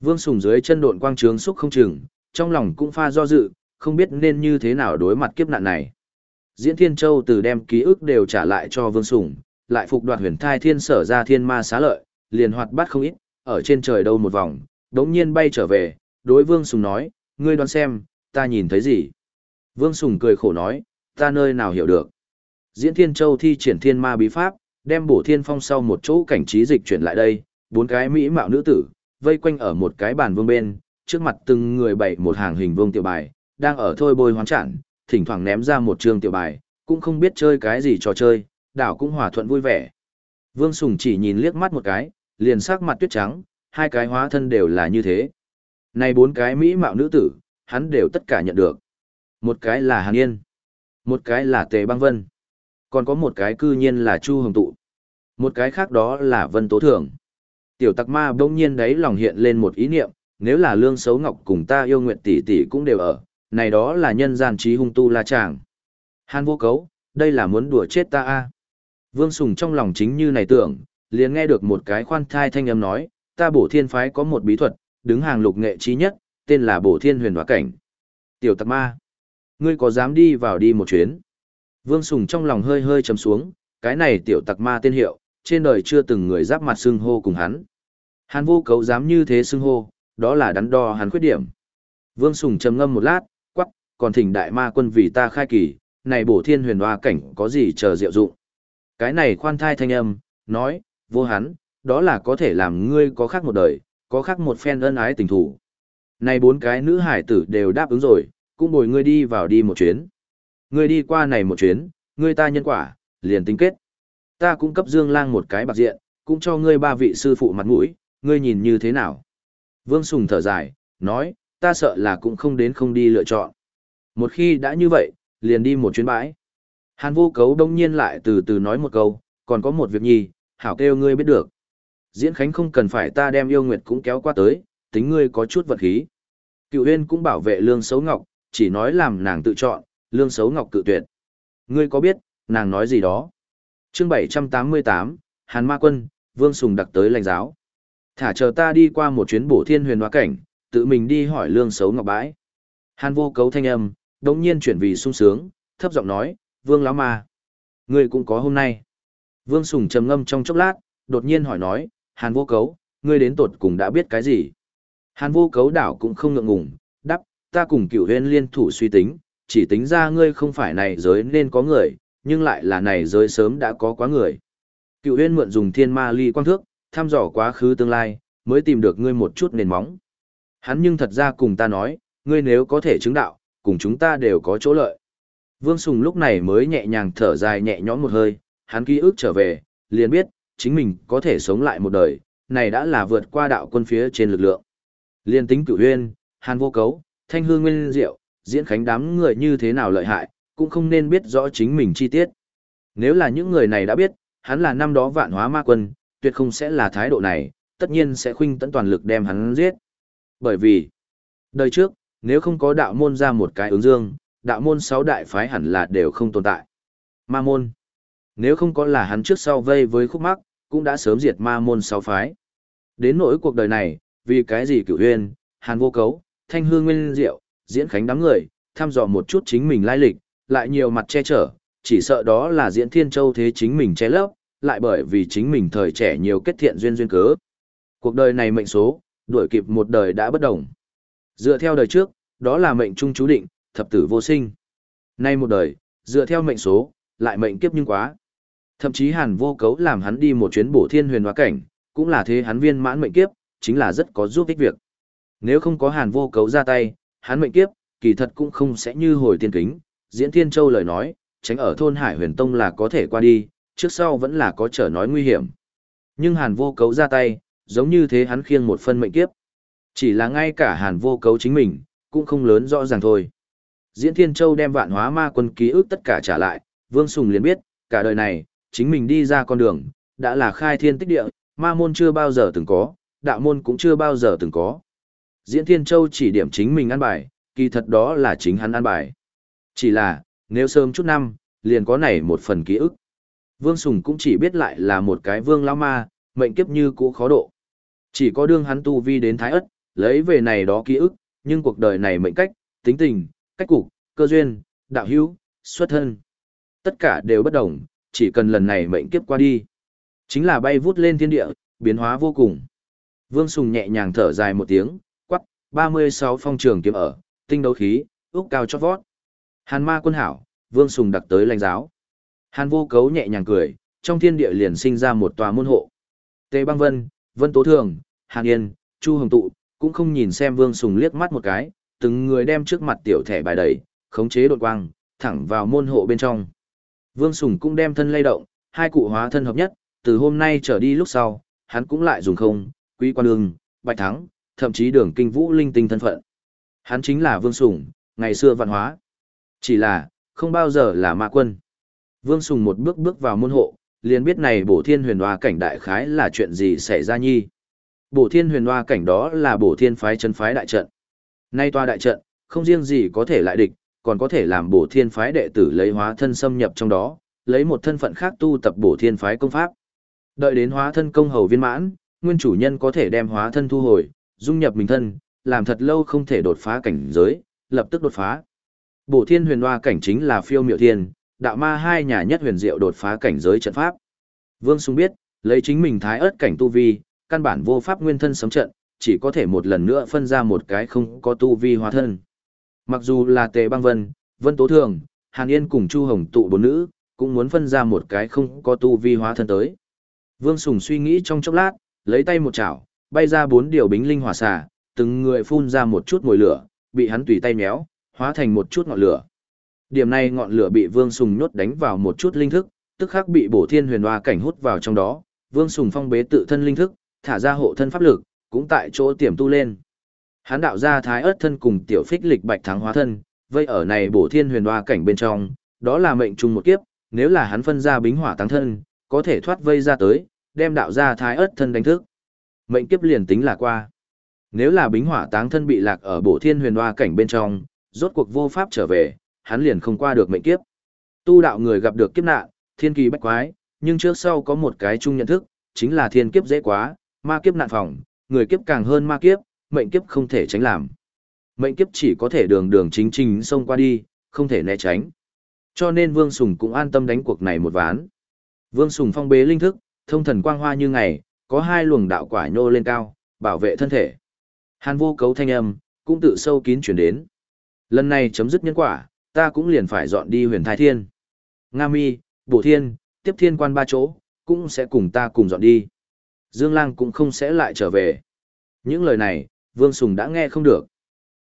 Vương Sùng dưới chân độn quang trướng xúc không chừng, trong lòng cũng pha do dự, không biết nên như thế nào đối mặt kiếp nạn này. Diễn Thiên Châu từ đem ký ức đều trả lại cho Vương Sùng, lại phục đoạt huyền thai thiên sở ra thiên ma xá lợi, liền hoạt bát không ít, ở trên trời đâu một vòng, đống nhiên bay trở về, đối Vương Sùng nói, ngươi đoán xem, ta nhìn thấy gì? Vương Sùng cười khổ nói, ta nơi nào hiểu được. Diễn Thiên Châu thi triển thiên ma bí pháp, đem bổ thiên phong sau một chỗ cảnh trí dịch chuyển lại đây, bốn cái mỹ mạo nữ tử, vây quanh ở một cái bàn vương bên, trước mặt từng người bày một hàng hình vương tiểu bài, đang ở thôi bôi hoán trản thỉnh thoảng ném ra một trường tiểu bài, cũng không biết chơi cái gì trò chơi, đảo cũng hòa thuận vui vẻ. Vương Sùng chỉ nhìn liếc mắt một cái, liền sắc mặt tuyết trắng, hai cái hóa thân đều là như thế. Này bốn cái mỹ mạo nữ tử, hắn đều tất cả nhận được. Một cái là Hàn Yên, một cái là Tề Băng Vân, còn có một cái cư nhiên là Chu Hồng Tụ. Một cái khác đó là Vân Tố Thường. Tiểu tặc ma bỗng nhiên đấy lòng hiện lên một ý niệm, nếu là lương Sấu ngọc cùng ta yêu nguyện tỷ tỷ cũng đều ở, này đó là nhân gian trí hung tu la chàng. Hàn vô cấu, đây là muốn đùa chết ta a Vương Sùng trong lòng chính như này tưởng, liền nghe được một cái khoan thai thanh âm nói, ta bổ thiên phái có một bí thuật, đứng hàng lục nghệ trí nhất, tên là bổ thiên huyền hóa cảnh. Tiểu tặc ma, ngươi có dám đi vào đi một chuyến? Vương Sùng trong lòng hơi hơi chấm xuống, cái này tiểu tặc ma tên hiệu, trên đời chưa từng người giáp mặt xưng hô cùng hắn. Hàn vô cấu dám như thế xưng hô, đó là đắn đo hắn khuyết điểm. Vương Sùng trầm ngâm một lát, quắc, còn thỉnh đại ma quân vì ta khai kỳ, này bổ thiên huyền hoa cảnh có gì chờ diệu dụng. Cái này khoan thai thanh âm, nói, vô hắn, đó là có thể làm ngươi có khác một đời, có khác một phen ân ái tình thủ. Này bốn cái nữ hải tử đều đáp ứng rồi, cũng bồi ngươi đi vào đi một chuyến. Ngươi đi qua này một chuyến, ngươi ta nhân quả, liền tính kết. Ta cũng cấp Dương Lang một cái bạc diện, cũng cho ngươi ba vị sư phụ mặt mũi, ngươi nhìn như thế nào? Vương Sùng thở dài, nói, ta sợ là cũng không đến không đi lựa chọn. Một khi đã như vậy, liền đi một chuyến bãi. Hàn vô cấu đông nhiên lại từ từ nói một câu, còn có một việc nhi, hảo kêu ngươi biết được. Diễn Khánh không cần phải ta đem yêu nguyệt cũng kéo qua tới, tính ngươi có chút vật khí. Cựu huyên cũng bảo vệ lương xấu ngọc, chỉ nói làm nàng tự chọn, lương xấu ngọc cự tuyệt. Ngươi có biết, nàng nói gì đó? chương 788, Hàn Ma Quân, Vương Sùng đặc tới lãnh giáo. Thả chờ ta đi qua một chuyến bổ thiên huyền hóa cảnh, tự mình đi hỏi lương xấu ngọc bãi. Hàn vô cấu thanh âm, đống nhiên chuyển vì sung sướng, thấp giọng nói, Vương lão ma. Ngươi cũng có hôm nay. Vương Sùng trầm ngâm trong chốc lát, đột nhiên hỏi nói, Hàn vô cấu, ngươi đến tột cùng đã biết cái gì? Hàn vô cấu đảo cũng không ngượng ngùng, đắp, ta cùng cửu huyên liên thủ suy tính, chỉ tính ra ngươi không phải này giới nên có người, nhưng lại là này giới sớm đã có quá người. Cựu huyên mượn dùng thiên ma ly quang thước, thăm dò quá khứ tương lai, mới tìm được ngươi một chút nền móng. Hắn nhưng thật ra cùng ta nói, ngươi nếu có thể chứng đạo, cùng chúng ta đều có chỗ lợi. Vương Sùng lúc này mới nhẹ nhàng thở dài nhẹ nhõm một hơi, hắn ký ức trở về, liền biết, chính mình có thể sống lại một đời, này đã là vượt qua đạo quân phía trên lực lượng. Liên tính cửu huyên, hàn vô cấu, thanh hương nguyên diệu, diễn khánh đám người như thế nào lợi hại, cũng không nên biết rõ chính mình chi tiết. Nếu là những người này đã biết, hắn là năm đó vạn hóa ma quân, tuyệt không sẽ là thái độ này, tất nhiên sẽ khuynh tận toàn lực đem hắn giết. Bởi vì, đời trước, nếu không có đạo môn ra một cái ứng dương, đạo môn sáu đại phái hẳn là đều không tồn tại. Ma môn, nếu không có là hắn trước sau vây với khúc mắc, cũng đã sớm diệt ma môn sáu phái. Đến nỗi cuộc đời này, vì cái gì cửu huyên, hàn vô cấu, thanh hương nguyên diệu, diễn khánh đám người, thăm dò một chút chính mình lai lịch, lại nhiều mặt che chở, chỉ sợ đó là diễn thiên châu thế chính mình che lấp, lại bởi vì chính mình thời trẻ nhiều kết thiện duyên duyên cớ. Cuộc đời này mệnh số, đuổi kịp một đời đã bất đồng. Dựa theo đời trước, đó là mệnh trung chú định, thập tử vô sinh. Nay một đời, dựa theo mệnh số, lại mệnh kiếp nhưng quá. Thậm chí hàn vô cấu làm hắn đi một chuyến bổ thiên huyền hóa cảnh, cũng là thế hắn viên mãn mệnh kiếp, chính là rất có giúp ích việc. Nếu không có hàn vô cấu ra tay, hắn mệnh kiếp, kỳ thật cũng không sẽ như hồi tiên kính, diễn thiên châu lời nói, tránh ở thôn Hải huyền tông là có thể qua đi, trước sau vẫn là có trở nói nguy hiểm. Nhưng hàn vô cấu ra tay, giống như thế hắn khiêng một phân mệnh kiếp. Chỉ là ngay cả hàn vô cấu chính mình, cũng không lớn rõ ràng thôi. Diễn Thiên Châu đem vạn hóa ma quân ký ức tất cả trả lại, Vương Sùng liền biết, cả đời này, chính mình đi ra con đường, đã là khai thiên tích địa, ma môn chưa bao giờ từng có, đạo môn cũng chưa bao giờ từng có. Diễn Thiên Châu chỉ điểm chính mình ăn bài, kỳ thật đó là chính hắn ăn bài. Chỉ là, nếu sớm chút năm, liền có này một phần ký ức. Vương Sùng cũng chỉ biết lại là một cái vương lao ma, mệnh kiếp như cũ khó độ. Chỉ có đương hắn tu vi đến thái ất, lấy về này đó ký ức, nhưng cuộc đời này mệnh cách, tính tình, cách cục, cơ duyên, đạo hữu, xuất thân. Tất cả đều bất đồng, chỉ cần lần này mệnh kiếp qua đi. Chính là bay vút lên thiên địa, biến hóa vô cùng. Vương Sùng nhẹ nhàng thở dài một tiếng, quắc, 36 phong trường kiếm ở, tinh đấu khí, ước cao chót vót. Hàn ma quân hảo, Vương Sùng đặc tới lãnh giáo. Hàn vô cấu nhẹ nhàng cười, trong thiên địa liền sinh ra một tòa môn hộ. Tề băng vân, vân tố thường, Hàn Yên, Chu Hồng Tụ, cũng không nhìn xem Vương Sùng liếc mắt một cái, từng người đem trước mặt tiểu thẻ bài đẩy, khống chế đột quang, thẳng vào môn hộ bên trong. Vương Sùng cũng đem thân lay động, hai cụ hóa thân hợp nhất, từ hôm nay trở đi lúc sau, hắn cũng lại dùng không, quý quan đường, bạch thắng, thậm chí đường kinh vũ linh tinh thân phận. Hắn chính là Vương Sùng, ngày xưa văn hóa. Chỉ là, không bao giờ là ma quân. Vương Sùng một bước bước vào môn hộ, liền biết này bổ thiên huyền hoa cảnh đại khái là chuyện gì xảy ra nhi. Bổ thiên huyền hoa cảnh đó là bổ thiên phái chân phái đại trận. Nay toa đại trận, không riêng gì có thể lại địch, còn có thể làm bổ thiên phái đệ tử lấy hóa thân xâm nhập trong đó, lấy một thân phận khác tu tập bổ thiên phái công pháp. Đợi đến hóa thân công hầu viên mãn, nguyên chủ nhân có thể đem hóa thân thu hồi, dung nhập mình thân, làm thật lâu không thể đột phá cảnh giới, lập tức đột phá. Bổ thiên huyền hoa cảnh chính là phiêu miệu thiên, đạo ma hai nhà nhất huyền diệu đột phá cảnh giới trận pháp. Vương Sung biết, lấy chính mình thái ớt cảnh tu vi, căn bản vô pháp nguyên thân sống trận, chỉ có thể một lần nữa phân ra một cái không có tu vi hóa thân. Mặc dù là Tề Băng Vân, Vân Tố Thường, Hàn Yên cùng Chu Hồng tụ bốn nữ, cũng muốn phân ra một cái không có tu vi hóa thân tới. Vương Sùng suy nghĩ trong chốc lát, lấy tay một chảo, bay ra bốn điều bính linh hỏa xà, từng người phun ra một chút mùi lửa, bị hắn tùy tay méo, hóa thành một chút ngọn lửa. Điểm này ngọn lửa bị Vương Sùng nhốt đánh vào một chút linh thức, tức khắc bị Bổ Thiên Huyền Hoa cảnh hút vào trong đó, Vương Sùng phong bế tự thân linh thức, thả ra hộ thân pháp lực, cũng tại chỗ tiềm tu lên. Hắn đạo ra thái ớt thân cùng tiểu phích lịch bạch thắng hóa thân, vây ở này Bổ Thiên Huyền Hoa cảnh bên trong, đó là mệnh trùng một kiếp, nếu là hắn phân ra bính hỏa tăng thân, có thể thoát vây ra tới, đem đạo ra thái ớt thân đánh thức. Mệnh kiếp liền tính là qua. Nếu là bính hỏa táng thân bị lạc ở Bổ Thiên Huyền Hoa cảnh bên trong, rốt cuộc vô pháp trở về, hắn liền không qua được mệnh kiếp. Tu đạo người gặp được kiếp nạn, thiên kỳ bách quái, nhưng trước sau có một cái chung nhận thức, chính là thiên kiếp dễ quá, ma kiếp nạn phòng, người kiếp càng hơn ma kiếp, mệnh kiếp không thể tránh làm. Mệnh kiếp chỉ có thể đường đường chính chính xông qua đi, không thể né tránh. Cho nên Vương Sùng cũng an tâm đánh cuộc này một ván. Vương Sùng phong bế linh thức, thông thần quang hoa như ngày, có hai luồng đạo quả nhô lên cao, bảo vệ thân thể. Hàn vô cấu thanh âm, cũng tự sâu kín chuyển đến. Lần này chấm dứt nhân quả, ta cũng liền phải dọn đi huyền thái thiên. Nga mi, bổ thiên, tiếp thiên quan ba chỗ, cũng sẽ cùng ta cùng dọn đi. Dương Lang cũng không sẽ lại trở về. Những lời này, Vương Sùng đã nghe không được.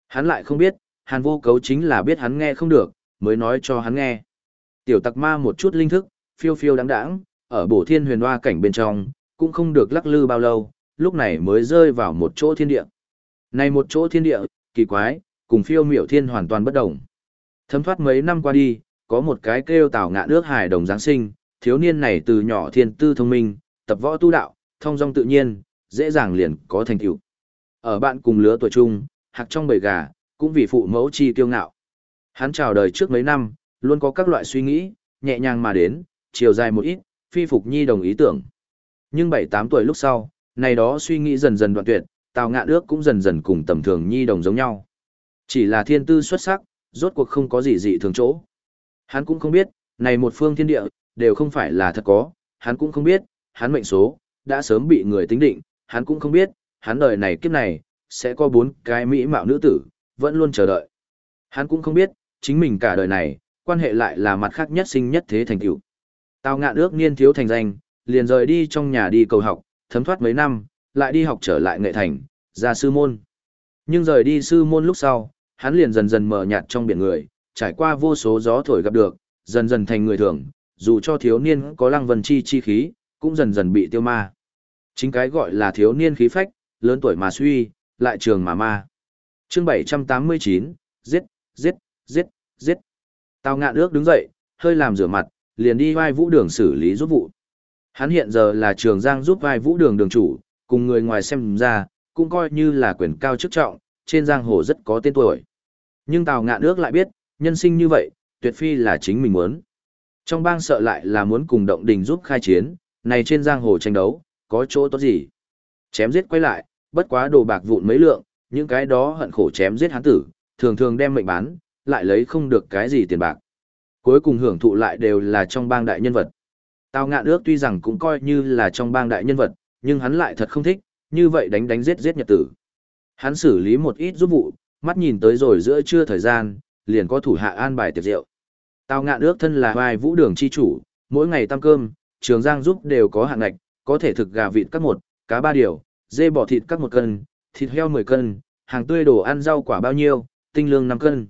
Hắn lại không biết, Hàn vô cấu chính là biết hắn nghe không được, mới nói cho hắn nghe. Tiểu tặc ma một chút linh thức, phiêu phiêu đáng đáng, ở bổ thiên huyền hoa cảnh bên trong, cũng không được lắc lư bao lâu, lúc này mới rơi vào một chỗ thiên địa. Này một chỗ thiên địa, kỳ quái, cùng phiêu miểu thiên hoàn toàn bất đồng. Thấm thoát mấy năm qua đi, có một cái kêu tảo ngạ nước hài đồng Giáng sinh, thiếu niên này từ nhỏ thiên tư thông minh, tập võ tu đạo, thông dong tự nhiên, dễ dàng liền có thành tựu. Ở bạn cùng lứa tuổi chung, hạc trong bầy gà, cũng vì phụ mẫu chi kiêu ngạo. Hắn chào đời trước mấy năm, luôn có các loại suy nghĩ, nhẹ nhàng mà đến, chiều dài một ít, phi phục nhi đồng ý tưởng. Nhưng 7-8 tuổi lúc sau, này đó suy nghĩ dần dần đoạn tuyệt, tào ngạ nước cũng dần dần cùng tầm thường nhi đồng giống nhau. Chỉ là thiên tư xuất sắc, rốt cuộc không có gì dị thường chỗ. Hắn cũng không biết, này một phương thiên địa, đều không phải là thật có, hắn cũng không biết, hắn mệnh số, đã sớm bị người tính định, hắn cũng không biết, hắn đời này kiếp này, sẽ có bốn cái mỹ mạo nữ tử, vẫn luôn chờ đợi. Hắn cũng không biết, chính mình cả đời này, quan hệ lại là mặt khác nhất sinh nhất thế thành tựu. Tào ngạn ước niên thiếu thành danh, liền rời đi trong nhà đi cầu học, thấm thoát mấy năm, lại đi học trở lại nghệ thành, ra sư môn. Nhưng rời đi sư môn lúc sau, hắn liền dần dần mờ nhạt trong biển người, trải qua vô số gió thổi gặp được, dần dần thành người thường, dù cho thiếu niên có lăng vân chi chi khí, cũng dần dần bị tiêu ma. Chính cái gọi là thiếu niên khí phách, lớn tuổi mà suy, lại trường mà ma. Chương 789, giết, giết, giết, giết. Tào ngạn ước đứng dậy, hơi làm rửa mặt, liền đi vai vũ đường xử lý giúp vụ. Hắn hiện giờ là trường giang giúp vai vũ đường đường chủ, cùng người ngoài xem ra, cũng coi như là quyền cao chức trọng, trên giang hồ rất có tên tuổi. Nhưng Tào Ngạn ước lại biết, nhân sinh như vậy, tuyệt phi là chính mình muốn. Trong bang sợ lại là muốn cùng động đình giúp khai chiến, này trên giang hồ tranh đấu, có chỗ tốt gì? Chém giết quay lại, bất quá đồ bạc vụn mấy lượng, những cái đó hận khổ chém giết hắn tử, thường thường đem mệnh bán, lại lấy không được cái gì tiền bạc. Cuối cùng hưởng thụ lại đều là trong bang đại nhân vật. Tào ngạn ước tuy rằng cũng coi như là trong bang đại nhân vật, nhưng hắn lại thật không thích, như vậy đánh đánh giết giết nhật tử. Hắn xử lý một ít giúp vụ, mắt nhìn tới rồi giữa trưa thời gian, liền có thủ hạ an bài tiệc rượu. Tào ngạn ước thân là vai vũ đường chi chủ, mỗi ngày tăng cơm, trường giang giúp đều có hạng ngạch, có thể thực gà vịt các một, cá ba điều, dê bỏ thịt các một cân, thịt heo 10 cân, hàng tươi đồ ăn rau quả bao nhiêu, tinh lương 5 cân.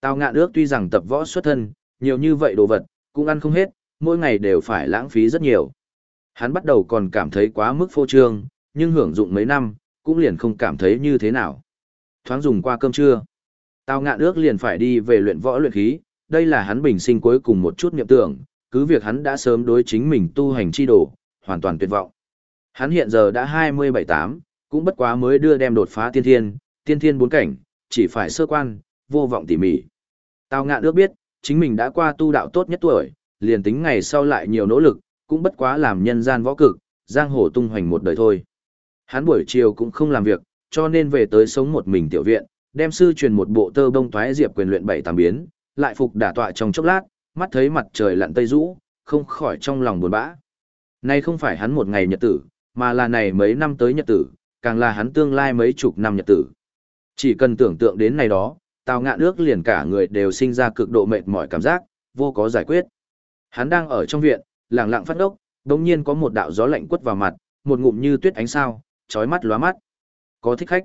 Tào ngạn ước tuy rằng tập võ xuất thân, nhiều như vậy đồ vật, cũng ăn không hết, mỗi ngày đều phải lãng phí rất nhiều. Hắn bắt đầu còn cảm thấy quá mức phô trương, nhưng hưởng dụng mấy năm, cũng liền không cảm thấy như thế nào. Thoáng dùng qua cơm trưa. Tào ngạn ước liền phải đi về luyện võ luyện khí, đây là hắn bình sinh cuối cùng một chút niệm tưởng, cứ việc hắn đã sớm đối chính mình tu hành chi đồ, hoàn toàn tuyệt vọng. Hắn hiện giờ đã 27-8, cũng bất quá mới đưa đem đột phá tiên thiên, tiên thiên bốn cảnh, chỉ phải sơ quan, vô vọng tỉ mỉ. Tào ngạn ước biết, chính mình đã qua tu đạo tốt nhất tuổi, liền tính ngày sau lại nhiều nỗ lực, cũng bất quá làm nhân gian võ cực, giang hồ tung hoành một đời thôi. Hắn buổi chiều cũng không làm việc, cho nên về tới sống một mình tiểu viện, đem sư truyền một bộ tơ bông toái diệp quyền luyện bảy tám biến, lại phục đả tọa trong chốc lát, mắt thấy mặt trời lặn tây rũ, không khỏi trong lòng buồn bã. Nay không phải hắn một ngày nhật tử, mà là này mấy năm tới nhật tử, càng là hắn tương lai mấy chục năm nhật tử. Chỉ cần tưởng tượng đến này đó, Tào Ngạn ước liền cả người đều sinh ra cực độ mệt mỏi cảm giác, vô có giải quyết. Hắn đang ở trong viện, lặng lặng phát đốc, đống nhiên có một đạo gió lạnh quất vào mặt, một ngụm như tuyết ánh sao, chói mắt lóa mắt. Có thích khách.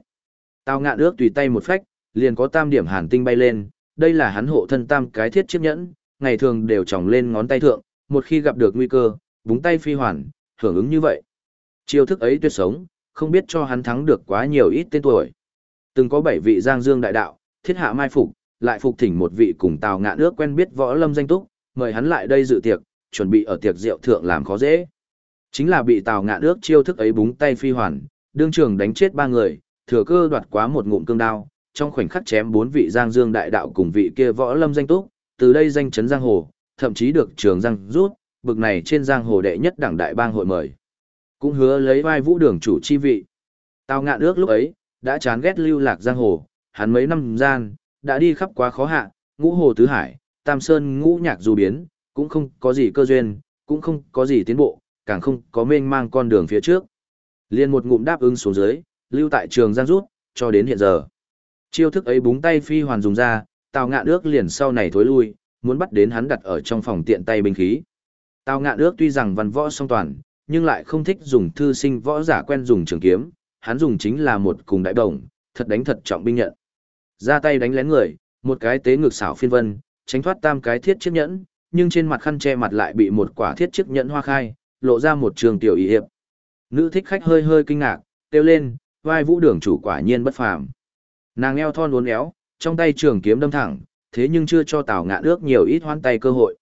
Tào Ngạn ước tùy tay một phách, liền có tam điểm hàn tinh bay lên, đây là hắn hộ thân tam cái thiết chiếc nhẫn, ngày thường đều tròng lên ngón tay thượng, một khi gặp được nguy cơ, búng tay phi hoàn, hưởng ứng như vậy. Chiêu thức ấy tuyệt sống, không biết cho hắn thắng được quá nhiều ít tên tuổi. Từng có bảy vị giang dương đại đạo, thiết hạ mai phục, lại phục thỉnh một vị cùng tào ngạn ước quen biết võ lâm danh túc, mời hắn lại đây dự tiệc, chuẩn bị ở tiệc rượu thượng làm khó dễ. Chính là bị tào ngạn ước chiêu thức ấy búng tay phi hoàn, đương trường đánh chết ba người, thừa cơ đoạt quá một ngụm cương đao, trong khoảnh khắc chém bốn vị giang dương đại đạo cùng vị kia võ lâm danh túc, từ đây danh chấn giang hồ, thậm chí được trường giang rút, bực này trên giang hồ đệ nhất đảng đại bang hội mời. Cũng hứa lấy vai vũ đường chủ chi vị. Tào ngạn ước lúc ấy, đã chán ghét lưu lạc giang hồ, hắn mấy năm gian, đã đi khắp quá khó hạ, ngũ hồ tứ hải, tam sơn ngũ nhạc du biến, cũng không có gì cơ duyên, cũng không có gì tiến bộ, càng không có mênh mang con đường phía trước. Liên một ngụm đáp ứng xuống dưới, lưu tại trường giang rút, cho đến hiện giờ. Chiêu thức ấy búng tay phi hoàn dùng ra, Tào Ngạn Ước liền sau này thối lui, muốn bắt đến hắn đặt ở trong phòng tiện tay binh khí. Tào Ngạn Ước tuy rằng văn võ song toàn, nhưng lại không thích dùng thư sinh võ giả quen dùng trường kiếm, hắn dùng chính là một cùng đại đồng, thật đánh thật trọng binh nhận. Ra tay đánh lén người, một cái tế ngược xảo phiên vân, tránh thoát tam cái thiết chiếc nhẫn, nhưng trên mặt khăn che mặt lại bị một quả thiết chiếc nhẫn hoa khai, lộ ra một trường tiểu y hiệp. Nữ thích khách hơi hơi kinh ngạc, kêu lên, vai vũ đường chủ quả nhiên bất phàm. Nàng eo thon uốn éo, trong tay trường kiếm đâm thẳng, thế nhưng chưa cho Tào Ngạn Ước nhiều ít hoan tay cơ hội.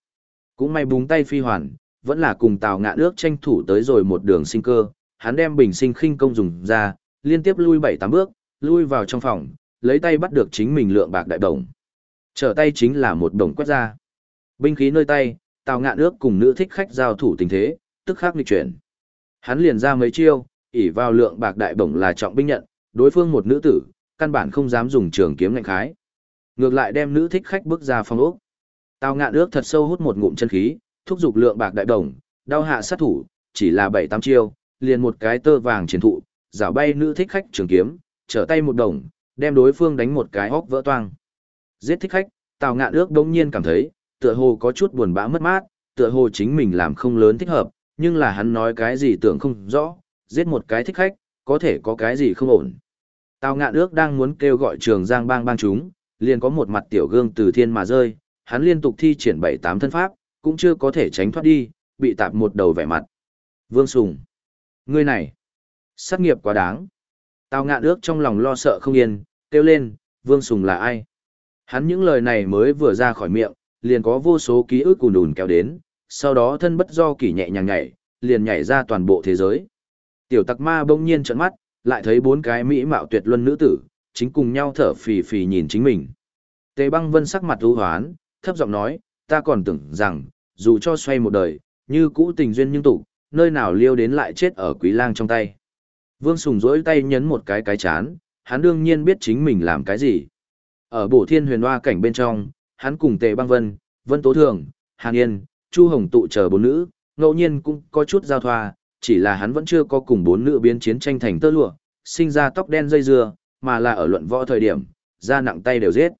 Cũng may búng tay phi hoàn, vẫn là cùng Tào Ngạn Ước tranh thủ tới rồi một đường sinh cơ, hắn đem bình sinh khinh công dùng ra, liên tiếp lui bảy tám bước, lui vào trong phòng, lấy tay bắt được chính mình lượng bạc đại đồng. Trở tay chính là một đồng quét ra. Binh khí nơi tay, Tào Ngạn Ước cùng nữ thích khách giao thủ tình thế, tức khắc nghịch chuyển. Hắn liền ra mấy chiêu, ỉ vào lượng bạc đại bổng là trọng binh nhận, đối phương một nữ tử, căn bản không dám dùng trường kiếm ngạnh khái. Ngược lại đem nữ thích khách bước ra phòng ốc. Tào ngạn ước thật sâu hút một ngụm chân khí, thúc giục lượng bạc đại đồng, đau hạ sát thủ, chỉ là bảy tám chiêu, liền một cái tơ vàng chiến thụ, rảo bay nữ thích khách trường kiếm, trở tay một đồng, đem đối phương đánh một cái hốc vỡ toang. Giết thích khách, Tào ngạn ước đống nhiên cảm thấy, tựa hồ có chút buồn bã mất mát, tựa hồ chính mình làm không lớn thích hợp, nhưng là hắn nói cái gì tưởng không rõ, giết một cái thích khách, có thể có cái gì không ổn. Tào ngạn ước đang muốn kêu gọi trường giang bang bang chúng, liền có một mặt tiểu gương từ thiên mà rơi, hắn liên tục thi triển bảy tám thân pháp, cũng chưa có thể tránh thoát đi, bị tạp một đầu vẻ mặt. Vương Sùng. Ngươi này. Sát nghiệp quá đáng. Tào ngạn ước trong lòng lo sợ không yên, kêu lên, Vương Sùng là ai? Hắn những lời này mới vừa ra khỏi miệng, liền có vô số ký ức cùn đùn kéo đến, sau đó thân bất do kỷ nhẹ nhàng nhảy, liền nhảy ra toàn bộ thế giới. Tiểu tặc ma bỗng nhiên trợn mắt, lại thấy bốn cái mỹ mạo tuyệt luân nữ tử, chính cùng nhau thở phì phì nhìn chính mình. Tề băng vân sắc mặt ưu hoán, thấp giọng nói, ta còn tưởng rằng, dù cho xoay một đời, như cũ tình duyên nhưng tụ, nơi nào liêu đến lại chết ở quý lang trong tay. Vương Sùng rỗi tay nhấn một cái cái chán, hắn đương nhiên biết chính mình làm cái gì. Ở bổ thiên huyền hoa cảnh bên trong, hắn cùng tề băng vân, vân tố thường, hàn yên, chu hồng tụ chờ bốn nữ, ngẫu nhiên cũng có chút giao thoa, chỉ là hắn vẫn chưa có cùng bốn nữ biến chiến tranh thành tơ lụa, sinh ra tóc đen dây dưa, mà là ở luận võ thời điểm, ra nặng tay đều giết.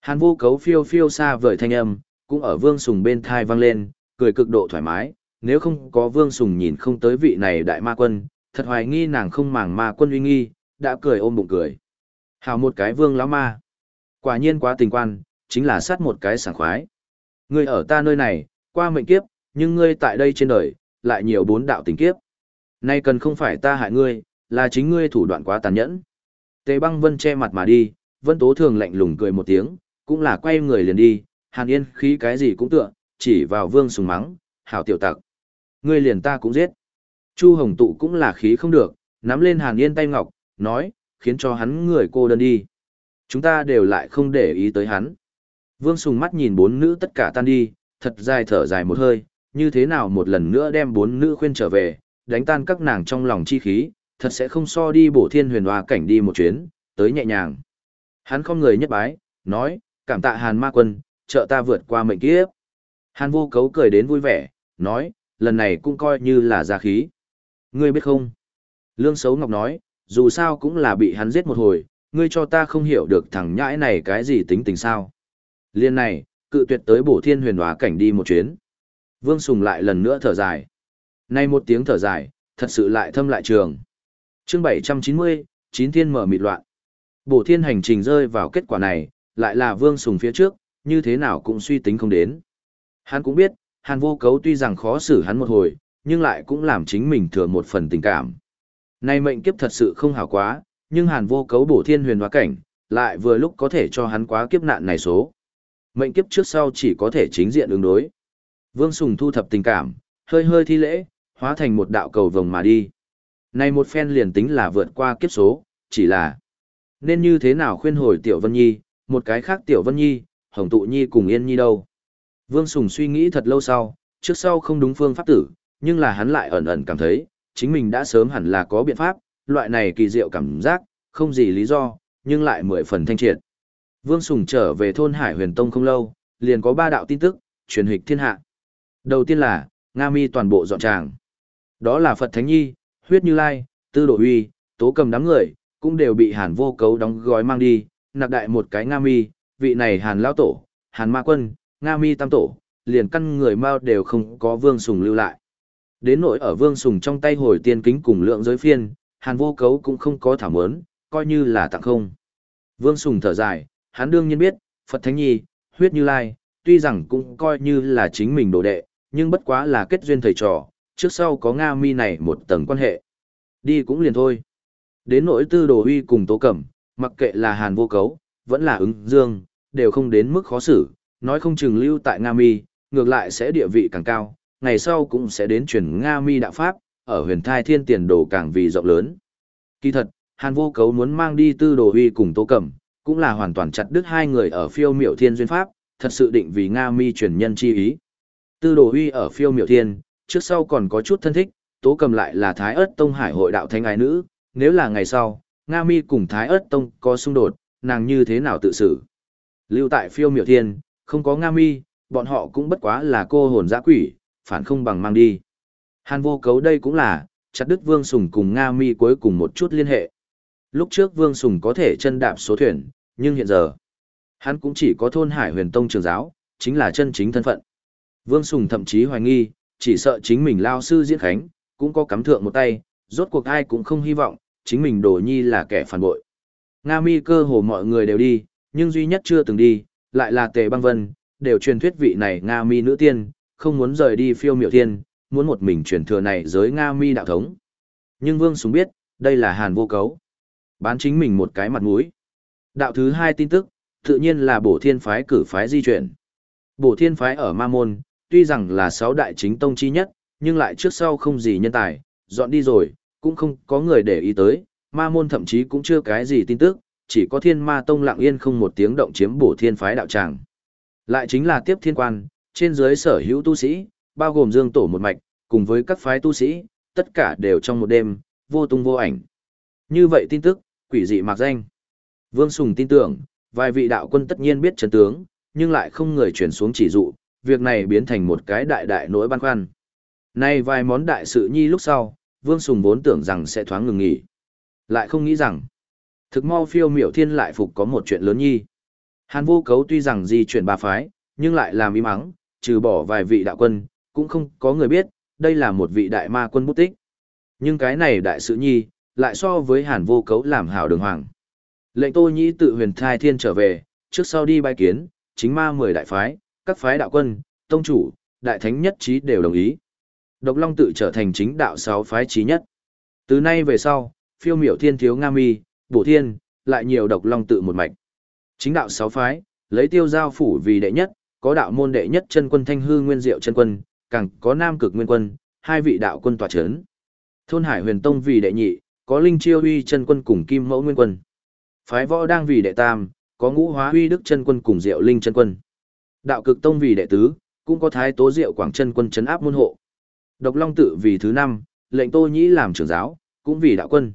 Hàn vô cấu phiêu phiêu xa vời thanh âm, cũng ở vương sùng bên thai vang lên, cười cực độ thoải mái, nếu không có vương sùng nhìn không tới vị này đại ma quân, thật hoài nghi nàng không màng ma quân uy nghi, đã cười ôm bụng cười. Hào một cái vương lão ma. Quả nhiên quá tình quan, chính là sát một cái sảng khoái. Ngươi ở ta nơi này, qua mệnh kiếp, nhưng ngươi tại đây trên đời, lại nhiều bốn đạo tình kiếp. Nay cần không phải ta hại ngươi, là chính ngươi thủ đoạn quá tàn nhẫn. Tề băng vân che mặt mà đi, vân tố thường lạnh lùng cười một tiếng, cũng là quay người liền đi, hàn yên khí cái gì cũng tựa, chỉ vào vương sùng mắng, hảo tiểu tặc. Ngươi liền ta cũng giết. Chu hồng tụ cũng là khí không được, nắm lên hàn yên tay ngọc, nói, khiến cho hắn người cô đơn đi. Chúng ta đều lại không để ý tới hắn. Vương Sùng mắt nhìn bốn nữ tất cả tan đi, thật dài thở dài một hơi, như thế nào một lần nữa đem bốn nữ khuyên trở về, đánh tan các nàng trong lòng chi khí, thật sẽ không so đi bổ thiên huyền hoa cảnh đi một chuyến, tới nhẹ nhàng. Hắn không người nhất bái, nói, cảm tạ hàn ma quân, trợ ta vượt qua mệnh kiếp. Hàn vô cấu cười đến vui vẻ, nói, lần này cũng coi như là gia khí. Ngươi biết không? Lương Sấu Ngọc nói, dù sao cũng là bị hắn giết một hồi, ngươi cho ta không hiểu được thằng nhãi này cái gì tính tình sao. Liên này, cự tuyệt tới bổ thiên huyền hóa cảnh đi một chuyến. Vương Sùng lại lần nữa thở dài. Nay một tiếng thở dài, thật sự lại thâm lại trường. chương 790, chín thiên mở mịt loạn. Bổ thiên hành trình rơi vào kết quả này, lại là Vương Sùng phía trước, như thế nào cũng suy tính không đến. Hắn cũng biết, Hàn vô cấu tuy rằng khó xử hắn một hồi, nhưng lại cũng làm chính mình thừa một phần tình cảm. Nay mệnh kiếp thật sự không hảo quá, nhưng hàn vô cấu bổ thiên huyền hóa cảnh, lại vừa lúc có thể cho hắn quá kiếp nạn này số. Mệnh kiếp trước sau chỉ có thể chính diện ứng đối. Vương Sùng thu thập tình cảm, hơi hơi thi lễ, hóa thành một đạo cầu vồng mà đi. Này một phen liền tính là vượt qua kiếp số, chỉ là nên như thế nào khuyên hồi Tiểu Vân Nhi, một cái khác Tiểu Vân Nhi, Hồng Tụ Nhi cùng Yên Nhi đâu. Vương Sùng suy nghĩ thật lâu sau, trước sau không đúng phương pháp tử, nhưng là hắn lại ẩn ẩn cảm thấy, chính mình đã sớm hẳn là có biện pháp, loại này kỳ diệu cảm giác, không gì lý do, nhưng lại mười phần thanh triệt. Vương Sùng trở về thôn Hải Huyền Tông không lâu, liền có ba đạo tin tức, truyền hịch thiên hạ. Đầu tiên là, Nga Mi toàn bộ dọn tràng. Đó là Phật Thánh Nhi, Huyết Như Lai, Tư Độ Huy, Tố Cầm đám người, cũng đều bị Hàn vô cấu đóng gói mang đi, nạp đại một cái Nga Mi, vị này Hàn Lao Tổ, Hàn Ma Quân, Nga Mi Tam Tổ, liền căn người Mao đều không có Vương Sùng lưu lại. Đến nỗi ở Vương Sùng trong tay hồi tiên kính cùng lượng giới phiên, Hàn vô cấu cũng không có thảm mớn, coi như là tặng không. Vương Sùng thở dài, hắn đương nhiên biết, Phật Thánh Nhi, huyết như lai, tuy rằng cũng coi như là chính mình đồ đệ, nhưng bất quá là kết duyên thầy trò, trước sau có Nga mi này một tầng quan hệ. Đi cũng liền thôi. Đến nỗi tư đồ huy cùng tố cẩm, mặc kệ là Hàn vô cấu, vẫn là ứng dương, đều không đến mức khó xử, nói không chừng lưu tại Nga mi, ngược lại sẽ địa vị càng cao, ngày sau cũng sẽ đến truyền Nga mi đạo Pháp, ở huyền thai thiên tiền đồ càng vì rộng lớn. Kỳ thật, Hàn vô cấu muốn mang đi tư đồ huy cùng tố cẩm, cũng là hoàn toàn chặt đứt hai người ở phiêu miệu thiên duyên Pháp, thật sự định vì Nga mi truyền nhân chi ý. Tư đồ huy ở phiêu miệu thiên, trước sau còn có chút thân thích, tố cầm lại là thái ớt tông hải hội đạo thanh ái nữ, nếu là ngày sau, Nga mi cùng thái ớt tông có xung đột, nàng như thế nào tự xử. Lưu tại phiêu miểu thiên, không có Nga mi, bọn họ cũng bất quá là cô hồn dã quỷ, phản không bằng mang đi. Hàn vô cấu đây cũng là, chặt đứt Vương Sùng cùng Nga Mi cuối cùng một chút liên hệ. Lúc trước Vương Sùng có thể chân đạp số thuyền, nhưng hiện giờ, hắn cũng chỉ có thôn Hải huyền tông trường giáo, chính là chân chính thân phận. Vương Sùng thậm chí hoài nghi, chỉ sợ chính mình lao sư diễn khánh, cũng có cắm thượng một tay, rốt cuộc ai cũng không hy vọng, chính mình đồ nhi là kẻ phản bội. Nga mi cơ hồ mọi người đều đi, nhưng duy nhất chưa từng đi, lại là tề băng vân, đều truyền thuyết vị này Nga mi nữ tiên, không muốn rời đi phiêu miểu thiên, muốn một mình truyền thừa này giới Nga mi đạo thống. Nhưng Vương Súng biết, đây là hàn vô cấu. Bán chính mình một cái mặt mũi. Đạo thứ hai tin tức, tự nhiên là bổ thiên phái cử phái di chuyển. Bổ thiên phái ở Ma Môn, tuy rằng là sáu đại chính tông chi nhất, nhưng lại trước sau không gì nhân tài, dọn đi rồi, cũng không có người để ý tới, Ma Môn thậm chí cũng chưa cái gì tin tức, chỉ có thiên ma tông lặng yên không một tiếng động chiếm bổ thiên phái đạo tràng. Lại chính là tiếp thiên quan, trên dưới sở hữu tu sĩ, bao gồm dương tổ một mạch, cùng với các phái tu sĩ, tất cả đều trong một đêm, vô tung vô ảnh. Như vậy tin tức, quỷ dị mạc danh. Vương Sùng tin tưởng, vài vị đạo quân tất nhiên biết chân tướng, nhưng lại không người chuyển xuống chỉ dụ, việc này biến thành một cái đại đại nỗi băn khoăn. Nay vài món đại sự nhi lúc sau, Vương Sùng vốn tưởng rằng sẽ thoáng ngừng nghỉ. Lại không nghĩ rằng, thực mau phiêu miểu thiên lại phục có một chuyện lớn nhi. Hàn vô cấu tuy rằng di chuyển ba phái, nhưng lại làm im ắng, trừ bỏ vài vị đạo quân, cũng không có người biết, đây là một vị đại ma quân bút tích. Nhưng cái này đại sự nhi, lại so với hàn vô cấu làm hảo đường hoàng. Lệnh tô nhĩ tự huyền thai thiên trở về, trước sau đi bài kiến, chính ma mười đại phái, các phái đạo quân, tông chủ, đại thánh nhất trí đều đồng ý. Độc Long tự trở thành chính đạo sáu phái trí nhất. Từ nay về sau, phiêu miểu thiên thiếu nga mi, bổ thiên, lại nhiều độc Long tự một mạch. Chính đạo sáu phái, lấy tiêu giao phủ vì đệ nhất, có đạo môn đệ nhất chân quân thanh hư nguyên diệu chân quân, càng có nam cực nguyên quân, hai vị đạo quân tòa chấn. Thôn Hải Huyền Tông vì đệ nhị, có Linh Chiêu Uy chân quân cùng Kim Mẫu Nguyên quân. Phái Võ đang vì đệ tam, có Ngũ Hóa Uy Đức chân quân cùng Diệu Linh chân quân. Đạo Cực Tông vì đệ tứ, cũng có Thái Tố Diệu Quảng chân quân chấn áp môn hộ. Độc Long tự vì thứ năm, lệnh Tô Nhĩ làm trưởng giáo, cũng vì đạo quân.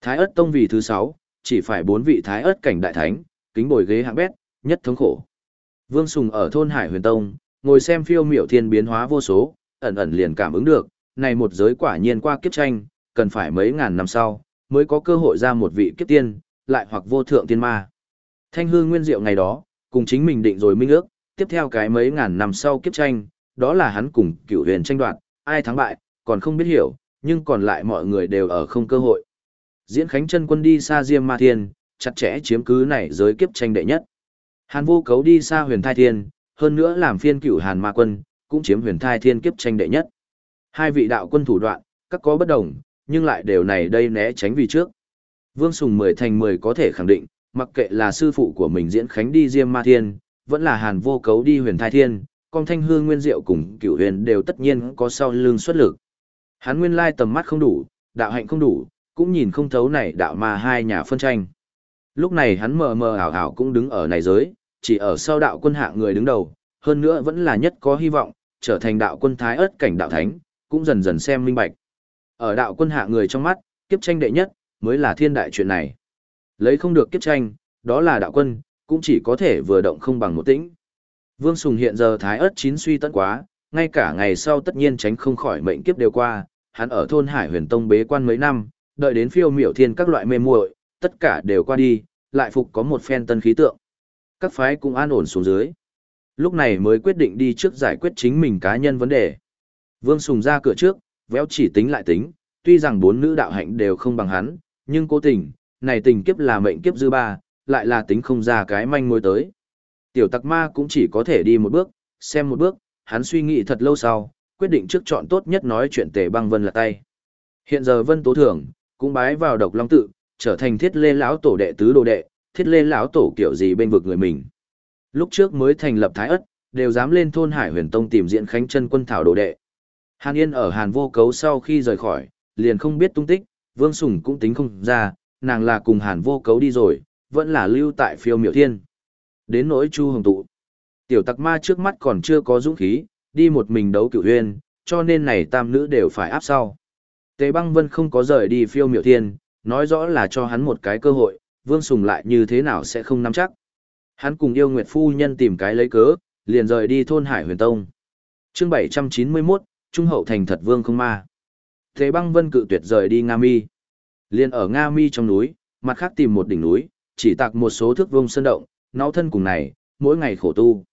Thái ớt Tông vì thứ sáu, chỉ phải bốn vị Thái ớt cảnh đại thánh, kính bồi ghế hạng bét, nhất thống khổ. Vương Sùng ở thôn Hải Huyền Tông, ngồi xem phiêu miểu thiên biến hóa vô số, ẩn ẩn liền cảm ứng được, này một giới quả nhiên qua kiếp tranh, cần phải mấy ngàn năm sau, mới có cơ hội ra một vị kiếp tiên, lại hoặc vô thượng tiên ma. Thanh hương nguyên diệu ngày đó, cùng chính mình định rồi minh ước, tiếp theo cái mấy ngàn năm sau kiếp tranh, đó là hắn cùng cựu huyền tranh đoạt, ai thắng bại, còn không biết hiểu, nhưng còn lại mọi người đều ở không cơ hội. Diễn Khánh chân quân đi xa Diêm Ma Thiên, chặt chẽ chiếm cứ này giới kiếp tranh đệ nhất. Hàn vô cấu đi xa huyền thai thiên, hơn nữa làm phiên cựu Hàn Ma quân, cũng chiếm huyền thai thiên kiếp tranh đệ nhất. Hai vị đạo quân thủ đoạn, các có bất đồng, nhưng lại đều này đây né tránh vì trước. Vương Sùng mười thành mười có thể khẳng định, mặc kệ là sư phụ của mình diễn khánh đi Diêm Ma Thiên, vẫn là Hàn vô cấu đi huyền thai thiên, con thanh hương nguyên diệu cùng cửu huyền đều tất nhiên có sau lưng xuất lực. Hắn nguyên lai tầm mắt không đủ, đạo hạnh không đủ, cũng nhìn không thấu này đạo ma hai nhà phân tranh. Lúc này hắn mờ mờ ảo ảo cũng đứng ở này giới, chỉ ở sau đạo quân hạ người đứng đầu, hơn nữa vẫn là nhất có hy vọng, trở thành đạo quân thái ớt cảnh đạo thánh, cũng dần dần xem minh bạch. Ở đạo quân hạ người trong mắt, kiếp tranh đệ nhất, mới là thiên đại chuyện này. Lấy không được kiếp tranh, đó là đạo quân, cũng chỉ có thể vừa động không bằng một tĩnh. Vương Sùng hiện giờ thái ớt chín suy tận quá, ngay cả ngày sau tất nhiên tránh không khỏi mệnh kiếp đều qua, hắn ở thôn Hải Huyền Tông bế quan mấy năm, đợi đến phiêu miểu thiên các loại mê muội, tất cả đều qua đi, lại phục có một phen tân khí tượng. Các phái cũng an ổn xuống dưới. Lúc này mới quyết định đi trước giải quyết chính mình cá nhân vấn đề. Vương Sùng ra cửa trước, véo chỉ tính lại tính, tuy rằng bốn nữ đạo hạnh đều không bằng hắn, nhưng cố tình, này tình kiếp là mệnh kiếp dư ba, lại là tính không ra cái manh mối tới. Tiểu tặc ma cũng chỉ có thể đi một bước, xem một bước, hắn suy nghĩ thật lâu sau, quyết định trước chọn tốt nhất nói chuyện tề băng vân là tay. Hiện giờ vân tố thưởng, cũng bái vào độc long tự, trở thành thiết lê lão tổ đệ tứ đồ đệ, thiết lê lão tổ kiểu gì bên vực người mình. Lúc trước mới thành lập thái ất, đều dám lên thôn hải huyền tông tìm diện khánh chân quân thảo đồ đệ. Hàn Yên ở Hàn vô cấu sau khi rời khỏi, liền không biết tung tích, Vương Sùng cũng tính không ra, nàng là cùng Hàn vô cấu đi rồi, vẫn là lưu tại phiêu miểu thiên. Đến nỗi Chu Hồng Tụ. Tiểu tặc ma trước mắt còn chưa có dũng khí, đi một mình đấu cửu huyên, cho nên này tam nữ đều phải áp sau. Tề băng vân không có rời đi phiêu miểu thiên, nói rõ là cho hắn một cái cơ hội, Vương Sùng lại như thế nào sẽ không nắm chắc. Hắn cùng yêu Nguyệt Phu Nhân tìm cái lấy cớ, liền rời đi thôn Hải Huyền Tông. chương 791, Trung hậu thành thật vương không ma. Thế băng vân cự tuyệt rời đi Nga Mi. Liền ở Nga Mi trong núi, mặt khác tìm một đỉnh núi, chỉ tạc một số thước vương sơn động, náo thân cùng này, mỗi ngày khổ tu.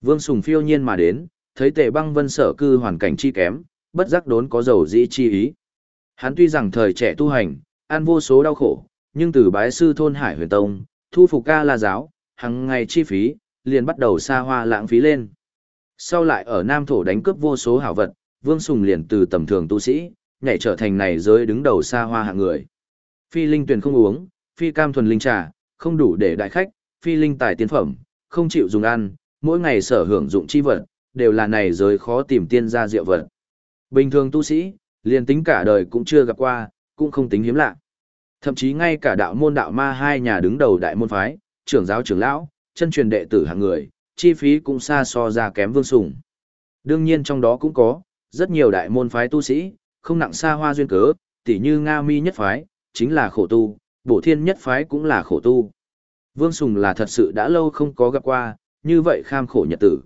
Vương Sùng phiêu nhiên mà đến, thấy tề băng vân sở cư hoàn cảnh chi kém, bất giác đốn có dầu dĩ chi ý. Hắn tuy rằng thời trẻ tu hành, ăn vô số đau khổ, nhưng từ bái sư thôn Hải huyền tông, thu phục ca la giáo, hàng ngày chi phí, liền bắt đầu xa hoa lãng phí lên. Sau lại ở Nam Thổ đánh cướp vô số hảo vật, Vương Sùng liền từ tầm thường tu sĩ, nhảy trở thành này giới đứng đầu xa hoa hạng người. Phi linh tuyển không uống, phi cam thuần linh trà, không đủ để đại khách, phi linh tài tiến phẩm, không chịu dùng ăn, mỗi ngày sở hưởng dụng chi vật, đều là này giới khó tìm tiên gia diệu vật. Bình thường tu sĩ, liền tính cả đời cũng chưa gặp qua, cũng không tính hiếm lạ. Thậm chí ngay cả đạo môn đạo ma hai nhà đứng đầu đại môn phái, trưởng giáo trưởng lão, chân truyền đệ tử hạng người, chi phí cũng xa so ra kém Vương Sùng. Đương nhiên trong đó cũng có, rất nhiều đại môn phái tu sĩ, không nặng xa hoa duyên cớ, tỉ như Nga Mi nhất phái, chính là khổ tu, bổ thiên nhất phái cũng là khổ tu. Vương Sùng là thật sự đã lâu không có gặp qua, như vậy kham khổ nhật tử.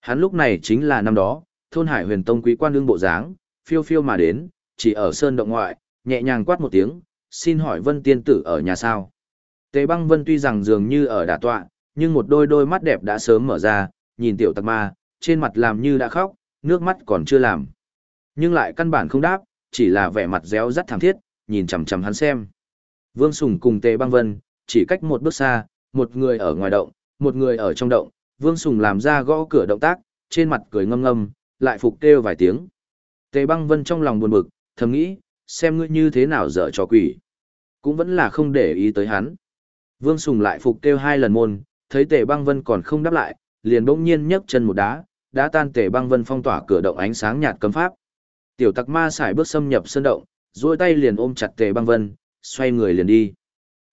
Hắn lúc này chính là năm đó, thôn hải huyền tông quý quan đương bộ dáng, phiêu phiêu mà đến, chỉ ở sơn động ngoại, nhẹ nhàng quát một tiếng, xin hỏi vân tiên tử ở nhà sao. Tề băng vân tuy rằng dường như ở đà tọa, nhưng một đôi đôi mắt đẹp đã sớm mở ra, nhìn tiểu tặc ma, trên mặt làm như đã khóc, nước mắt còn chưa làm. Nhưng lại căn bản không đáp, chỉ là vẻ mặt réo rắt thảm thiết, nhìn chằm chằm hắn xem. Vương Sùng cùng Tề Băng Vân, chỉ cách một bước xa, một người ở ngoài động, một người ở trong động, Vương Sùng làm ra gõ cửa động tác, trên mặt cười ngâm ngâm, lại phục kêu vài tiếng. Tề Băng Vân trong lòng buồn bực, thầm nghĩ, xem ngươi như thế nào dở trò quỷ. Cũng vẫn là không để ý tới hắn. Vương Sùng lại phục kêu hai lần môn, thấy Tề Băng Vân còn không đáp lại, liền bỗng nhiên nhấc chân một đá, đã tan Tề Băng Vân phong tỏa cửa động ánh sáng nhạt cấm pháp. Tiểu Tặc Ma xài bước xâm nhập sân động, duỗi tay liền ôm chặt Tề Băng Vân, xoay người liền đi.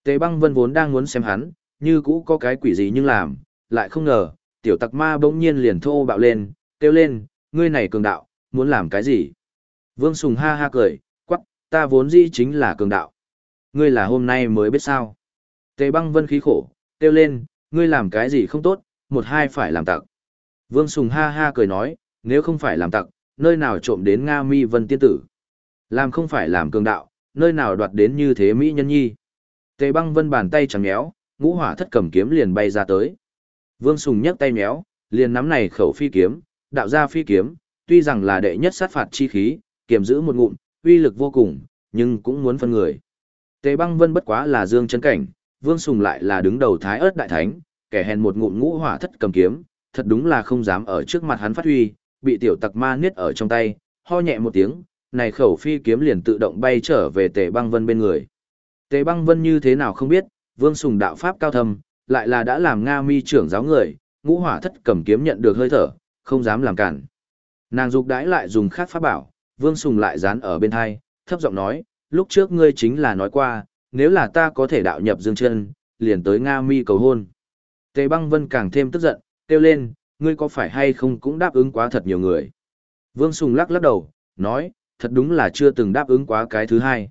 Tề Băng Vân vốn đang muốn xem hắn, như cũ có cái quỷ gì nhưng làm, lại không ngờ, tiểu tặc ma bỗng nhiên liền thô bạo lên, kêu lên, ngươi này cường đạo, muốn làm cái gì? Vương Sùng ha ha cười, quắc, ta vốn dĩ chính là cường đạo. Ngươi là hôm nay mới biết sao. Tề băng vân khí khổ, kêu lên, ngươi làm cái gì không tốt, một hai phải làm tặc. Vương Sùng ha ha cười nói, nếu không phải làm tặc, nơi nào trộm đến Nga mi vân tiên tử. Làm không phải làm cường đạo, nơi nào đoạt đến như thế Mỹ nhân nhi. Tề băng vân bàn tay chẳng méo, ngũ hỏa thất cầm kiếm liền bay ra tới. Vương Sùng nhấc tay méo, liền nắm này khẩu phi kiếm, đạo ra phi kiếm, tuy rằng là đệ nhất sát phạt chi khí, kiềm giữ một ngụm, uy lực vô cùng, nhưng cũng muốn phân người. Tề băng vân bất quá là dương chân cảnh, Vương Sùng lại là đứng đầu thái ớt đại thánh, kẻ hèn một ngụm ngũ hỏa thất cầm kiếm, thật đúng là không dám ở trước mặt hắn phát huy, bị tiểu tặc ma niết ở trong tay, ho nhẹ một tiếng, này khẩu phi kiếm liền tự động bay trở về Tề băng vân bên người. Tề băng vân như thế nào không biết, Vương Sùng đạo pháp cao thâm, lại là đã làm Nga mi trưởng giáo người, ngũ hỏa thất cầm kiếm nhận được hơi thở, không dám làm cản. Nàng dục đãi lại dùng khác pháp bảo, Vương Sùng lại dán ở bên hai, thấp giọng nói, lúc trước ngươi chính là nói qua, nếu là ta có thể đạo nhập dương chân, liền tới Nga mi cầu hôn. Tề băng vân càng thêm tức giận, kêu lên, ngươi có phải hay không cũng đáp ứng quá thật nhiều người. Vương Sùng lắc lắc đầu, nói, thật đúng là chưa từng đáp ứng quá cái thứ hai.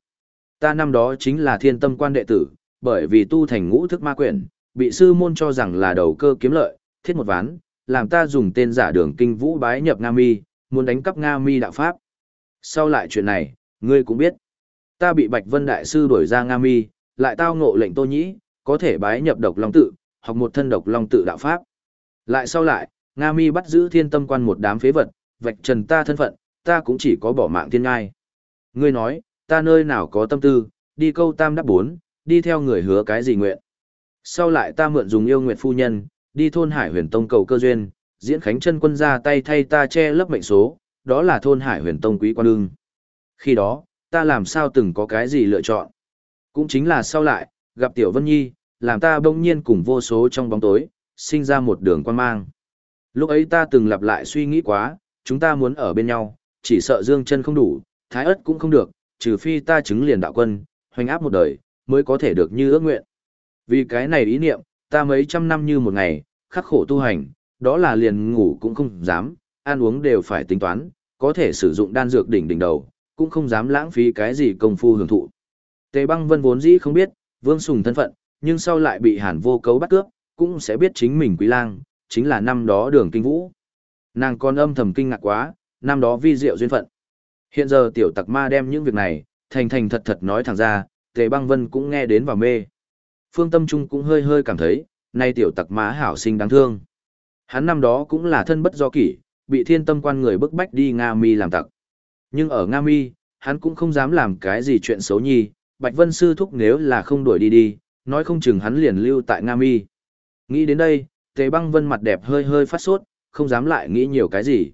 Ta năm đó chính là thiên tâm quan đệ tử, bởi vì tu thành ngũ thức ma quyển, bị sư môn cho rằng là đầu cơ kiếm lợi, thiết một ván, làm ta dùng tên giả đường kinh vũ bái nhập Nga Mi, muốn đánh cắp Nga Mi đạo Pháp. Sau lại chuyện này, ngươi cũng biết. Ta bị Bạch Vân Đại Sư đuổi ra Nga Mi, lại tao ngộ lệnh tô nhĩ, có thể bái nhập độc long tự, học một thân độc long tự đạo Pháp. Lại sau lại, Nga Mi bắt giữ thiên tâm quan một đám phế vật, vạch trần ta thân phận, ta cũng chỉ có bỏ mạng thiên ngai. Ngươi nói, ta nơi nào có tâm tư, đi câu tam đáp bốn, đi theo người hứa cái gì nguyện. Sau lại ta mượn dùng yêu nguyện phu nhân, đi thôn Hải Huyền Tông cầu cơ duyên, diễn khánh chân quân ra tay thay ta che lấp mệnh số, đó là thôn Hải Huyền Tông quý quan ương. Khi đó, ta làm sao từng có cái gì lựa chọn. Cũng chính là sau lại, gặp Tiểu Vân Nhi, làm ta bỗng nhiên cùng vô số trong bóng tối, sinh ra một đường quan mang. Lúc ấy ta từng lặp lại suy nghĩ quá, chúng ta muốn ở bên nhau, chỉ sợ dương chân không đủ, thái ất cũng không được, trừ phi ta chứng liền đạo quân, hoành áp một đời, mới có thể được như ước nguyện. Vì cái này ý niệm, ta mấy trăm năm như một ngày, khắc khổ tu hành, đó là liền ngủ cũng không dám, ăn uống đều phải tính toán, có thể sử dụng đan dược đỉnh đỉnh đầu, cũng không dám lãng phí cái gì công phu hưởng thụ. Tề băng vân vốn dĩ không biết, vương sùng thân phận, nhưng sau lại bị hàn vô cấu bắt cướp, cũng sẽ biết chính mình quý lang, chính là năm đó đường kinh vũ. Nàng còn âm thầm kinh ngạc quá, năm đó vi diệu duyên phận. Hiện giờ tiểu tặc ma đem những việc này, thành thành thật thật nói thẳng ra, tề băng vân cũng nghe đến và mê. Phương Tâm Trung cũng hơi hơi cảm thấy, nay tiểu tặc ma hảo sinh đáng thương. Hắn năm đó cũng là thân bất do kỷ, bị thiên tâm quan người bức bách đi Nga Mi làm tặc. Nhưng ở Nga Mi, hắn cũng không dám làm cái gì chuyện xấu nhi, Bạch Vân Sư thúc nếu là không đuổi đi đi, nói không chừng hắn liền lưu tại Nga Mi. Nghĩ đến đây, Tề Băng Vân mặt đẹp hơi hơi phát sốt, không dám lại nghĩ nhiều cái gì.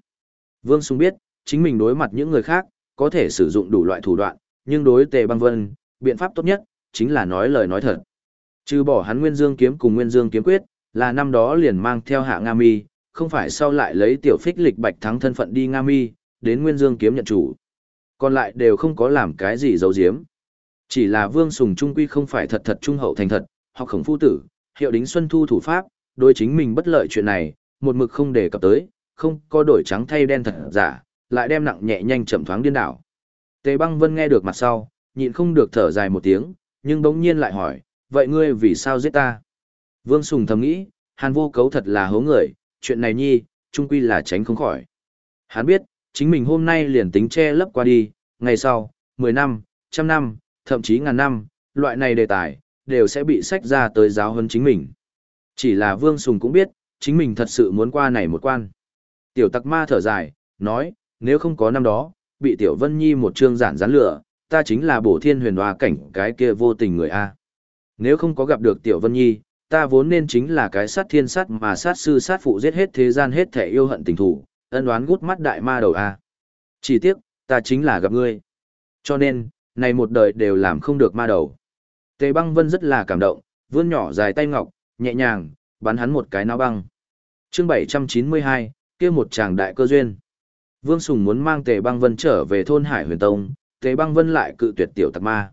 Vương Sung biết, chính mình đối mặt những người khác, có thể sử dụng đủ loại thủ đoạn, nhưng đối Tề Băng Vân, biện pháp tốt nhất, chính là nói lời nói thật. Trừ bỏ hắn Nguyên Dương kiếm cùng Nguyên Dương kiếm quyết, là năm đó liền mang theo hạ Nga Mi, không phải sau lại lấy tiểu phích lịch bạch thắng thân phận đi Nga Mi, đến Nguyên Dương kiếm nhận chủ. Còn lại đều không có làm cái gì giấu giếm. Chỉ là Vương Sùng Trung Quy không phải thật thật trung hậu thành thật, học khổng phu tử, hiệu đính xuân thu thủ pháp, đối chính mình bất lợi chuyện này, một mực không đề cập tới, không có đổi trắng thay đen thật giả, lại đem nặng nhẹ nhanh chậm thoáng điên đảo. Tề băng vân nghe được mặt sau, nhịn không được thở dài một tiếng, nhưng bỗng nhiên lại hỏi, vậy ngươi vì sao giết ta? Vương Sùng thầm nghĩ, hàn vô cấu thật là hố người, chuyện này nhi, trung quy là tránh không khỏi. Hắn biết, chính mình hôm nay liền tính che lấp qua đi, ngày sau, 10 năm, trăm năm, thậm chí ngàn năm, loại này đề tài, đều sẽ bị sách ra tới giáo hơn chính mình. Chỉ là Vương Sùng cũng biết, chính mình thật sự muốn qua này một quan. Tiểu tặc ma thở dài, nói, nếu không có năm đó, bị Tiểu Vân Nhi một chương giản gián lửa, ta chính là bổ thiên huyền hoa cảnh cái kia vô tình người A. Nếu không có gặp được Tiểu Vân Nhi, ta vốn nên chính là cái sát thiên sát mà sát sư sát phụ giết hết thế gian hết thể yêu hận tình thủ, ân đoán gút mắt đại ma đầu A. Chỉ tiếc, ta chính là gặp ngươi. Cho nên, này một đời đều làm không được ma đầu. Tề băng vân rất là cảm động, vươn nhỏ dài tay ngọc, nhẹ nhàng, bắn hắn một cái náo băng. chương 792, kia một chàng đại cơ duyên. Vương Sùng muốn mang Tề băng vân trở về thôn Hải huyền tông, Tề băng vân lại cự tuyệt tiểu tặc ma.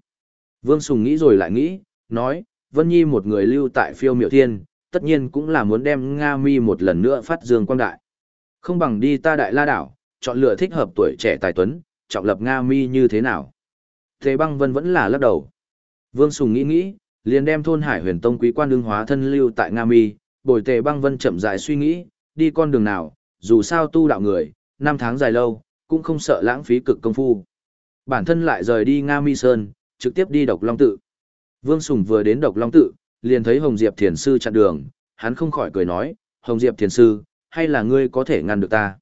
Vương Sùng nghĩ rồi lại nghĩ, nói, Vân Nhi một người lưu tại phiêu miệu thiên, tất nhiên cũng là muốn đem Nga mi một lần nữa phát dương quang đại. Không bằng đi ta đại la đảo, chọn lựa thích hợp tuổi trẻ tài tuấn, trọng lập Nga mi như thế nào. Tề băng vân vẫn là lắc đầu. Vương Sùng nghĩ nghĩ, liền đem thôn Hải Huyền Tông quý quan đương hóa thân lưu tại Nga Mi, bồi Tề băng vân chậm rãi suy nghĩ, đi con đường nào, dù sao tu đạo người, năm tháng dài lâu, cũng không sợ lãng phí cực công phu. Bản thân lại rời đi Nga Mi Sơn, trực tiếp đi Độc Long Tự. Vương Sùng vừa đến Độc Long Tự, liền thấy Hồng Diệp Thiền Sư chặn đường, hắn không khỏi cười nói, Hồng Diệp Thiền Sư, hay là ngươi có thể ngăn được ta?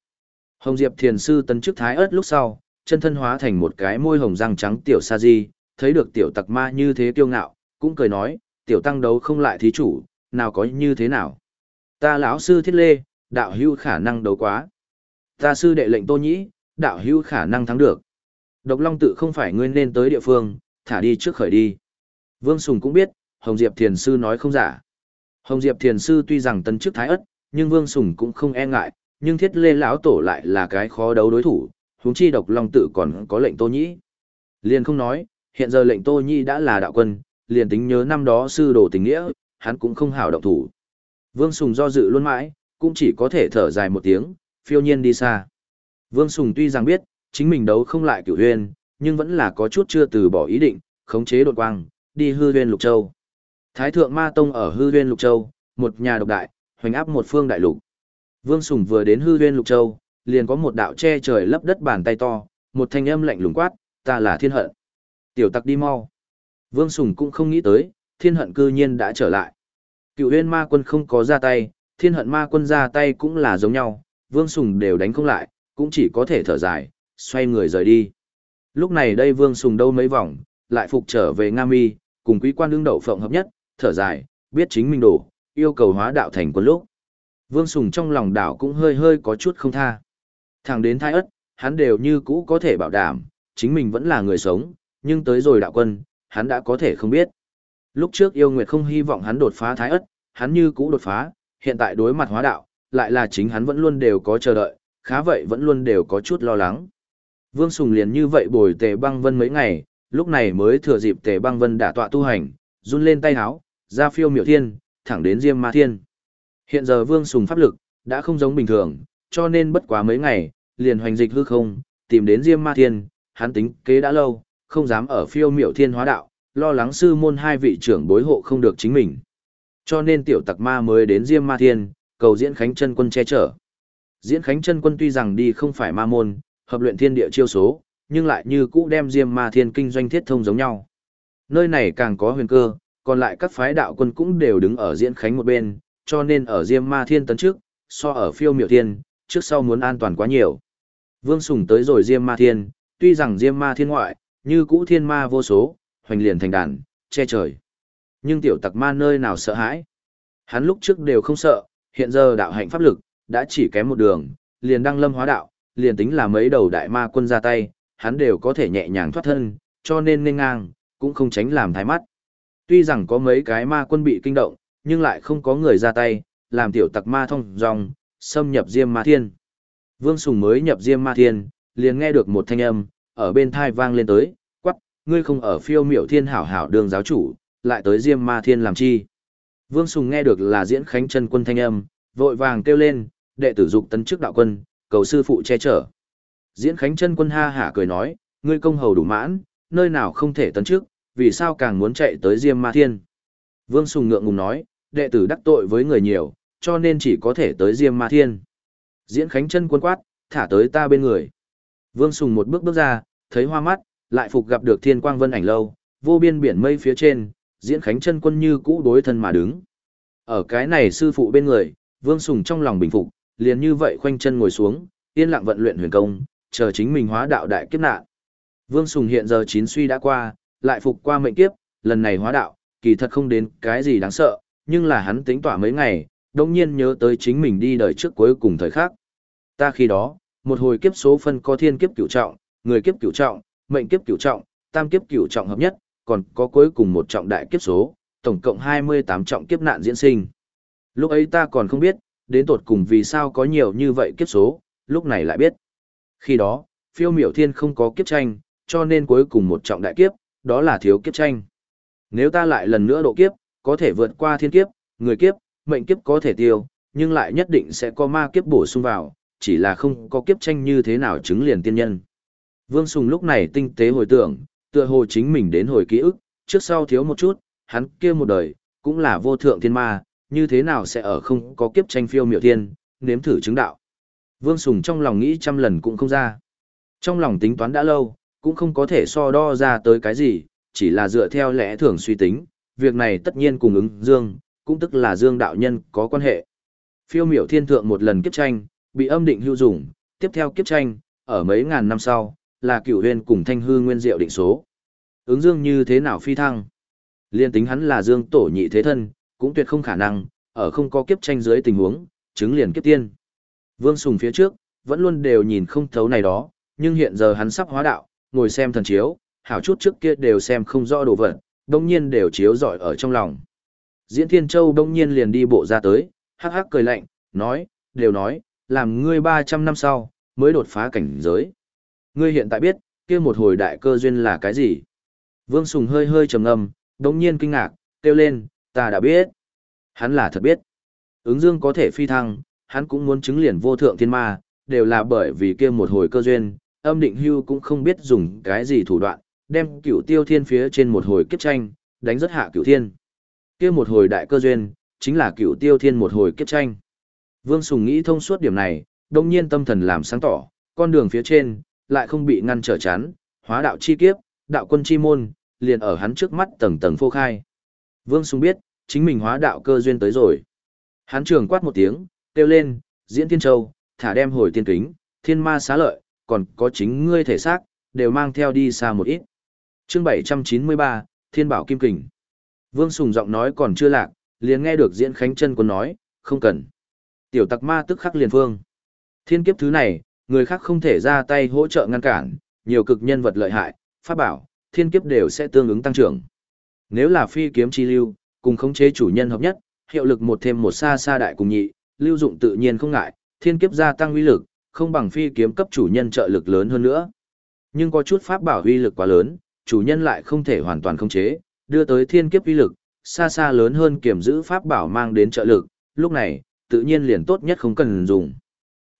Hồng Diệp Thiền Sư tấn chức thái ớt lúc sau, chân thân hóa thành một cái môi hồng răng trắng tiểu sa di, thấy được tiểu tặc ma như thế kiêu ngạo, cũng cười nói, tiểu tăng đấu không lại thí chủ, nào có như thế nào. Ta lão sư thiết lê, đạo hưu khả năng đấu quá. Ta sư đệ lệnh tô nhĩ, đạo hưu khả năng thắng được. Độc Long tự không phải ngươi nên tới địa phương, thả đi trước khởi đi. Vương Sùng cũng biết, Hồng Diệp Thiền Sư nói không giả. Hồng Diệp Thiền Sư tuy rằng tân chức thái ất, nhưng Vương Sùng cũng không e ngại, nhưng thiết lê lão tổ lại là cái khó đấu đối thủ, huống chi độc long tự còn có lệnh tô nhĩ. Liền không nói, hiện giờ lệnh tô nhĩ đã là đạo quân, liền tính nhớ năm đó sư đồ tình nghĩa, hắn cũng không hảo động thủ. Vương Sùng do dự luôn mãi, cũng chỉ có thể thở dài một tiếng, phiêu nhiên đi xa. Vương Sùng tuy rằng biết, chính mình đấu không lại cửu huyền, nhưng vẫn là có chút chưa từ bỏ ý định, khống chế đột quang, đi hư huyên lục châu. Thái thượng ma tông ở hư huyên lục châu, một nhà độc đại, hoành áp một phương đại lục. Vương Sùng vừa đến hư huyên lục châu, liền có một đạo che trời lấp đất bàn tay to, một thanh âm lạnh lùng quát, ta là thiên hận. Tiểu tặc đi mau. Vương Sùng cũng không nghĩ tới, thiên hận cư nhiên đã trở lại. Cựu huyên ma quân không có ra tay, thiên hận ma quân ra tay cũng là giống nhau, Vương Sùng đều đánh không lại, cũng chỉ có thể thở dài, xoay người rời đi. Lúc này đây Vương Sùng đâu mấy vòng, lại phục trở về Nga Mi, cùng quý quan đương đậu phộng hợp nhất, thở dài, biết chính mình đổ, yêu cầu hóa đạo thành quân lúc. Vương Sùng trong lòng đảo cũng hơi hơi có chút không tha. Thẳng đến thái ất, hắn đều như cũ có thể bảo đảm, chính mình vẫn là người sống, nhưng tới rồi đạo quân, hắn đã có thể không biết. Lúc trước yêu nguyệt không hy vọng hắn đột phá thái ất, hắn như cũ đột phá, hiện tại đối mặt hóa đạo, lại là chính hắn vẫn luôn đều có chờ đợi, khá vậy vẫn luôn đều có chút lo lắng. Vương Sùng liền như vậy bồi tề băng vân mấy ngày, lúc này mới thừa dịp tề băng vân đả tọa tu hành, run lên tay háo, ra phiêu miệu thiên, thẳng đến diêm ma thiên. Hiện giờ Vương Sùng pháp lực, đã không giống bình thường, cho nên bất quá mấy ngày, liền hoành dịch hư không, tìm đến Diêm Ma Thiên, hắn tính kế đã lâu, không dám ở phiêu miệu thiên hóa đạo, lo lắng sư môn hai vị trưởng bối hộ không được chính mình. Cho nên tiểu tặc ma mới đến Diêm Ma Thiên, cầu diễn khánh chân quân che chở. Diễn khánh chân quân tuy rằng đi không phải ma môn, hợp luyện thiên địa chiêu số, nhưng lại như cũ đem Diêm Ma Thiên kinh doanh thiết thông giống nhau. Nơi này càng có huyền cơ, còn lại các phái đạo quân cũng đều đứng ở diễn khánh một bên, cho nên ở Diêm Ma Thiên tấn trước, so ở phiêu miệu thiên, trước sau muốn an toàn quá nhiều. Vương Sùng tới rồi Diêm Ma Thiên, tuy rằng Diêm Ma Thiên ngoại, như cũ thiên ma vô số, hoành liền thành đàn, che trời. Nhưng tiểu tặc ma nơi nào sợ hãi? Hắn lúc trước đều không sợ, hiện giờ đạo hạnh pháp lực, đã chỉ kém một đường, liền đăng lâm hóa đạo, liền tính là mấy đầu đại ma quân ra tay, hắn đều có thể nhẹ nhàng thoát thân, cho nên nên ngang, cũng không tránh làm thái mắt. Tuy rằng có mấy cái ma quân bị kinh động, nhưng lại không có người ra tay, làm tiểu tặc ma thông dòng, xâm nhập Diêm Ma Thiên. Vương Sùng mới nhập Diêm Ma Thiên, liền nghe được một thanh âm, ở bên thai vang lên tới, quắc, ngươi không ở phiêu miểu thiên hảo hảo đường giáo chủ, lại tới Diêm Ma Thiên làm chi. Vương Sùng nghe được là diễn khánh chân quân thanh âm, vội vàng kêu lên, đệ tử dục tấn chức đạo quân, cầu sư phụ che chở. Diễn khánh chân quân ha hả cười nói, ngươi công hầu đủ mãn, nơi nào không thể tấn trước vì sao càng muốn chạy tới Diêm Ma Thiên. Vương Sùng ngượng ngùng nói, đệ tử đắc tội với người nhiều, cho nên chỉ có thể tới Diêm Ma Thiên. Diễn khánh chân quân quát, thả tới ta bên người. Vương Sùng một bước bước ra, thấy hoa mắt, lại phục gặp được thiên quang vân ảnh lâu, vô biên biển mây phía trên, diễn khánh chân quân như cũ đối thân mà đứng. Ở cái này sư phụ bên người, Vương Sùng trong lòng bình phục, liền như vậy khoanh chân ngồi xuống, yên lặng vận luyện huyền công, chờ chính mình hóa đạo đại kiếp nạn. Vương Sùng hiện giờ chín suy đã qua, lại phục qua mệnh kiếp, lần này hóa đạo, kỳ thật không đến cái gì đáng sợ, nhưng là hắn tính tỏa mấy ngày, đồng nhiên nhớ tới chính mình đi đời trước cuối cùng thời khắc. Ta khi đó, một hồi kiếp số phân có thiên kiếp cửu trọng, người kiếp cửu trọng, mệnh kiếp cửu trọng, tam kiếp cửu trọng hợp nhất, còn có cuối cùng một trọng đại kiếp số, tổng cộng 28 trọng kiếp nạn diễn sinh. Lúc ấy ta còn không biết, đến tột cùng vì sao có nhiều như vậy kiếp số, lúc này lại biết. Khi đó, phiêu miểu thiên không có kiếp tranh, cho nên cuối cùng một trọng đại kiếp, đó là thiếu kiếp tranh. Nếu ta lại lần nữa độ kiếp, có thể vượt qua thiên kiếp, người kiếp, mệnh kiếp có thể tiêu, nhưng lại nhất định sẽ có ma kiếp bổ sung vào, chỉ là không có kiếp tranh như thế nào chứng liền tiên nhân. Vương Sùng lúc này tinh tế hồi tưởng, tựa hồ chính mình đến hồi ký ức, trước sau thiếu một chút, hắn kia một đời, cũng là vô thượng thiên ma, như thế nào sẽ ở không có kiếp tranh phiêu miểu thiên, nếm thử chứng đạo. Vương Sùng trong lòng nghĩ trăm lần cũng không ra. Trong lòng tính toán đã lâu, cũng không có thể so đo ra tới cái gì, chỉ là dựa theo lẽ thường suy tính, việc này tất nhiên cùng ứng Dương, cũng tức là Dương đạo nhân có quan hệ. Phiêu miểu thiên thượng một lần kiếp tranh, bị âm định hưu dụng, tiếp theo kiếp tranh, ở mấy ngàn năm sau, là cửu huyền cùng thanh hư nguyên diệu định số. Ứng Dương như thế nào phi thăng? Liên tính hắn là Dương tổ nhị thế thân, cũng tuyệt không khả năng, ở không có kiếp tranh dưới tình huống, chứng liền kiếp tiên. Vương Sùng phía trước, vẫn luôn đều nhìn không thấu này đó, nhưng hiện giờ hắn sắp hóa đạo, ngồi xem thần chiếu, hảo chút trước kia đều xem không rõ đồ vật, đông nhiên đều chiếu giỏi ở trong lòng. Diễn Thiên Châu đông nhiên liền đi bộ ra tới, hắc hắc cười lạnh, nói, đều nói, làm ngươi 300 năm sau, mới đột phá cảnh giới. Ngươi hiện tại biết, kia một hồi đại cơ duyên là cái gì? Vương Sùng hơi hơi trầm ngâm, đông nhiên kinh ngạc, kêu lên, ta đã biết. Hắn là thật biết. Ứng dương có thể phi thăng, hắn cũng muốn chứng liền vô thượng thiên ma, đều là bởi vì kia một hồi cơ duyên, âm định hưu cũng không biết dùng cái gì thủ đoạn, đem cửu tiêu thiên phía trên một hồi kiếp tranh, đánh rất hạ cửu thiên. kia một hồi đại cơ duyên, chính là cửu tiêu thiên một hồi kiếp tranh. Vương Sùng nghĩ thông suốt điểm này, đồng nhiên tâm thần làm sáng tỏ, con đường phía trên, lại không bị ngăn trở chắn, hóa đạo chi kiếp, đạo quân chi môn, liền ở hắn trước mắt tầng tầng phô khai. Vương Sùng biết, chính mình hóa đạo cơ duyên tới rồi. Hắn trường quát một tiếng, kêu lên, diễn thiên châu, thả đem hồi tiên kính, thiên ma xá lợi, còn có chính ngươi thể xác, đều mang theo đi xa một ít. chương 793, Thiên Bảo Kim Kình. Vương Sùng giọng nói còn chưa lạc, liền nghe được diễn khánh chân quân nói, không cần. Tiểu tặc ma tức khắc liền phương. Thiên kiếp thứ này, người khác không thể ra tay hỗ trợ ngăn cản, nhiều cực nhân vật lợi hại, pháp bảo, thiên kiếp đều sẽ tương ứng tăng trưởng. Nếu là phi kiếm chi lưu, cùng khống chế chủ nhân hợp nhất, hiệu lực một thêm một xa xa đại cùng nhị, lưu dụng tự nhiên không ngại, thiên kiếp gia tăng uy lực, không bằng phi kiếm cấp chủ nhân trợ lực lớn hơn nữa. Nhưng có chút pháp bảo uy lực quá lớn, chủ nhân lại không thể hoàn toàn khống chế, đưa tới thiên kiếp uy lực, xa xa lớn hơn kiểm giữ pháp bảo mang đến trợ lực, lúc này, tự nhiên liền tốt nhất không cần dùng.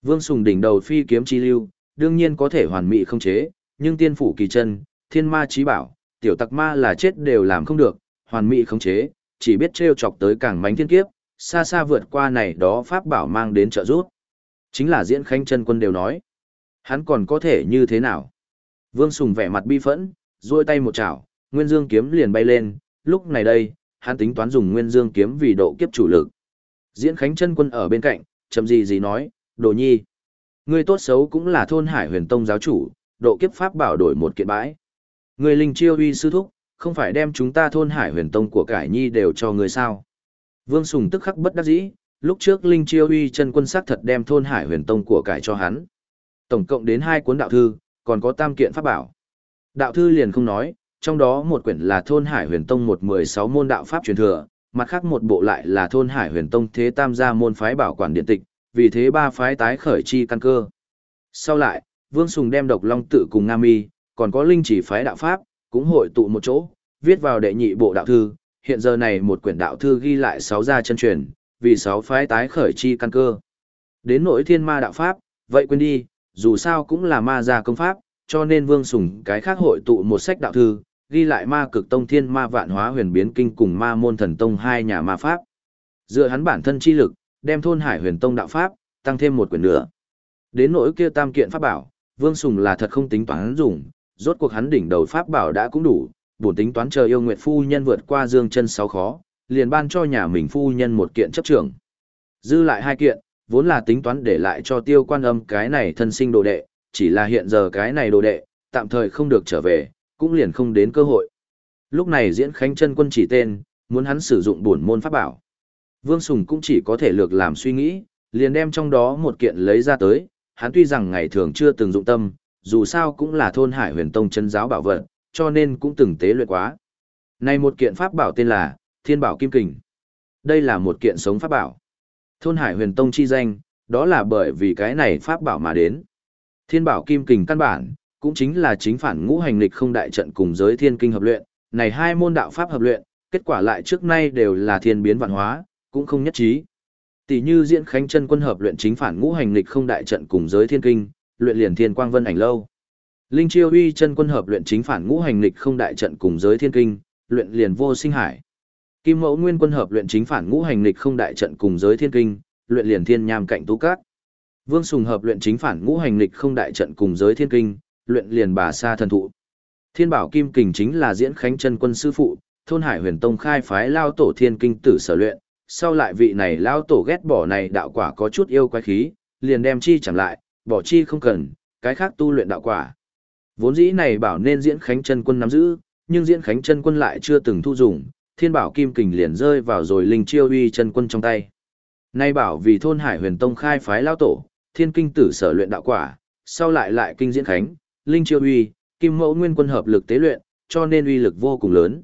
Vương Sùng đỉnh đầu phi kiếm chi lưu, đương nhiên có thể hoàn mỹ không chế, nhưng tiên phủ kỳ chân, thiên ma chí bảo, tiểu tặc ma là chết đều làm không được, hoàn mỹ không chế, chỉ biết trêu chọc tới càng mánh thiên kiếp, xa xa vượt qua này đó pháp bảo mang đến trợ giúp. Chính là diễn khánh chân quân đều nói. Hắn còn có thể như thế nào? Vương Sùng vẻ mặt bi phẫn, duỗi tay một chảo, Nguyên Dương kiếm liền bay lên, lúc này đây, hắn tính toán dùng Nguyên Dương kiếm vì độ kiếp chủ lực. Diễn Khánh chân quân ở bên cạnh, chậm gì gì nói, đồ nhi. Ngươi tốt xấu cũng là thôn hải huyền tông giáo chủ, độ kiếp pháp bảo đổi một kiện bãi. Ngươi linh chiêu uy sư thúc, không phải đem chúng ta thôn hải huyền tông của cải nhi đều cho ngươi sao. Vương Sùng tức khắc bất đắc dĩ, lúc trước Linh Chiêu Uy chân quân sắc thật đem thôn Hải Huyền Tông của cải cho hắn. Tổng cộng đến hai cuốn đạo thư, còn có tam kiện pháp bảo. Đạo thư liền không nói, trong đó một quyển là thôn Hải Huyền Tông một mười sáu môn đạo pháp truyền thừa, mặt khác một bộ lại là thôn Hải Huyền Tông thế tam gia môn phái bảo quản điện tịch, vì thế ba phái tái khởi chi căn cơ. Sau lại, Vương Sùng đem độc long tự cùng Nga Mi, còn có linh chỉ phái đạo pháp, cũng hội tụ một chỗ, viết vào đệ nhị bộ đạo thư, hiện giờ này một quyển đạo thư ghi lại sáu gia chân truyền, vì sáu phái tái khởi chi căn cơ. Đến nỗi thiên ma đạo pháp, vậy quên đi, dù sao cũng là ma gia công pháp, cho nên Vương Sùng cái khác hội tụ một sách đạo thư, ghi lại ma cực tông thiên ma vạn hóa huyền biến kinh cùng ma môn thần tông hai nhà ma pháp. Dựa hắn bản thân chi lực, đem thôn hải huyền tông đạo pháp, tăng thêm một quyển nữa. Đến nỗi kia tam kiện pháp bảo, Vương Sùng là thật không tính toán dùng, rốt cuộc hắn đỉnh đầu pháp bảo đã cũng đủ, bổn tính toán chờ yêu nguyệt phu nhân vượt qua dương chân sáu khó, liền ban cho nhà mình phu nhân một kiện chấp trưởng. Dư lại hai kiện, vốn là tính toán để lại cho tiêu quan âm cái này thân sinh đồ đệ, chỉ là hiện giờ cái này đồ đệ, tạm thời không được trở về, cũng liền không đến cơ hội. Lúc này diễn khánh chân quân chỉ tên, muốn hắn sử dụng bổn môn pháp bảo. Vương Sùng cũng chỉ có thể lược làm suy nghĩ, liền đem trong đó một kiện lấy ra tới, hắn tuy rằng ngày thường chưa từng dụng tâm, dù sao cũng là thôn hải huyền tông chân giáo bảo vật, cho nên cũng từng tế luyện quá. Này một kiện pháp bảo tên là Thiên Bảo Kim Kình. Đây là một kiện sống pháp bảo. Thôn Hải Huyền Tông chi danh, đó là bởi vì cái này pháp bảo mà đến. Thiên Bảo Kim Kình căn bản, cũng chính là chính phản ngũ hành lịch không đại trận cùng giới thiên kinh hợp luyện, này hai môn đạo pháp hợp luyện, kết quả lại trước nay đều là thiên biến vạn hóa, cũng không nhất trí. Tỷ như diễn khánh chân quân hợp luyện chính phản ngũ hành lịch không đại trận cùng giới thiên kinh, luyện liền thiên quang vân ảnh lâu. Linh Chiêu Uy chân quân hợp luyện chính phản ngũ hành lịch không đại trận cùng giới thiên kinh, luyện liền vô sinh hải. Kim Mẫu Nguyên quân hợp luyện chính phản ngũ hành lịch không đại trận cùng giới thiên kinh, luyện liền thiên nham cạnh tú cát. Vương Sùng hợp luyện chính phản ngũ hành lịch không đại trận cùng giới thiên kinh, luyện liền bà sa thần thụ. Thiên Bảo Kim Kình chính là diễn khánh chân quân sư phụ, thôn Hải Huyền Tông khai phái lao tổ thiên kinh tử sở luyện, sau lại vị này lao tổ ghét bỏ này đạo quả có chút yêu quái khí, liền đem chi chẳng lại, bỏ chi không cần, cái khác tu luyện đạo quả. Vốn dĩ này bảo nên diễn khánh chân quân nắm giữ, nhưng diễn khánh chân quân lại chưa từng thu dùng, thiên bảo kim kình liền rơi vào rồi linh chiêu uy chân quân trong tay. Nay bảo vì thôn hải huyền tông khai phái lao tổ, thiên kinh tử sở luyện đạo quả, sau lại lại kinh diễn khánh, linh chiêu uy, kim mẫu nguyên quân hợp lực tế luyện, cho nên uy lực vô cùng lớn.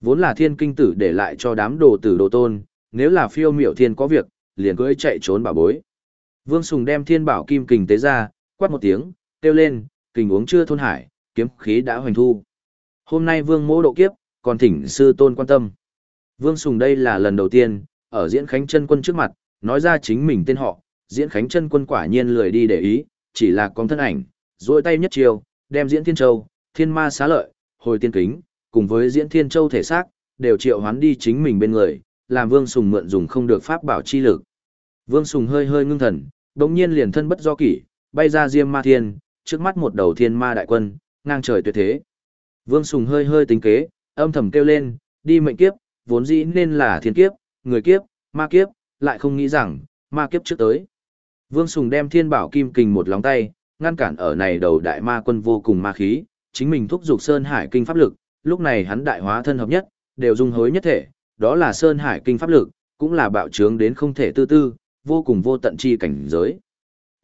Vốn là thiên kinh tử để lại cho đám đồ tử đồ tôn, nếu là phiêu miểu thiên có việc, liền cưỡi chạy trốn bảo bối. Vương Sùng đem thiên bảo kim kình tế ra, quát một tiếng, kêu lên, kình uống chưa thôn hải, kiếm khí đã hoành thu. Hôm nay vương mỗ độ kiếp, còn thỉnh sư tôn quan tâm. Vương Sùng đây là lần đầu tiên, ở diễn khánh chân quân trước mặt, nói ra chính mình tên họ, diễn khánh chân quân quả nhiên lười đi để ý, chỉ là con thân ảnh, duỗi tay nhất chiều, đem diễn thiên châu, thiên ma xá lợi, hồi tiên kính, cùng với diễn thiên châu thể xác, đều triệu hoán đi chính mình bên người, làm Vương Sùng mượn dùng không được pháp bảo chi lực. Vương Sùng hơi hơi ngưng thần, đồng nhiên liền thân bất do kỷ, bay ra diêm ma thiên, trước mắt một đầu thiên ma đại quân, ngang trời tuyệt thế. Vương Sùng hơi hơi tính kế, âm thầm kêu lên, đi mệnh kiếp, vốn dĩ nên là thiên kiếp, người kiếp, ma kiếp, lại không nghĩ rằng, ma kiếp trước tới. Vương Sùng đem thiên bảo kim kình một lòng tay, ngăn cản ở này đầu đại ma quân vô cùng ma khí, chính mình thúc dục Sơn Hải kinh pháp lực, lúc này hắn đại hóa thân hợp nhất, đều dung hối nhất thể, đó là Sơn Hải kinh pháp lực, cũng là bạo trướng đến không thể tư tư, vô cùng vô tận chi cảnh giới.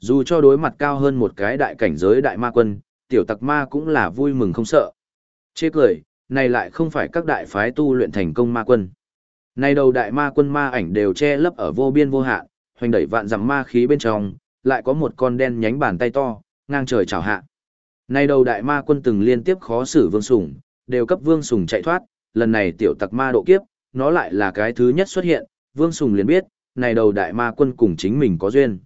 Dù cho đối mặt cao hơn một cái đại cảnh giới đại ma quân, tiểu tặc ma cũng là vui mừng không sợ. Chê cười, này lại không phải các đại phái tu luyện thành công ma quân. Này đầu đại ma quân ma ảnh đều che lấp ở vô biên vô hạn, hoành đẩy vạn dặm ma khí bên trong, lại có một con đen nhánh bàn tay to, ngang trời chảo hạ. Này đầu đại ma quân từng liên tiếp khó xử vương sủng, đều cấp vương sủng chạy thoát, lần này tiểu tặc ma độ kiếp, nó lại là cái thứ nhất xuất hiện, vương sủng liền biết, này đầu đại ma quân cùng chính mình có duyên.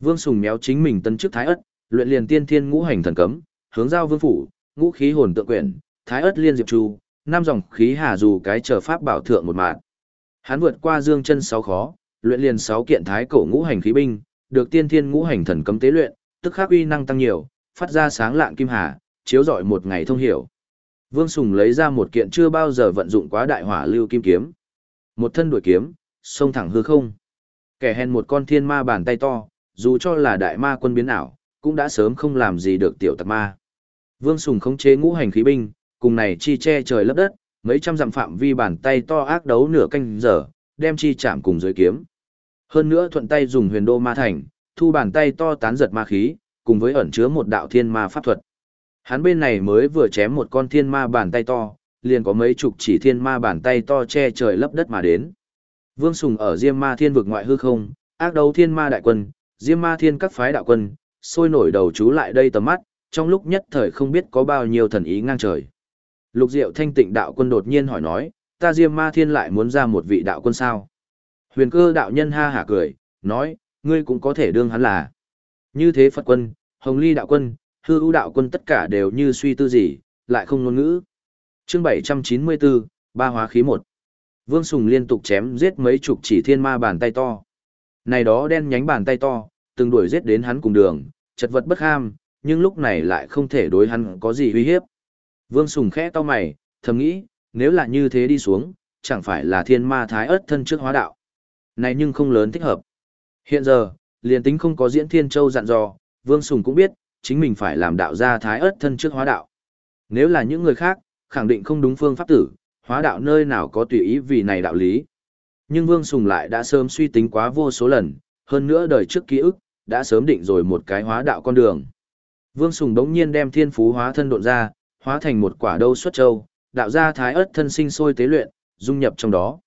Vương Sùng méo chính mình tân chức thái ất, luyện liền tiên thiên ngũ hành thần cấm, hướng giao vương phủ, ngũ khí hồn tự quyển, thái ất liên diệp chu, năm dòng khí hà dù cái chờ pháp bảo thượng một mạng. Hắn vượt qua dương chân sáu khó, luyện liền sáu kiện thái cổ ngũ hành khí binh, được tiên thiên ngũ hành thần cấm tế luyện, tức khắc uy năng tăng nhiều, phát ra sáng lạng kim hà, chiếu rọi một ngày thông hiểu. Vương Sùng lấy ra một kiện chưa bao giờ vận dụng quá đại hỏa lưu kim kiếm. Một thân đuổi kiếm, xông thẳng hư không. Kẻ hèn một con thiên ma bàn tay to, dù cho là đại ma quân biến ảo, cũng đã sớm không làm gì được tiểu tặc ma. Vương Sùng khống chế ngũ hành khí binh, cùng này chi che trời lấp đất, mấy trăm dặm phạm vi bàn tay to ác đấu nửa canh giờ, đem chi chạm cùng dưới kiếm. Hơn nữa thuận tay dùng huyền đô ma thành, thu bàn tay to tán giật ma khí, cùng với ẩn chứa một đạo thiên ma pháp thuật. Hắn bên này mới vừa chém một con thiên ma bàn tay to, liền có mấy chục chỉ thiên ma bàn tay to che trời lấp đất mà đến. Vương Sùng ở Diêm Ma Thiên vực ngoại hư không, ác đấu thiên ma đại quân, Diêm Ma Thiên các phái đạo quân, sôi nổi đầu chú lại đây tầm mắt, trong lúc nhất thời không biết có bao nhiêu thần ý ngang trời. Lục Diệu thanh tịnh đạo quân đột nhiên hỏi nói, ta Diêm Ma Thiên lại muốn ra một vị đạo quân sao? Huyền cơ đạo nhân ha hả cười, nói, ngươi cũng có thể đương hắn là. Như thế Phật quân, Hồng Ly đạo quân, hư ưu đạo quân tất cả đều như suy tư gì, lại không ngôn ngữ. Chương 794, Ba hóa khí một. Vương Sùng liên tục chém giết mấy chục chỉ thiên ma bàn tay to. Này đó đen nhánh bàn tay to, từng đuổi giết đến hắn cùng đường, chật vật bất ham, nhưng lúc này lại không thể đối hắn có gì uy hiếp. Vương Sùng khẽ to mày, thầm nghĩ, nếu là như thế đi xuống, chẳng phải là thiên ma thái ớt thân trước hóa đạo. Này nhưng không lớn thích hợp. Hiện giờ, liền tính không có diễn thiên châu dặn dò, Vương Sùng cũng biết, chính mình phải làm đạo gia thái ớt thân trước hóa đạo. Nếu là những người khác, khẳng định không đúng phương pháp tử, hóa đạo nơi nào có tùy ý vì này đạo lý. Nhưng Vương Sùng lại đã sớm suy tính quá vô số lần, hơn nữa đời trước ký ức, đã sớm định rồi một cái hóa đạo con đường. Vương Sùng đống nhiên đem thiên phú hóa thân độn ra, hóa thành một quả đâu xuất châu, đạo ra thái ớt thân sinh sôi tế luyện, dung nhập trong đó.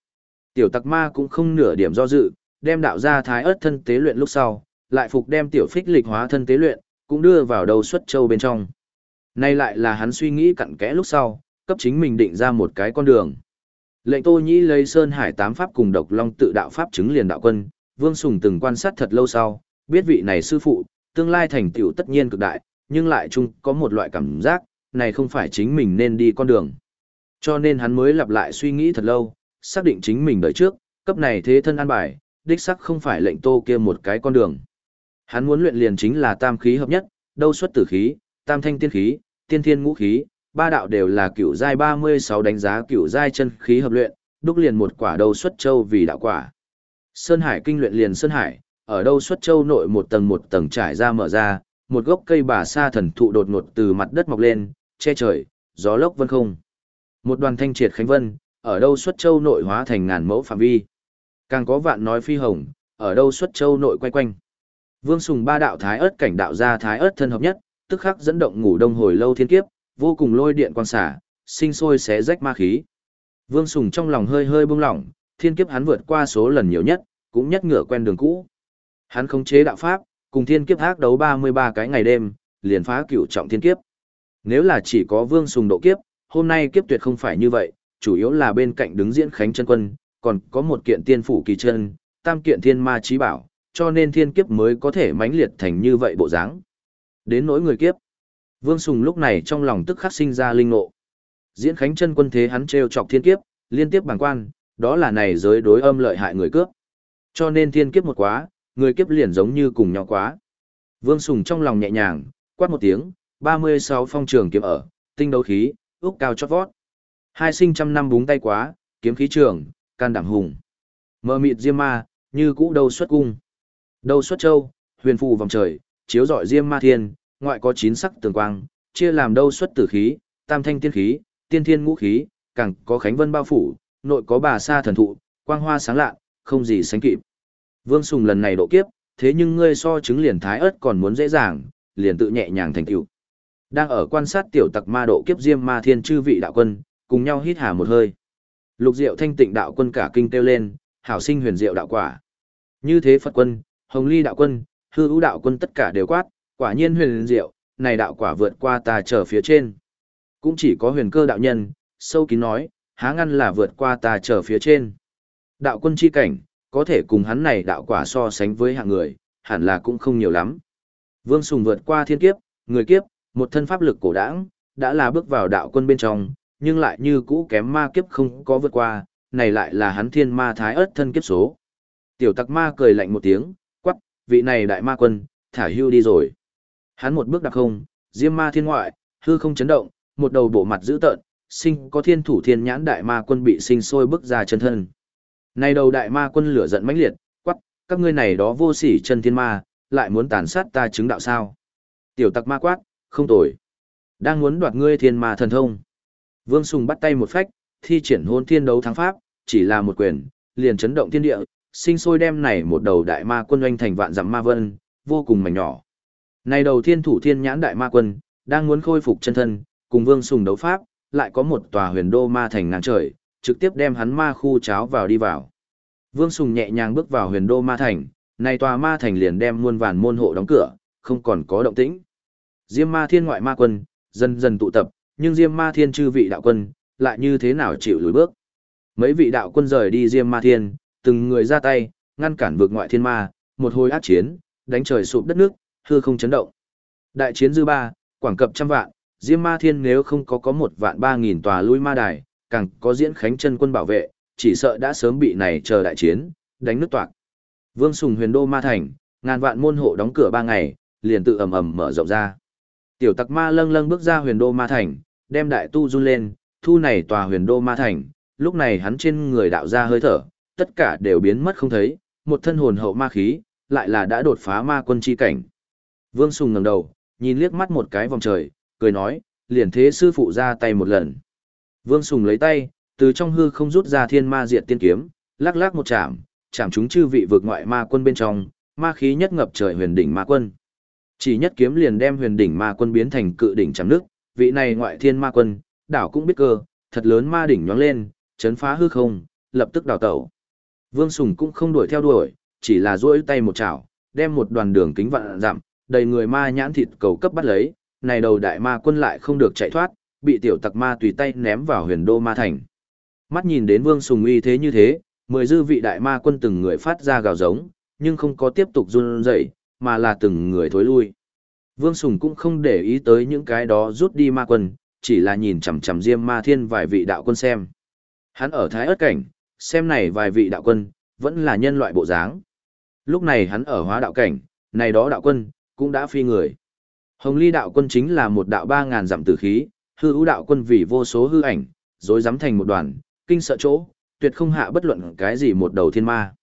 Tiểu tặc ma cũng không nửa điểm do dự, đem đạo ra thái ớt thân tế luyện lúc sau, lại phục đem tiểu phích lịch hóa thân tế luyện, cũng đưa vào đầu xuất châu bên trong. Nay lại là hắn suy nghĩ cặn kẽ lúc sau, cấp chính mình định ra một cái con đường. Lệnh Tô Nhĩ lấy Sơn Hải tám pháp cùng độc long tự đạo pháp chứng liền đạo quân, Vương Sùng từng quan sát thật lâu sau, biết vị này sư phụ, tương lai thành tựu tất nhiên cực đại, nhưng lại chung có một loại cảm giác, này không phải chính mình nên đi con đường. Cho nên hắn mới lặp lại suy nghĩ thật lâu, xác định chính mình đợi trước, cấp này thế thân an bài, đích sắc không phải lệnh tô kia một cái con đường. Hắn muốn luyện liền chính là tam khí hợp nhất, đâu xuất tử khí, tam thanh tiên khí, tiên thiên ngũ khí, ba đạo đều là cửu giai 36 đánh giá cửu giai chân khí hợp luyện, đúc liền một quả đầu xuất châu vì đạo quả. Sơn Hải kinh luyện liền Sơn Hải, ở đâu xuất châu nội một tầng một tầng trải ra mở ra, một gốc cây bà sa thần thụ đột ngột từ mặt đất mọc lên, che trời, gió lốc vân không. Một đoàn thanh triệt khánh vân, ở đâu xuất châu nội hóa thành ngàn mẫu phạm vi. Càng có vạn nói phi hồng, ở đâu xuất châu nội quay quanh. Vương Sùng ba đạo thái ớt cảnh đạo ra thái ớt thân hợp nhất, tức khắc dẫn động ngủ đông hồi lâu thiên kiếp, vô cùng lôi điện quang xả, sinh sôi xé rách ma khí. Vương Sùng trong lòng hơi hơi bông lỏng, thiên kiếp hắn vượt qua số lần nhiều nhất, cũng nhất ngựa quen đường cũ. Hắn khống chế đạo pháp, cùng thiên kiếp ác đấu 33 cái ngày đêm, liền phá cửu trọng thiên kiếp. Nếu là chỉ có Vương Sùng độ kiếp, hôm nay kiếp tuyệt không phải như vậy, chủ yếu là bên cạnh đứng diễn khánh chân quân, còn có một kiện tiên phủ kỳ chân, tam kiện thiên ma trí bảo, cho nên thiên kiếp mới có thể mãnh liệt thành như vậy bộ dáng. Đến nỗi người kiếp, Vương Sùng lúc này trong lòng tức khắc sinh ra linh ngộ. Diễn khánh chân quân thế hắn trêu chọc thiên kiếp, liên tiếp bàng quan, đó là này giới đối âm lợi hại người cướp. Cho nên thiên kiếp một quá, người kiếp liền giống như cùng nhau quá. Vương Sùng trong lòng nhẹ nhàng, quát một tiếng, 36 phong trường kiếm ở, tinh đấu khí, úc cao chót vót. Hai sinh trăm năm búng tay quá, kiếm khí trường, can đảm hùng. Mơ mịt diêm ma, như cũ đầu xuất cung. Đầu xuất châu, huyền phù vòng trời, chiếu rọi diêm ma thiên, ngoại có chín sắc tường quang, chia làm đâu xuất tử khí, tam thanh tiên khí, tiên thiên ngũ khí, càng có khánh vân bao phủ, nội có bà sa thần thụ, quang hoa sáng lạ, không gì sánh kịp. Vương Sùng lần này độ kiếp, thế nhưng ngươi so chứng liền thái ớt còn muốn dễ dàng, liền tự nhẹ nhàng thành tựu. Đang ở quan sát tiểu tặc ma độ kiếp diêm ma thiên chư vị đạo quân, cùng nhau hít hà một hơi. Lục Diệu thanh tịnh đạo quân cả kinh kêu lên, hảo sinh huyền diệu đạo quả. Như thế Phật quân, Hồng Ly đạo quân, Hư Vũ đạo quân tất cả đều quát, quả nhiên huyền diệu, này đạo quả vượt qua ta trở phía trên. Cũng chỉ có huyền cơ đạo nhân, sâu kín nói, há ngăn là vượt qua ta trở phía trên. Đạo quân chi cảnh, có thể cùng hắn này đạo quả so sánh với hạng người, hẳn là cũng không nhiều lắm. Vương Sùng vượt qua thiên kiếp, người kiếp, một thân pháp lực cổ đảng, đã là bước vào đạo quân bên trong, nhưng lại như cũ kém ma kiếp không có vượt qua, này lại là hắn thiên ma thái ớt thân kiếp số. Tiểu tặc ma cười lạnh một tiếng, quắc, vị này đại ma quân, thả hưu đi rồi. Hắn một bước đặc không, diêm ma thiên ngoại, hư không chấn động, một đầu bộ mặt dữ tợn, sinh có thiên thủ thiên nhãn đại ma quân bị sinh sôi bước ra chân thân. Này đầu đại ma quân lửa giận mãnh liệt, quắc, các ngươi này đó vô sỉ chân thiên ma, lại muốn tàn sát ta chứng đạo sao? Tiểu tặc ma quát, không tồi. Đang muốn đoạt ngươi thiên ma thần thông. Vương Sùng bắt tay một phách, thi triển hôn thiên đấu thắng pháp, chỉ là một quyền, liền chấn động thiên địa, sinh sôi đem này một đầu đại ma quân oanh thành vạn dặm ma vân, vô cùng mảnh nhỏ. Này đầu thiên thủ thiên nhãn đại ma quân, đang muốn khôi phục chân thân, cùng Vương Sùng đấu pháp, lại có một tòa huyền đô ma thành ngang trời, trực tiếp đem hắn ma khu cháo vào đi vào. Vương Sùng nhẹ nhàng bước vào huyền đô ma thành, này tòa ma thành liền đem muôn vàn môn hộ đóng cửa, không còn có động tĩnh. Diêm ma thiên ngoại ma quân, dần dần tụ tập, nhưng Diêm Ma Thiên chư vị đạo quân, lại như thế nào chịu lùi bước. Mấy vị đạo quân rời đi Diêm Ma Thiên, từng người ra tay, ngăn cản vượt ngoại thiên ma, một hồi ác chiến, đánh trời sụp đất nước, hư không chấn động. Đại chiến dư ba, quảng cập trăm vạn, Diêm Ma Thiên nếu không có có một vạn ba nghìn tòa lui ma đài, càng có diễn khánh chân quân bảo vệ, chỉ sợ đã sớm bị này chờ đại chiến, đánh nước toạc. Vương Sùng huyền đô ma thành, ngàn vạn môn hộ đóng cửa ba ngày, liền tự ầm ầm mở rộng ra. Tiểu tặc ma lâng lâng bước ra huyền đô ma thành, đem đại tu run lên, thu này tòa huyền đô ma thành, lúc này hắn trên người đạo ra hơi thở, tất cả đều biến mất không thấy, một thân hồn hậu ma khí, lại là đã đột phá ma quân chi cảnh. Vương Sùng ngẩng đầu, nhìn liếc mắt một cái vòng trời, cười nói, liền thế sư phụ ra tay một lần. Vương Sùng lấy tay, từ trong hư không rút ra thiên ma diệt tiên kiếm, lắc lắc một chạm, chạm chúng chư vị vượt ngoại ma quân bên trong, ma khí nhất ngập trời huyền đỉnh ma quân. Chỉ nhất kiếm liền đem huyền đỉnh ma quân biến thành cự đỉnh chạm nước, vị này ngoại thiên ma quân, đảo cũng biết cơ, thật lớn ma đỉnh nhoáng lên, chấn phá hư không, lập tức đào tẩu. Vương Sùng cũng không đuổi theo đuổi, chỉ là duỗi tay một chảo, đem một đoàn đường kính vạn dặm, đầy người ma nhãn thịt cầu cấp bắt lấy, này đầu đại ma quân lại không được chạy thoát, bị tiểu tặc ma tùy tay ném vào huyền đô ma thành. Mắt nhìn đến Vương Sùng uy thế như thế, mười dư vị đại ma quân từng người phát ra gào giống, nhưng không có tiếp tục run rẩy, mà là từng người thối lui. Vương Sùng cũng không để ý tới những cái đó rút đi ma quân, chỉ là nhìn chằm chằm Diêm Ma Thiên vài vị đạo quân xem. Hắn ở Thái ớt cảnh, xem này vài vị đạo quân, vẫn là nhân loại bộ dáng. Lúc này hắn ở hóa đạo cảnh, này đó đạo quân, cũng đã phi người. Hồng Ly đạo quân chính là một đạo ba ngàn giảm tử khí, hư ưu đạo quân vì vô số hư ảnh, rồi dám thành một đoàn, kinh sợ chỗ, tuyệt không hạ bất luận cái gì một đầu thiên ma.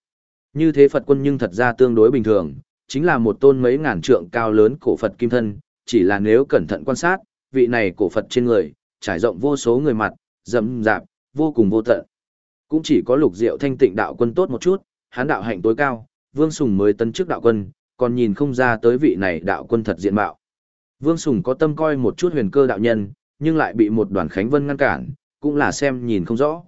Như thế Phật quân nhưng thật ra tương đối bình thường, chính là một tôn mấy ngàn trượng cao lớn cổ Phật kim thân, chỉ là nếu cẩn thận quan sát, vị này cổ Phật trên người, trải rộng vô số người mặt, dẫm dạp, vô cùng vô tận. Cũng chỉ có lục diệu thanh tịnh đạo quân tốt một chút, hán đạo hạnh tối cao, Vương Sùng mới tấn chức đạo quân, còn nhìn không ra tới vị này đạo quân thật diện mạo. Vương Sùng có tâm coi một chút huyền cơ đạo nhân, nhưng lại bị một đoàn Khánh Vân ngăn cản, cũng là xem nhìn không rõ.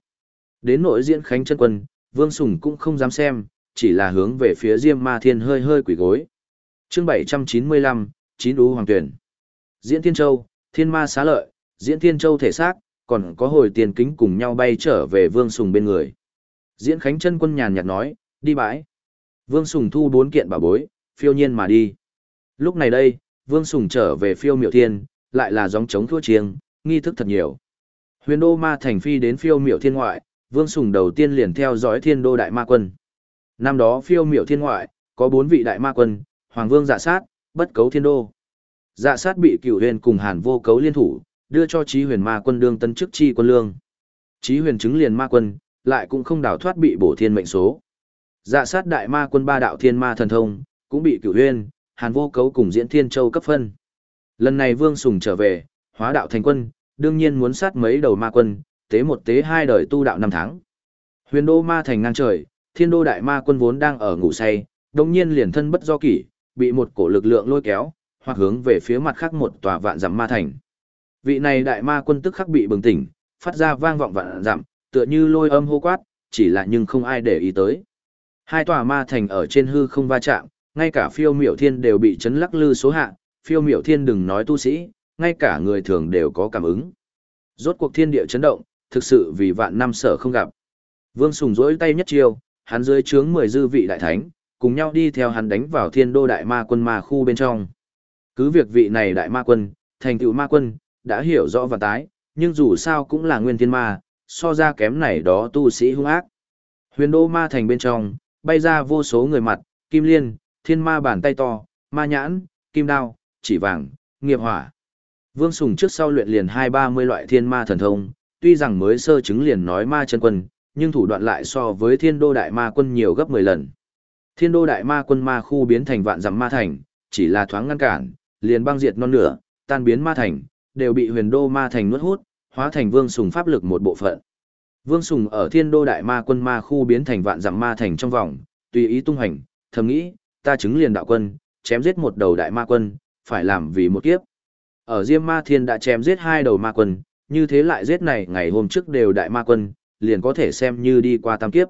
Đến nội diễn Khánh chân quân, Vương Sùng cũng không dám xem, chỉ là hướng về phía Diêm Ma Thiên hơi hơi quỷ gối. chương 795, Chín Ú Hoàng Tuyển. Diễn Thiên Châu, Thiên Ma Xá Lợi, Diễn Thiên Châu thể xác, còn có hồi tiền kính cùng nhau bay trở về Vương Sùng bên người. Diễn Khánh chân quân nhàn nhạt nói, đi bãi. Vương Sùng thu bốn kiện bảo bối, phiêu nhiên mà đi. Lúc này đây, Vương Sùng trở về phiêu miệu thiên, lại là gióng chống thua chiêng, nghi thức thật nhiều. Huyền đô ma thành phi đến phiêu miệu thiên ngoại, Vương Sùng đầu tiên liền theo dõi thiên đô đại ma quân. Năm đó phiêu miệu thiên ngoại, có bốn vị đại ma quân, Hoàng Vương dạ sát, bất cấu thiên đô. Dạ sát bị cửu huyền cùng hàn vô cấu liên thủ, đưa cho trí huyền ma quân đương tân chức chi quân lương. Trí huyền chứng liền ma quân, lại cũng không đào thoát bị bổ thiên mệnh số. Dạ sát đại ma quân ba đạo thiên ma thần thông, cũng bị cửu huyền, hàn vô cấu cùng diễn thiên châu cấp phân. Lần này Vương Sùng trở về, hóa đạo thành quân, đương nhiên muốn sát mấy đầu ma quân, tế một tế hai đời tu đạo năm tháng. Huyền đô ma thành ngang trời, thiên đô đại ma quân vốn đang ở ngủ say, đồng nhiên liền thân bất do kỷ, bị một cổ lực lượng lôi kéo, hoặc hướng về phía mặt khác một tòa vạn dặm ma thành. Vị này đại ma quân tức khắc bị bừng tỉnh, phát ra vang vọng vạn dặm, tựa như lôi âm hô quát, chỉ là nhưng không ai để ý tới. Hai tòa ma thành ở trên hư không va chạm, ngay cả phiêu miểu thiên đều bị chấn lắc lư số hạ, phiêu miểu thiên đừng nói tu sĩ, ngay cả người thường đều có cảm ứng. Rốt cuộc thiên địa chấn động, thực sự vì vạn năm sở không gặp. Vương Sùng rỗi tay nhất chiêu, hắn dưới trướng mười dư vị đại thánh, cùng nhau đi theo hắn đánh vào thiên đô đại ma quân ma khu bên trong. Cứ việc vị này đại ma quân, thành tựu ma quân, đã hiểu rõ và tái, nhưng dù sao cũng là nguyên thiên ma, so ra kém này đó tu sĩ hung ác. Huyền đô ma thành bên trong, bay ra vô số người mặt, kim liên, thiên ma bàn tay to, ma nhãn, kim đao, chỉ vàng, nghiệp hỏa. Vương Sùng trước sau luyện liền hai ba mươi loại thiên ma thần thông, tuy rằng mới sơ chứng liền nói ma chân quân, nhưng thủ đoạn lại so với thiên đô đại ma quân nhiều gấp 10 lần. Thiên đô đại ma quân ma khu biến thành vạn dặm ma thành, chỉ là thoáng ngăn cản, liền băng diệt non nửa, tan biến ma thành, đều bị huyền đô ma thành nuốt hút, hóa thành vương sùng pháp lực một bộ phận. Vương sùng ở thiên đô đại ma quân ma khu biến thành vạn dặm ma thành trong vòng, tùy ý tung hành, thầm nghĩ, ta chứng liền đạo quân, chém giết một đầu đại ma quân, phải làm vì một kiếp. Ở Diêm Ma Thiên đã chém giết hai đầu ma quân, như thế lại giết này ngày hôm trước đều đại ma quân, liền có thể xem như đi qua tam kiếp.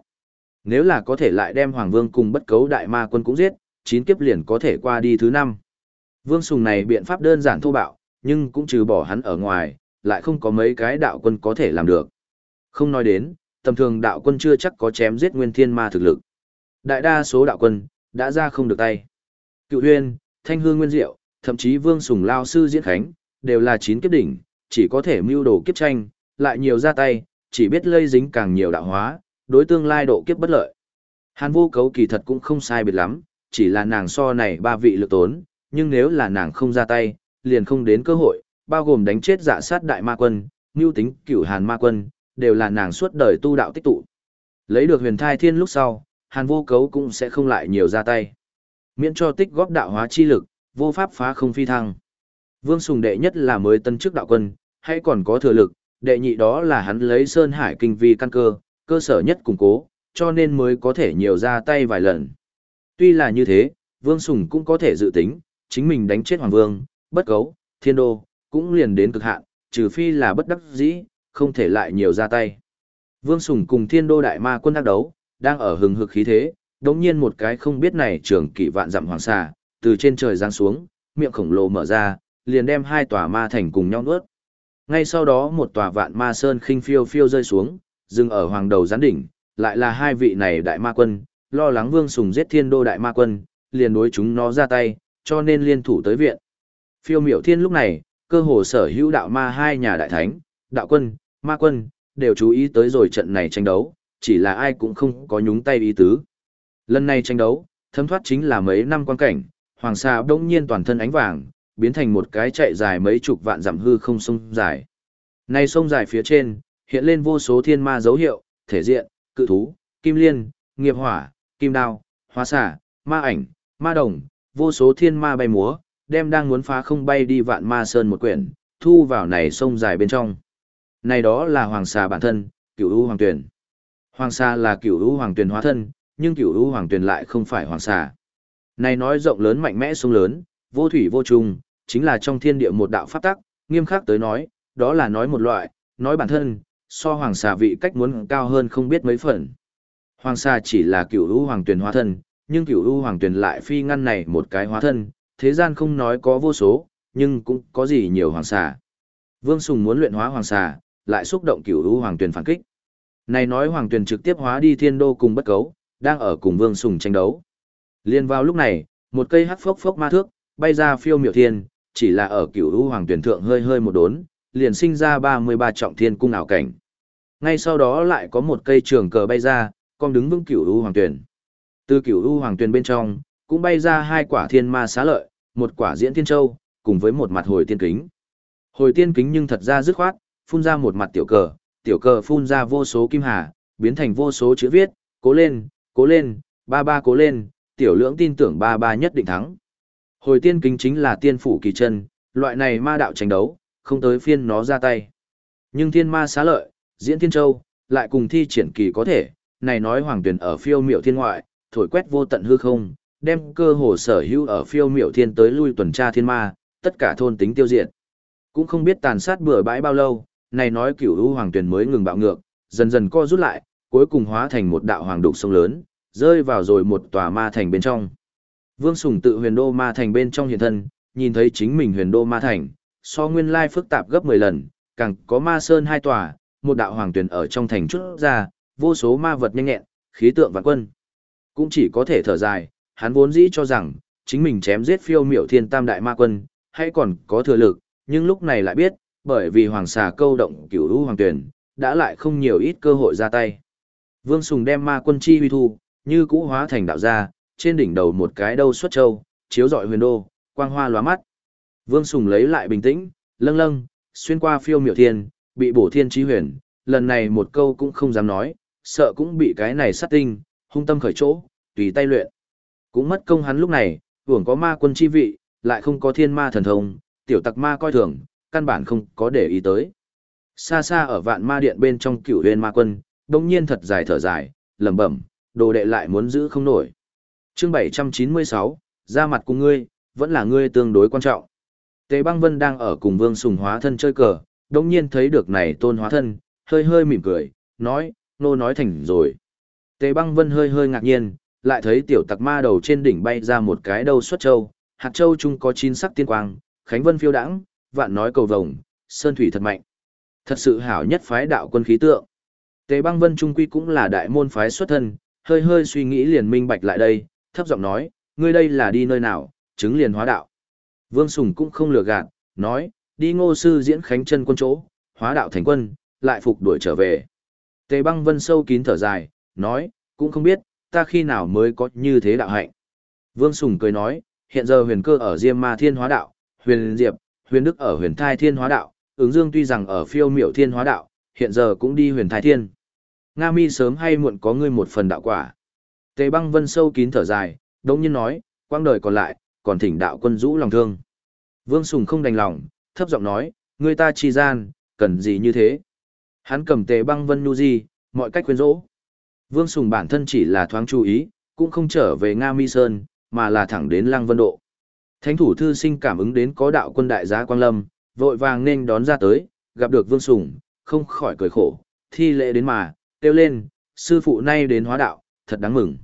Nếu là có thể lại đem Hoàng Vương cùng bất cấu đại ma quân cũng giết, chín kiếp liền có thể qua đi thứ năm. Vương Sùng này biện pháp đơn giản thô bạo, nhưng cũng trừ bỏ hắn ở ngoài, lại không có mấy cái đạo quân có thể làm được. Không nói đến, tầm thường đạo quân chưa chắc có chém giết nguyên thiên ma thực lực. Đại đa số đạo quân, đã ra không được tay. Cựu huyên, thanh hương nguyên diệu, thậm chí vương sùng lao sư diễn khánh, đều là chín kiếp đỉnh, chỉ có thể mưu đồ kiếp tranh, lại nhiều ra tay, chỉ biết lây dính càng nhiều đạo hóa, đối tương lai độ kiếp bất lợi. Hàn vô cấu kỳ thật cũng không sai biệt lắm, chỉ là nàng so này ba vị lực tốn, nhưng nếu là nàng không ra tay, liền không đến cơ hội, bao gồm đánh chết dạ sát đại ma quân, mưu tính cửu hàn ma quân, đều là nàng suốt đời tu đạo tích tụ. Lấy được huyền thai thiên lúc sau, hàn vô cấu cũng sẽ không lại nhiều ra tay. Miễn cho tích góp đạo hóa chi lực, vô pháp phá không phi thăng. Vương Sùng đệ nhất là mới tân chức đạo quân, hay còn có thừa lực, đệ nhị đó là hắn lấy Sơn Hải kinh vi căn cơ, cơ sở nhất củng cố, cho nên mới có thể nhiều ra tay vài lần. Tuy là như thế, Vương Sùng cũng có thể dự tính, chính mình đánh chết Hoàng Vương, bất cấu, thiên đô, cũng liền đến cực hạn, trừ phi là bất đắc dĩ, không thể lại nhiều ra tay. Vương Sùng cùng thiên đô đại ma quân đắc đấu, đang ở hừng hực khí thế, đống nhiên một cái không biết này trưởng kỷ vạn dặm hoàng xà, từ trên trời giáng xuống, miệng khổng lồ mở ra, liền đem hai tòa ma thành cùng nhau nuốt. Ngay sau đó một tòa vạn ma sơn khinh phiêu phiêu rơi xuống, dừng ở hoàng đầu gián đỉnh, lại là hai vị này đại ma quân, lo lắng vương sùng giết thiên đô đại ma quân, liền đối chúng nó ra tay, cho nên liên thủ tới viện. Phiêu miểu thiên lúc này, cơ hồ sở hữu đạo ma hai nhà đại thánh, đạo quân, ma quân, đều chú ý tới rồi trận này tranh đấu, chỉ là ai cũng không có nhúng tay ý tứ. Lần này tranh đấu, thấm thoát chính là mấy năm quan cảnh, hoàng sa đông nhiên toàn thân ánh vàng, biến thành một cái chạy dài mấy chục vạn dặm hư không sông dài. Này sông dài phía trên, hiện lên vô số thiên ma dấu hiệu, thể diện, cự thú, kim liên, nghiệp hỏa, kim đao, hóa xả, ma ảnh, ma đồng, vô số thiên ma bay múa, đem đang muốn phá không bay đi vạn ma sơn một quyển, thu vào này sông dài bên trong. Này đó là hoàng xà bản thân, cửu u hoàng tuyển. Hoàng xà là cửu u hoàng tuyền hóa thân, nhưng cửu u hoàng tuyền lại không phải hoàng xà. Này nói rộng lớn mạnh mẽ sông lớn, vô thủy vô trùng, chính là trong thiên địa một đạo pháp tắc, nghiêm khắc tới nói, đó là nói một loại, nói bản thân, so hoàng xà vị cách muốn cao hơn không biết mấy phần. Hoàng xà chỉ là cửu u hoàng tuyền hóa thân, nhưng cửu u hoàng tuyền lại phi ngăn này một cái hóa thân, thế gian không nói có vô số, nhưng cũng có gì nhiều hoàng xà. Vương Sùng muốn luyện hóa hoàng xà, lại xúc động cửu u hoàng tuyền phản kích. Này nói hoàng tuyền trực tiếp hóa đi thiên đô cùng bất cấu, đang ở cùng Vương Sùng tranh đấu. Liên vào lúc này, một cây hắc phốc phốc ma thước, bay ra phiêu miểu thiên, chỉ là ở cửu u hoàng tuyền thượng hơi hơi một đốn, liền sinh ra 33 trọng thiên cung ảo cảnh. Ngay sau đó lại có một cây trường cờ bay ra, con đứng vững cửu u hoàng tuyền. Từ cửu u hoàng tuyền bên trong, cũng bay ra hai quả thiên ma xá lợi, một quả diễn thiên châu, cùng với một mặt hồi tiên kính. Hồi tiên kính nhưng thật ra dứt khoát, phun ra một mặt tiểu cờ, tiểu cờ phun ra vô số kim hà, biến thành vô số chữ viết, cố lên, cố lên, ba ba cố lên, tiểu lưỡng tin tưởng ba ba nhất định thắng. Hồi tiên kính chính là tiên phủ kỳ chân, loại này ma đạo tranh đấu, không tới phiên nó ra tay. Nhưng thiên ma xá lợi, diễn thiên châu, lại cùng thi triển kỳ có thể, này nói hoàng tuyển ở phiêu miệu thiên ngoại, thổi quét vô tận hư không, đem cơ hồ sở hữu ở phiêu miệu thiên tới lui tuần tra thiên ma, tất cả thôn tính tiêu diệt. Cũng không biết tàn sát bừa bãi bao lâu, này nói cửu u hoàng tuyền mới ngừng bạo ngược, dần dần co rút lại, cuối cùng hóa thành một đạo hoàng đục sông lớn, rơi vào rồi một tòa ma thành bên trong. Vương Sùng tự huyền đô ma thành bên trong hiện thân, nhìn thấy chính mình huyền đô ma thành, so nguyên lai phức tạp gấp 10 lần, càng có ma sơn hai tòa, một đạo hoàng tuyển ở trong thành chút ra, vô số ma vật nhanh nhẹn, khí tượng vạn quân. Cũng chỉ có thể thở dài, hắn vốn dĩ cho rằng, chính mình chém giết phiêu miểu thiên tam đại ma quân, hay còn có thừa lực, nhưng lúc này lại biết, bởi vì hoàng xà câu động cửu lũ hoàng tuyển, đã lại không nhiều ít cơ hội ra tay. Vương Sùng đem ma quân chi huy thu, như cũ hóa thành đạo gia, trên đỉnh đầu một cái đâu xuất châu, chiếu dọi huyền đô, quang hoa lóa mắt. Vương Sùng lấy lại bình tĩnh, lâng lâng, xuyên qua phiêu miểu thiên, bị bổ thiên trí huyền, lần này một câu cũng không dám nói, sợ cũng bị cái này sát tinh, hung tâm khởi chỗ, tùy tay luyện. Cũng mất công hắn lúc này, hưởng có ma quân chi vị, lại không có thiên ma thần thông, tiểu tặc ma coi thường, căn bản không có để ý tới. Xa xa ở vạn ma điện bên trong cửu huyền ma quân, đông nhiên thật dài thở dài, lẩm bẩm, đồ đệ lại muốn giữ không nổi. chương 796, ra mặt cùng ngươi, vẫn là ngươi tương đối quan trọng. Tề băng vân đang ở cùng vương sùng hóa thân chơi cờ, đông nhiên thấy được này tôn hóa thân, hơi hơi mỉm cười, nói, nô nói thành rồi. Tề băng vân hơi hơi ngạc nhiên, lại thấy tiểu tặc ma đầu trên đỉnh bay ra một cái đầu xuất châu, hạt châu chung có chín sắc tiên quang, khánh vân phiêu đãng, vạn nói cầu vồng, sơn thủy thật mạnh. Thật sự hảo nhất phái đạo quân khí tượng. Tề băng vân trung quy cũng là đại môn phái xuất thân, hơi hơi suy nghĩ liền minh bạch lại đây, thấp giọng nói, ngươi đây là đi nơi nào, chứng liền hóa đạo. Vương Sùng cũng không lừa gạt, nói, đi ngô sư diễn khánh chân quân chỗ, hóa đạo thành quân, lại phục đuổi trở về. Tề băng vân sâu kín thở dài, nói, cũng không biết, ta khi nào mới có như thế đạo hạnh. Vương Sùng cười nói, hiện giờ huyền cơ ở Diêm Ma Thiên Hóa Đạo, huyền Diệp, huyền Đức ở huyền Thai Thiên Hóa Đạo, ứng dương tuy rằng ở phiêu miểu Thiên Hóa Đạo, hiện giờ cũng đi huyền Thai Thiên. Nga mi sớm hay muộn có ngươi một phần đạo quả. Tề băng vân sâu kín thở dài, đống nhiên nói, quang đời còn lại, còn thỉnh đạo quân rũ lòng thương. Vương Sùng không đành lòng, thấp giọng nói, người ta chi gian, cần gì như thế. Hắn cầm tề băng vân nu di, mọi cách khuyên rũ. Vương Sùng bản thân chỉ là thoáng chú ý, cũng không trở về Nga Mi Sơn, mà là thẳng đến Lăng Vân Độ. Thánh thủ thư sinh cảm ứng đến có đạo quân đại giá Quang Lâm, vội vàng nên đón ra tới, gặp được Vương Sùng, không khỏi cười khổ, thi lễ đến mà, kêu lên, sư phụ nay đến hóa đạo, thật đáng mừng.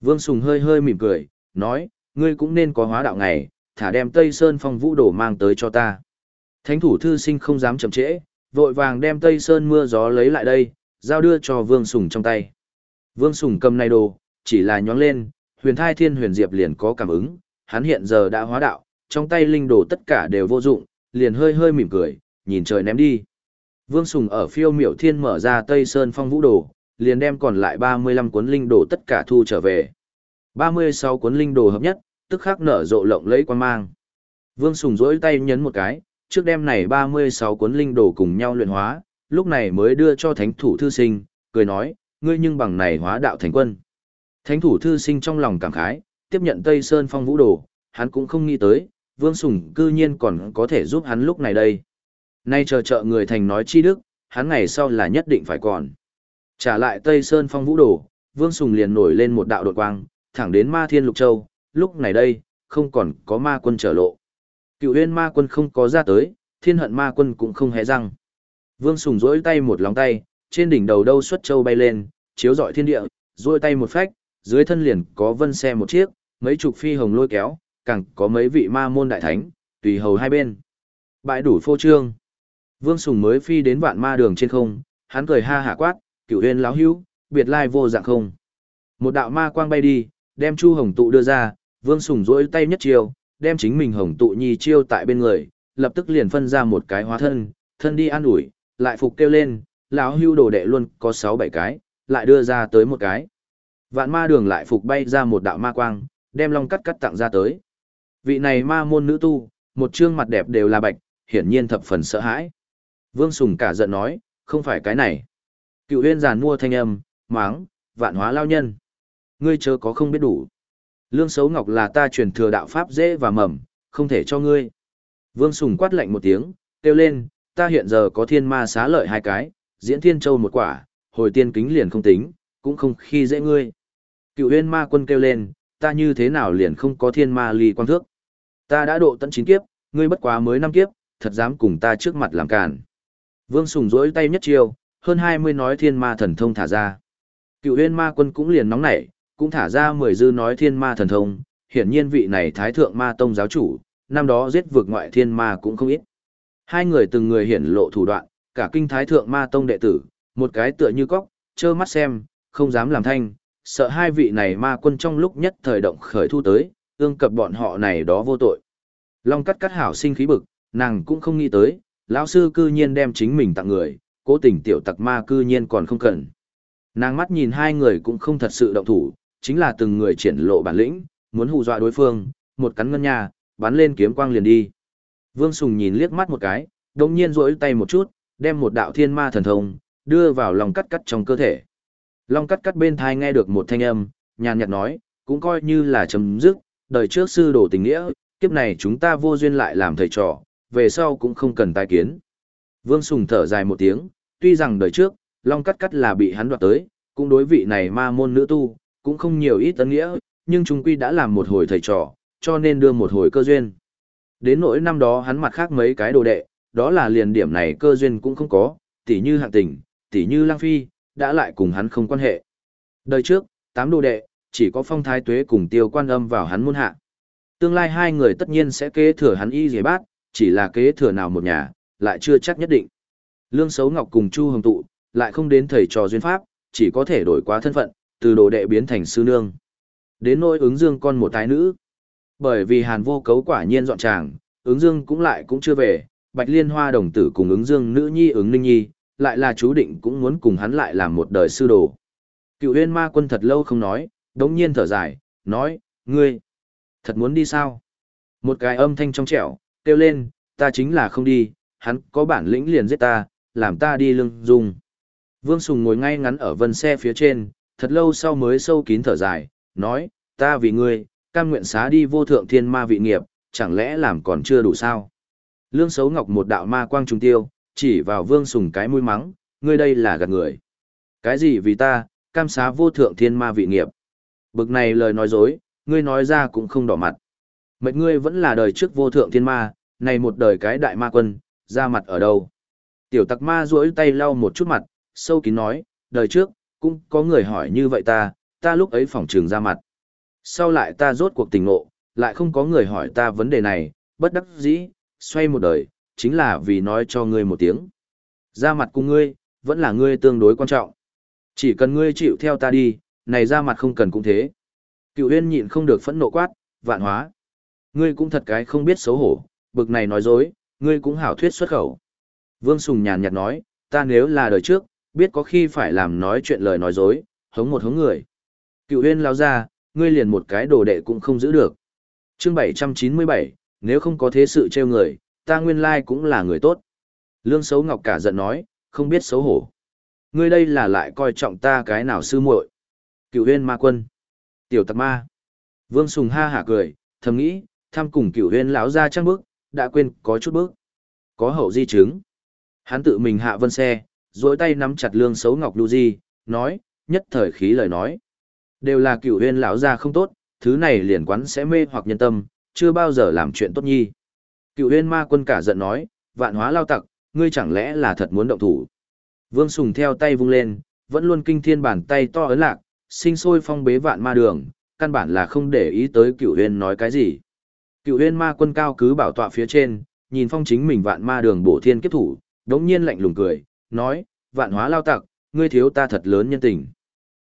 Vương Sùng hơi hơi mỉm cười, nói, ngươi cũng nên có hóa đạo ngày, thả đem Tây Sơn phong vũ đổ mang tới cho ta. Thánh thủ thư sinh không dám chậm trễ, vội vàng đem Tây Sơn mưa gió lấy lại đây, giao đưa cho Vương Sùng trong tay. Vương Sùng cầm này đồ, chỉ là nhóng lên, huyền thai thiên huyền diệp liền có cảm ứng, hắn hiện giờ đã hóa đạo, trong tay linh đồ tất cả đều vô dụng, liền hơi hơi mỉm cười, nhìn trời ném đi. Vương Sùng ở phiêu miểu thiên mở ra Tây Sơn phong vũ đồ, liền đem còn lại 35 cuốn linh đồ tất cả thu trở về. 36 cuốn linh đồ hợp nhất, tức khắc nở rộ lộng lẫy quan mang. Vương Sùng rỗi tay nhấn một cái, trước đêm này 36 cuốn linh đồ cùng nhau luyện hóa, lúc này mới đưa cho thánh thủ thư sinh, cười nói, ngươi nhưng bằng này hóa đạo thành quân. Thánh thủ thư sinh trong lòng cảm khái, tiếp nhận Tây Sơn phong vũ đồ, hắn cũng không nghĩ tới, Vương Sùng cư nhiên còn có thể giúp hắn lúc này đây. Nay chờ trợ người thành nói chi đức, hắn ngày sau là nhất định phải còn. Trả lại Tây Sơn phong vũ đồ, Vương Sùng liền nổi lên một đạo đột quang, thẳng đến Ma Thiên Lục Châu, lúc này đây, không còn có ma quân trở lộ. Cựu huyên ma quân không có ra tới, thiên hận ma quân cũng không hé răng. Vương Sùng rỗi tay một lòng tay, trên đỉnh đầu đâu xuất châu bay lên, chiếu rọi thiên địa, rôi tay một phách, dưới thân liền có vân xe một chiếc, mấy chục phi hồng lôi kéo, càng có mấy vị ma môn đại thánh, tùy hầu hai bên. Bãi đủ phô trương. Vương Sùng mới phi đến vạn ma đường trên không, hắn cười ha hả quát, cửu huyên láo hữu, biệt lai vô dạng không. Một đạo ma quang bay đi, đem chu hồng tụ đưa ra, Vương Sùng rỗi tay nhất chiêu, đem chính mình hồng tụ nhi chiêu tại bên người, lập tức liền phân ra một cái hóa thân, thân đi an ủi, lại phục kêu lên, lão hưu đồ đệ luôn có sáu bảy cái, lại đưa ra tới một cái. Vạn ma đường lại phục bay ra một đạo ma quang, đem long cắt cắt tặng ra tới. Vị này ma môn nữ tu, một trương mặt đẹp đều là bạch, hiển nhiên thập phần sợ hãi. Vương Sùng cả giận nói, không phải cái này. Cựu huyên giàn mua thanh âm, máng, vạn hóa lao nhân. Ngươi chớ có không biết đủ. Lương xấu ngọc là ta truyền thừa đạo pháp dễ và mầm, không thể cho ngươi. Vương Sùng quát lạnh một tiếng, kêu lên, ta hiện giờ có thiên ma xá lợi hai cái, diễn thiên châu một quả, hồi tiên kính liền không tính, cũng không khi dễ ngươi. Cựu huyên ma quân kêu lên, ta như thế nào liền không có thiên ma ly quang thước. Ta đã độ tận chín kiếp, ngươi bất quá mới năm kiếp, thật dám cùng ta trước mặt làm càn. Vương Sùng rỗi tay nhất chiêu, hơn 20 nói thiên ma thần thông thả ra. Cựu huyên ma quân cũng liền nóng nảy, cũng thả ra 10 dư nói thiên ma thần thông, hiển nhiên vị này thái thượng ma tông giáo chủ, năm đó giết vượt ngoại thiên ma cũng không ít. Hai người từng người hiển lộ thủ đoạn, cả kinh thái thượng ma tông đệ tử, một cái tựa như cóc, trơ mắt xem, không dám làm thanh, sợ hai vị này ma quân trong lúc nhất thời động khởi thu tới, ương cập bọn họ này đó vô tội. Long cắt cắt hảo sinh khí bực, nàng cũng không nghĩ tới, lão sư cư nhiên đem chính mình tặng người, cố tình tiểu tặc ma cư nhiên còn không cần. Nàng mắt nhìn hai người cũng không thật sự động thủ, chính là từng người triển lộ bản lĩnh, muốn hù dọa đối phương, một cắn ngân nhà, bắn lên kiếm quang liền đi. Vương Sùng nhìn liếc mắt một cái, đồng nhiên rỗi tay một chút, đem một đạo thiên ma thần thông, đưa vào lòng cắt cắt trong cơ thể. Long cắt cắt bên thai nghe được một thanh âm, nhàn nhạt nói, cũng coi như là chấm dứt, đời trước sư đổ tình nghĩa, kiếp này chúng ta vô duyên lại làm thầy trò, về sau cũng không cần tai kiến. Vương Sùng thở dài một tiếng, tuy rằng đời trước, Long cắt cắt là bị hắn đoạt tới, cũng đối vị này ma môn nữ tu, cũng không nhiều ít tấn nghĩa, nhưng chúng quy đã làm một hồi thầy trò, cho nên đưa một hồi cơ duyên. Đến nỗi năm đó hắn mặt khác mấy cái đồ đệ, đó là liền điểm này cơ duyên cũng không có, tỉ như hạng tình, tỉ như lang phi, đã lại cùng hắn không quan hệ. Đời trước, tám đồ đệ, chỉ có phong thái tuế cùng tiêu quan âm vào hắn môn hạ. Tương lai hai người tất nhiên sẽ kế thừa hắn y dề bát, chỉ là kế thừa nào một nhà, lại chưa chắc nhất định. Lương Sấu Ngọc cùng Chu Hồng Tụ, lại không đến thầy trò duyên pháp, chỉ có thể đổi qua thân phận, từ đồ đệ biến thành sư nương. Đến nỗi ứng dương con một tái nữ. Bởi vì hàn vô cấu quả nhiên dọn tràng, ứng dương cũng lại cũng chưa về, bạch liên hoa đồng tử cùng ứng dương nữ nhi ứng ninh nhi, lại là chú định cũng muốn cùng hắn lại làm một đời sư đồ. Cựu huyên ma quân thật lâu không nói, đống nhiên thở dài, nói, ngươi, thật muốn đi sao? Một cái âm thanh trong trẻo, kêu lên, ta chính là không đi, hắn có bản lĩnh liền giết ta, làm ta đi lưng dung. Vương Sùng ngồi ngay ngắn ở vân xe phía trên, thật lâu sau mới sâu kín thở dài, nói, ta vì ngươi, cam nguyện xá đi vô thượng thiên ma vị nghiệp, chẳng lẽ làm còn chưa đủ sao? Lương Sấu Ngọc một đạo ma quang trung tiêu, chỉ vào Vương Sùng cái mũi mắng, ngươi đây là gạt người. Cái gì vì ta, cam xá vô thượng thiên ma vị nghiệp. Bực này lời nói dối, ngươi nói ra cũng không đỏ mặt. Mệnh ngươi vẫn là đời trước vô thượng thiên ma, này một đời cái đại ma quân, ra mặt ở đâu? Tiểu tặc ma duỗi tay lau một chút mặt, sâu kín nói, đời trước, cũng có người hỏi như vậy ta, ta lúc ấy phỏng trường ra mặt. Sau lại ta rốt cuộc tình ngộ, lại không có người hỏi ta vấn đề này, bất đắc dĩ, xoay một đời, chính là vì nói cho ngươi một tiếng. Ra mặt cùng ngươi, vẫn là ngươi tương đối quan trọng. Chỉ cần ngươi chịu theo ta đi, này ra mặt không cần cũng thế. Cựu huyên nhịn không được phẫn nộ quát, vạn hóa. Ngươi cũng thật cái không biết xấu hổ, bực này nói dối, ngươi cũng hảo thuyết xuất khẩu. Vương Sùng nhàn nhạt nói, ta nếu là đời trước, biết có khi phải làm nói chuyện lời nói dối, hống một hống người. Cựu huyên lao ra, ngươi liền một cái đồ đệ cũng không giữ được. chương 797, nếu không có thế sự trêu người, ta nguyên lai cũng là người tốt. Lương Sấu Ngọc cả giận nói, không biết xấu hổ. Ngươi đây là lại coi trọng ta cái nào sư muội Cựu huyên ma quân. Tiểu tặc ma. Vương Sùng ha hả cười, thầm nghĩ, thăm cùng cựu huyên lão ra trăng bước, đã quên có chút bước. Có hậu di chứng. Hắn tự mình hạ vân xe, duỗi tay nắm chặt lương xấu ngọc lưu di, nói, nhất thời khí lời nói. Đều là cựu huyên lão ra không tốt, thứ này liền quán sẽ mê hoặc nhân tâm, chưa bao giờ làm chuyện tốt nhi. Cựu huyên ma quân cả giận nói, vạn hóa lao tặc, ngươi chẳng lẽ là thật muốn động thủ. Vương Sùng theo tay vung lên, vẫn luôn kinh thiên bàn tay to ấn lạc, sinh sôi phong bế vạn ma đường, căn bản là không để ý tới cựu huyên nói cái gì. Cựu huyên ma quân cao cứ bảo tọa phía trên, nhìn phong chính mình vạn ma đường bổ thiên kiếp thủ, đống nhiên lạnh lùng cười, nói, vạn hóa lao tặc, ngươi thiếu ta thật lớn nhân tình.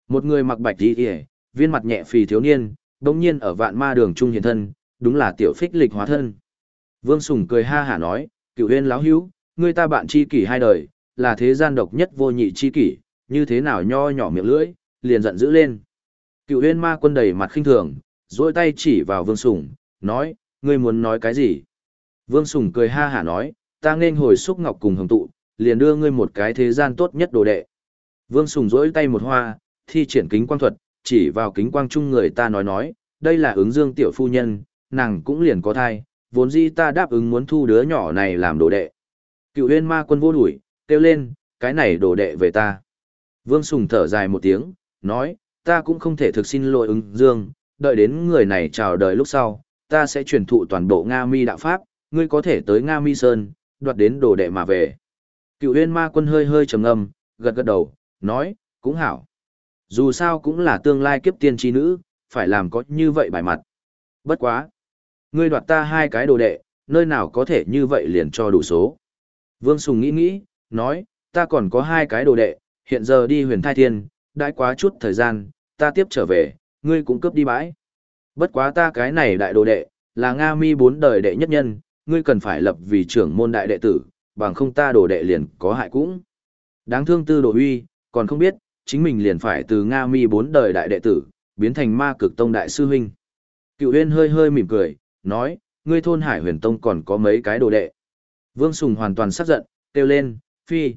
Một người mặc bạch đi kìa, viên mặt nhẹ phì thiếu niên, đống nhiên ở vạn ma đường trung hiện thân, đúng là tiểu phích lịch hóa thân. Vương Sùng cười ha hả nói, cựu huyên láo hữu, ngươi ta bạn chi kỷ hai đời, là thế gian độc nhất vô nhị chi kỷ, như thế nào nho nhỏ miệng lưỡi, liền giận dữ lên. Cựu huyên ma quân đầy mặt khinh thường, dôi tay chỉ vào Vương Sùng, nói, ngươi muốn nói cái gì? Vương Sùng cười ha hả nói, ta nên hồi xúc ngọc cùng hồng tụ, liền đưa ngươi một cái thế gian tốt nhất đồ đệ. Vương Sùng dỗi tay một hoa, thi triển kính quang thuật, chỉ vào kính quang trung người ta nói nói, đây là ứng dương tiểu phu nhân, nàng cũng liền có thai, vốn dĩ ta đáp ứng muốn thu đứa nhỏ này làm đồ đệ. Cựu huyên ma quân vô đuổi, kêu lên, cái này đồ đệ về ta. Vương Sùng thở dài một tiếng, nói, ta cũng không thể thực xin lỗi ứng dương, đợi đến người này chào đời lúc sau, ta sẽ truyền thụ toàn bộ Nga mi đạo Pháp, ngươi có thể tới Nga mi Sơn, đoạt đến đồ đệ mà về. Cựu huyên ma quân hơi hơi trầm ngâm, gật gật đầu, nói, cũng hảo. Dù sao cũng là tương lai kiếp tiên tri nữ, phải làm có như vậy bài mặt. Bất quá. Ngươi đoạt ta hai cái đồ đệ, nơi nào có thể như vậy liền cho đủ số. Vương Sùng nghĩ nghĩ, nói, ta còn có hai cái đồ đệ, hiện giờ đi huyền thai thiên, đãi quá chút thời gian, ta tiếp trở về, ngươi cũng cướp đi bãi. Bất quá ta cái này đại đồ đệ, là Nga mi bốn đời đệ nhất nhân, ngươi cần phải lập vì trưởng môn đại đệ tử, bằng không ta đồ đệ liền có hại cũng. Đáng thương tư đồ huy, còn không biết, chính mình liền phải từ Nga mi bốn đời đại đệ tử, biến thành ma cực tông đại sư huynh. Cựu huyên hơi hơi mỉm cười, nói, ngươi thôn hải huyền tông còn có mấy cái đồ đệ. Vương Sùng hoàn toàn sắc giận, kêu lên, phi.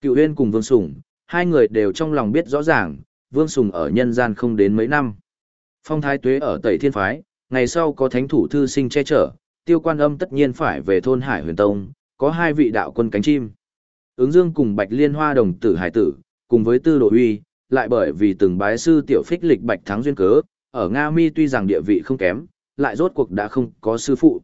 Cựu huyên cùng Vương Sùng, hai người đều trong lòng biết rõ ràng, Vương Sùng ở nhân gian không đến mấy năm. Phong thái tuế ở Tẩy Thiên Phái, ngày sau có thánh thủ thư sinh che chở, tiêu quan âm tất nhiên phải về thôn Hải huyền tông, có hai vị đạo quân cánh chim. Ứng dương cùng Bạch Liên Hoa đồng tử hải tử, cùng với tư đồ huy, lại bởi vì từng bái sư tiểu phích lịch Bạch Thắng duyên cớ, ở Nga Mi tuy rằng địa vị không kém, lại rốt cuộc đã không có sư phụ.